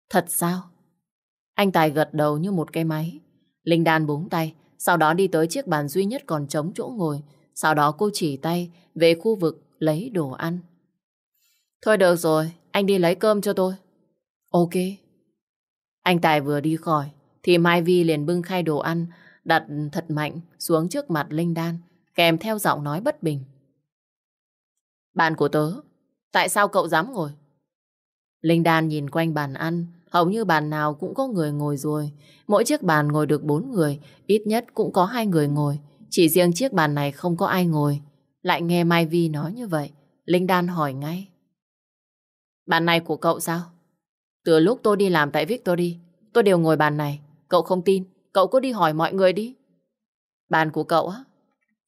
A: Thật sao? Anh Tài gật đầu như một cái máy. Linh Đan búng tay, sau đó đi tới chiếc bàn duy nhất còn trống chỗ ngồi. Sau đó cô chỉ tay về khu vực lấy đồ ăn. Thôi được rồi, anh đi lấy cơm cho tôi. Ok. Anh Tài vừa đi khỏi, thì Mai Vi liền bưng khay đồ ăn, đặt thật mạnh xuống trước mặt Linh Đan, kèm theo giọng nói bất bình. Bàn của tớ, tại sao cậu dám ngồi? Linh Đan nhìn quanh bàn ăn, hầu như bàn nào cũng có người ngồi rồi. Mỗi chiếc bàn ngồi được bốn người, ít nhất cũng có hai người ngồi. Chỉ riêng chiếc bàn này không có ai ngồi. Lại nghe Mai Vi nói như vậy, Linh Đan hỏi ngay. Bàn này của cậu sao? Từ lúc tôi đi làm tại Victory, tôi đều ngồi bàn này. Cậu không tin, cậu cứ đi hỏi mọi người đi. Bàn của cậu á?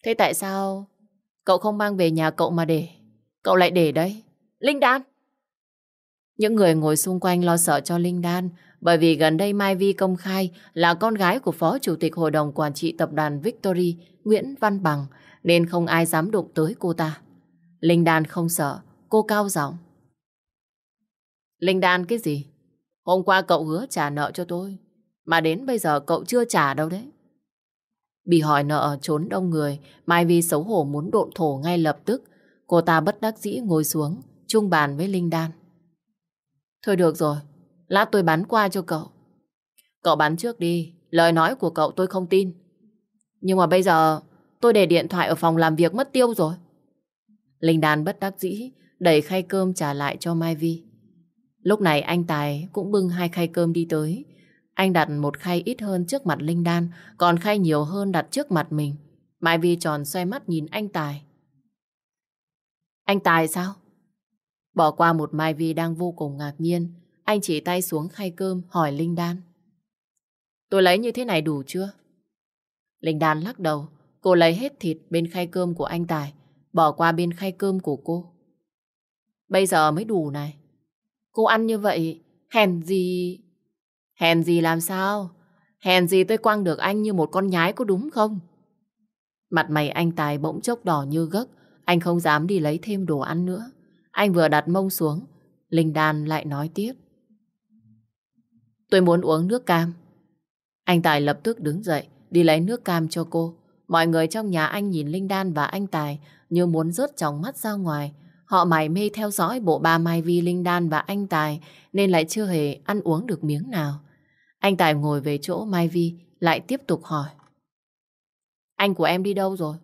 A: Thế tại sao cậu không mang về nhà cậu mà để? Cậu lại để đấy Linh Đan! Những người ngồi xung quanh lo sợ cho Linh Đan bởi vì gần đây Mai Vi công khai là con gái của Phó Chủ tịch Hội đồng Quản trị Tập đoàn Victory Nguyễn Văn Bằng nên không ai dám đụng tới cô ta. Linh Đan không sợ, cô cao giọng. Linh Đan cái gì? Hôm qua cậu hứa trả nợ cho tôi, mà đến bây giờ cậu chưa trả đâu đấy. Bị hỏi nợ trốn đông người, Mai Vi xấu hổ muốn độn thổ ngay lập tức. Cô ta bất đắc dĩ ngồi xuống, chung bàn với Linh Đan. Thôi được rồi, lát tôi bán qua cho cậu. Cậu bán trước đi, lời nói của cậu tôi không tin. Nhưng mà bây giờ tôi để điện thoại ở phòng làm việc mất tiêu rồi. Linh Đan bất đắc dĩ, đẩy khay cơm trả lại cho Mai Vi. Lúc này anh Tài cũng bưng hai khay cơm đi tới. Anh đặt một khay ít hơn trước mặt Linh Đan, còn khay nhiều hơn đặt trước mặt mình. Mai Vi tròn xoay mắt nhìn anh Tài. Anh Tài sao? Bỏ qua một Mai Vi đang vô cùng ngạc nhiên, anh chỉ tay xuống khay cơm hỏi Linh Đan. Tôi lấy như thế này đủ chưa? Linh Đan lắc đầu, cô lấy hết thịt bên khay cơm của anh Tài, bỏ qua bên khay cơm của cô. Bây giờ mới đủ này. Cô ăn như vậy, hèn gì... Hèn gì làm sao? Hèn gì tôi quăng được anh như một con nhái có đúng không? Mặt mày anh Tài bỗng chốc đỏ như gấc, anh không dám đi lấy thêm đồ ăn nữa. Anh vừa đặt mông xuống, Linh Đan lại nói tiếp. Tôi muốn uống nước cam. Anh Tài lập tức đứng dậy, đi lấy nước cam cho cô. Mọi người trong nhà anh nhìn Linh Đan và anh Tài như muốn rớt trong mắt ra ngoài. Họ mải mê theo dõi bộ ba Mai Vi, Linh Đan và anh Tài nên lại chưa hề ăn uống được miếng nào. Anh Tài ngồi về chỗ Mai Vi lại tiếp tục hỏi. Anh của em đi đâu rồi?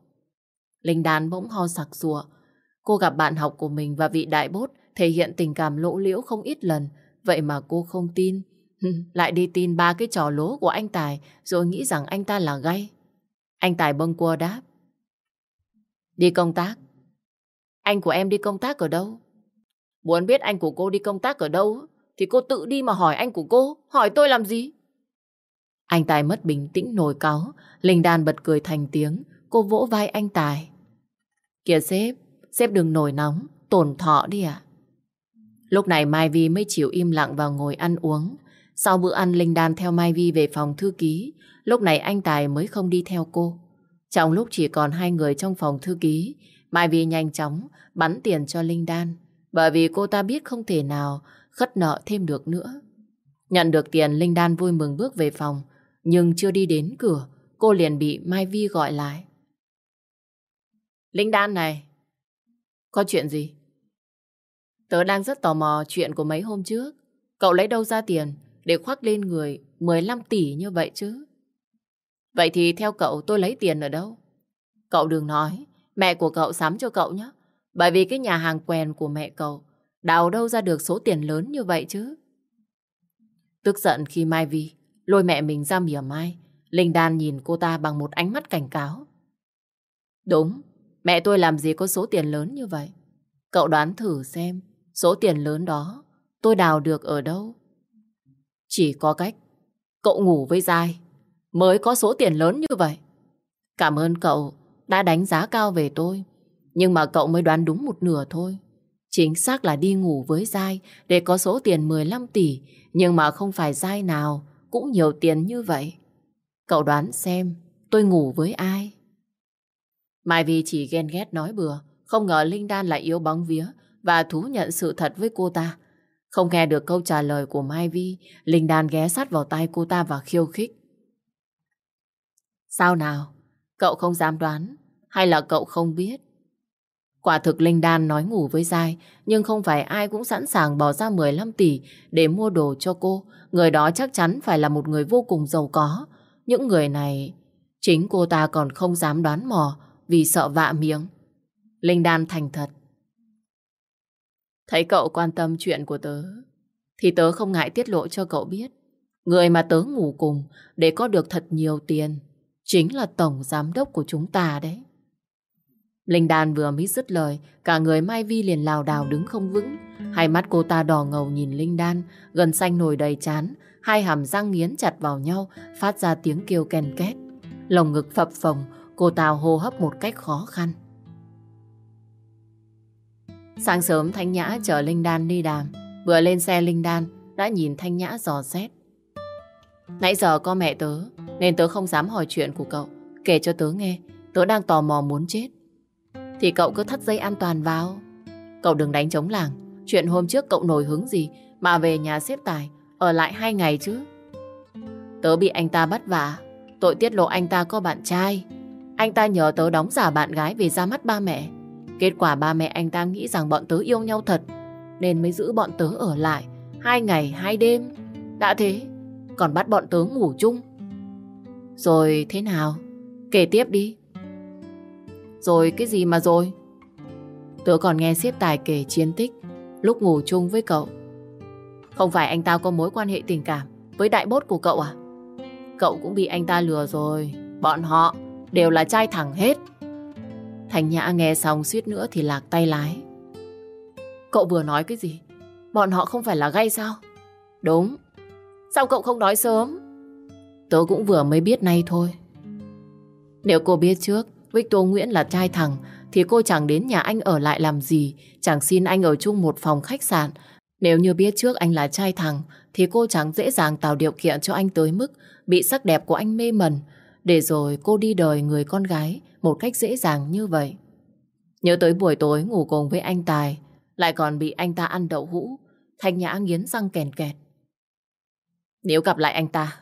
A: Linh Đan bỗng ho sặc sụa. Cô gặp bạn học của mình và vị đại bốt thể hiện tình cảm lỗ liễu không ít lần. Vậy mà cô không tin. Lại đi tin ba cái trò lố của anh Tài rồi nghĩ rằng anh ta là gay. Anh Tài bâng cua đáp. Đi công tác. Anh của em đi công tác ở đâu? Muốn biết anh của cô đi công tác ở đâu thì cô tự đi mà hỏi anh của cô. Hỏi tôi làm gì? Anh Tài mất bình tĩnh nổi cáu. Linh Đan bật cười thành tiếng. Cô vỗ vai anh Tài. Kìa sếp, sếp đừng nổi nóng, tổn thọ đi ạ. Lúc này Mai Vi mới chịu im lặng và ngồi ăn uống. Sau bữa ăn Linh Đan theo Mai Vi về phòng thư ký. Lúc này anh Tài mới không đi theo cô. Trong lúc chỉ còn hai người trong phòng thư ký, Mai Vi nhanh chóng bắn tiền cho Linh Đan. Bởi vì cô ta biết không thể nào khất nợ thêm được nữa. Nhận được tiền, Linh Đan vui mừng bước về phòng. Nhưng chưa đi đến cửa, cô liền bị Mai Vi gọi lại. Linh Đan này, có chuyện gì? Tớ đang rất tò mò chuyện của mấy hôm trước. Cậu lấy đâu ra tiền để khoác lên người 15 tỷ như vậy chứ? Vậy thì theo cậu tôi lấy tiền ở đâu? Cậu đừng nói, mẹ của cậu sắm cho cậu nhé. Bởi vì cái nhà hàng quèn của mẹ cậu đào đâu ra được số tiền lớn như vậy chứ? Tức giận khi Mai Vi lôi mẹ mình ra mỉa mai, Linh Đan nhìn cô ta bằng một ánh mắt cảnh cáo. Đúng, mẹ tôi làm gì có số tiền lớn như vậy? Cậu đoán thử xem, số tiền lớn đó tôi đào được ở đâu? Chỉ có cách, cậu ngủ với Giai mới có số tiền lớn như vậy. Cảm ơn cậu đã đánh giá cao về tôi, nhưng mà cậu mới đoán đúng một nửa thôi. Chính xác là đi ngủ với Giai để có số tiền 15 tỷ, nhưng mà không phải Giai nào cũng nhiều tiền như vậy. Cậu đoán xem tôi ngủ với ai? Mai Vi chỉ ghen ghét nói bừa, không ngờ Linh Đan lại yếu bóng vía và thú nhận sự thật với cô ta. Không nghe được câu trả lời của Mai Vi, Linh Đan ghé sát vào tay cô ta và khiêu khích. Sao nào? Cậu không dám đoán hay là cậu không biết? Quả thực Linh Đan nói ngủ với Giai, nhưng không phải ai cũng sẵn sàng bỏ ra 15 tỷ để mua đồ cho cô. Người đó chắc chắn phải là một người vô cùng giàu có. Những người này, chính cô ta còn không dám đoán mò vì sợ vạ miếng. Linh Đan thành thật. Thấy cậu quan tâm chuyện của tớ, thì tớ không ngại tiết lộ cho cậu biết. Người mà tớ ngủ cùng để có được thật nhiều tiền, chính là tổng giám đốc của chúng ta đấy. Linh Đan vừa mới dứt lời, cả người Mai Vi liền lào đảo đứng không vững. Hai mắt cô ta đỏ ngầu nhìn Linh Đan, gần xanh nổi đầy chán, hai hàm răng nghiến chặt vào nhau, phát ra tiếng kêu ken két. Lồng ngực phập phồng, cô ta hô hấp một cách khó khăn. Sáng sớm Thanh Nhã chở Linh Đan đi đàm, vừa lên xe Linh Đan đã nhìn Thanh Nhã dò xét. Nãy giờ có mẹ tớ, nên tớ không dám hỏi chuyện của cậu. Kể cho tớ nghe, tớ đang tò mò muốn chết. Thì cậu cứ thắt dây an toàn vào. Cậu đừng đánh chống làng. Chuyện hôm trước cậu nổi hứng gì mà về nhà xếp tài, ở lại hai ngày chứ. Tớ bị anh ta bắt vả, tội tiết lộ anh ta có bạn trai. Anh ta nhờ tớ đóng giả bạn gái về ra mắt ba mẹ. Kết quả ba mẹ anh ta nghĩ rằng bọn tớ yêu nhau thật, nên mới giữ bọn tớ ở lại hai ngày hai đêm. Đã thế, còn bắt bọn tớ ngủ chung. Rồi thế nào? Kể tiếp đi. Rồi cái gì mà rồi? Tớ còn nghe xếp tài kể chiến tích lúc ngủ chung với cậu. Không phải anh ta có mối quan hệ tình cảm với đại bốt của cậu à? Cậu cũng bị anh ta lừa rồi. Bọn họ đều là trai thẳng hết. Thành Nhã nghe xong suýt nữa thì lạc tay lái. Cậu vừa nói cái gì? Bọn họ không phải là gay sao? Đúng. Sao cậu không nói sớm? Tớ cũng vừa mới biết nay thôi. Nếu cô biết trước Victor Nguyễn là trai thẳng thì cô chẳng đến nhà anh ở lại làm gì, chẳng xin anh ở chung một phòng khách sạn. Nếu như biết trước anh là trai thẳng thì cô chẳng dễ dàng tạo điều kiện cho anh tới mức bị sắc đẹp của anh mê mẩn để rồi cô đi đời người con gái một cách dễ dàng như vậy. Nhớ tới buổi tối ngủ cùng với anh Tài lại còn bị anh ta ăn đậu hũ Thanh Nhã nghiến răng kèn kẹt. Nếu gặp lại anh ta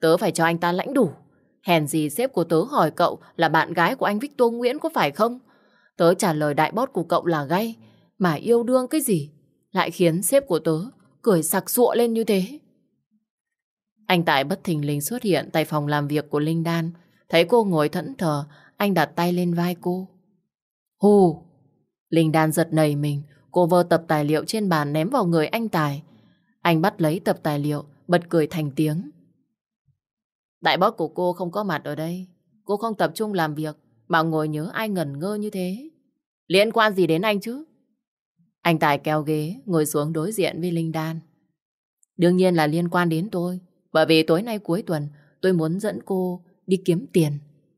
A: tớ phải cho anh ta lãnh đủ. Hèn gì sếp của tớ hỏi cậu là bạn gái của anh Victor Nguyễn có phải không? Tớ trả lời đại bót của cậu là gay, mà yêu đương cái gì? Lại khiến sếp của tớ cười sặc sụa lên như thế. Anh Tài bất thình lình xuất hiện tại phòng làm việc của Linh Đan. Thấy cô ngồi thẫn thờ, anh đặt tay lên vai cô. Hù! Linh Đan giật nảy mình, cô vơ tập tài liệu trên bàn ném vào người anh Tài. Anh bắt lấy tập tài liệu, bật cười thành tiếng. Đại boss của cô không có mặt ở đây. Cô không tập trung làm việc mà ngồi nhớ ai ngẩn ngơ như thế. Liên quan gì đến anh chứ? Anh Tài kéo ghế, ngồi xuống đối diện với Linh Đan. Đương nhiên là liên quan đến tôi. Bởi vì tối nay cuối tuần tôi muốn dẫn cô đi kiếm tiền.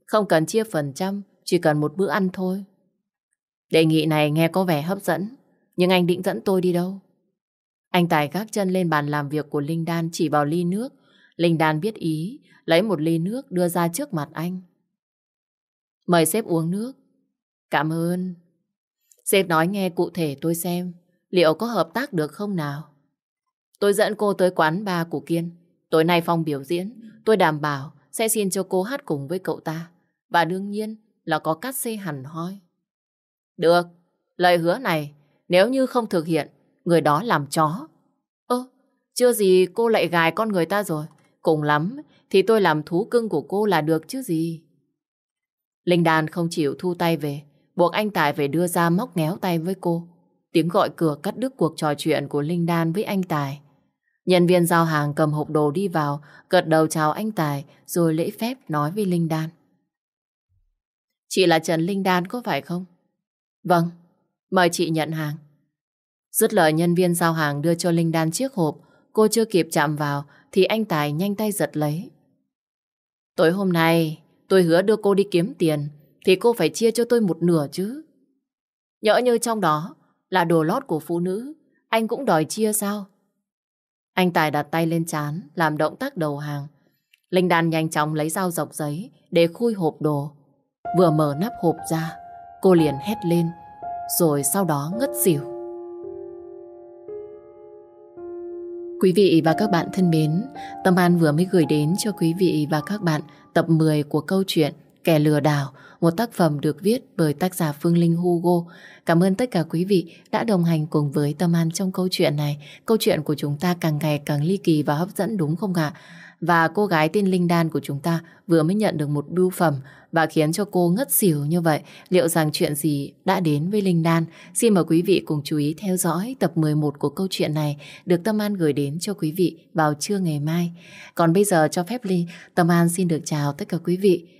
A: Không cần chia phần trăm, chỉ cần một bữa ăn thôi. Đề nghị này nghe có vẻ hấp dẫn, nhưng anh định dẫn tôi đi đâu? Anh Tài gác chân lên bàn làm việc của Linh Đan chỉ vào ly nước. Linh Đan biết ý, lấy một ly nước đưa ra trước mặt anh. Mời sếp uống nước. Cảm ơn. Sếp nói nghe cụ thể tôi xem liệu có hợp tác được không nào. Tôi dẫn cô tới quán bar của Kiên. Tối nay Phong biểu diễn, tôi đảm bảo sẽ xin cho cô hát cùng với cậu ta. Và đương nhiên là có cắt xê hẳn hoi. Được, lời hứa này nếu như không thực hiện, người đó làm chó. Ơ, chưa gì cô lại gài con người ta rồi. Cùng lắm thì tôi làm thú cưng của cô là được chứ gì. Linh Đan không chịu thu tay về, buộc anh Tài phải đưa ra móc ngéo tay với cô. Tiếng gọi cửa cắt đứt cuộc trò chuyện của Linh Đan với anh Tài. Nhân viên giao hàng cầm hộp đồ đi vào, gật đầu chào anh Tài, rồi lễ phép nói với Linh Đan. Chị là Trần Linh Đan có phải không? Vâng, mời chị nhận hàng. Dứt lời nhân viên giao hàng đưa cho Linh Đan chiếc hộp, cô chưa kịp chạm vào thì anh Tài nhanh tay giật lấy. Tối hôm nay tôi hứa đưa cô đi kiếm tiền thì cô phải chia cho tôi một nửa chứ. Nhỡ như trong đó là đồ lót của phụ nữ, anh cũng đòi chia sao? Anh Tài đặt tay lên chán, làm động tác đầu hàng. Linh Đan nhanh chóng lấy dao dọc giấy để khui hộp đồ. Vừa mở nắp hộp ra, cô liền hét lên, rồi sau đó ngất xỉu. Quý vị và các bạn thân mến, Tâm An vừa mới gửi đến cho quý vị và các bạn tập 10 của câu chuyện Kẻ lừa đảo, một tác phẩm được viết bởi tác giả Phương Linh Hugo. Cảm ơn tất cả quý vị đã đồng hành cùng với Tâm An trong câu chuyện này. Câu chuyện của chúng ta càng ngày càng ly kỳ và hấp dẫn đúng không ạ? Và cô gái tên Linh Đan của chúng ta vừa mới nhận được một bưu phẩm và khiến cho cô ngất xỉu như vậy. Liệu rằng chuyện gì đã đến với Linh Đan? Xin mời quý vị cùng chú ý theo dõi tập 11 của câu chuyện này được Tâm An gửi đến cho quý vị vào trưa ngày mai. Còn bây giờ cho phép Ly, Tâm An xin được chào tất cả quý vị.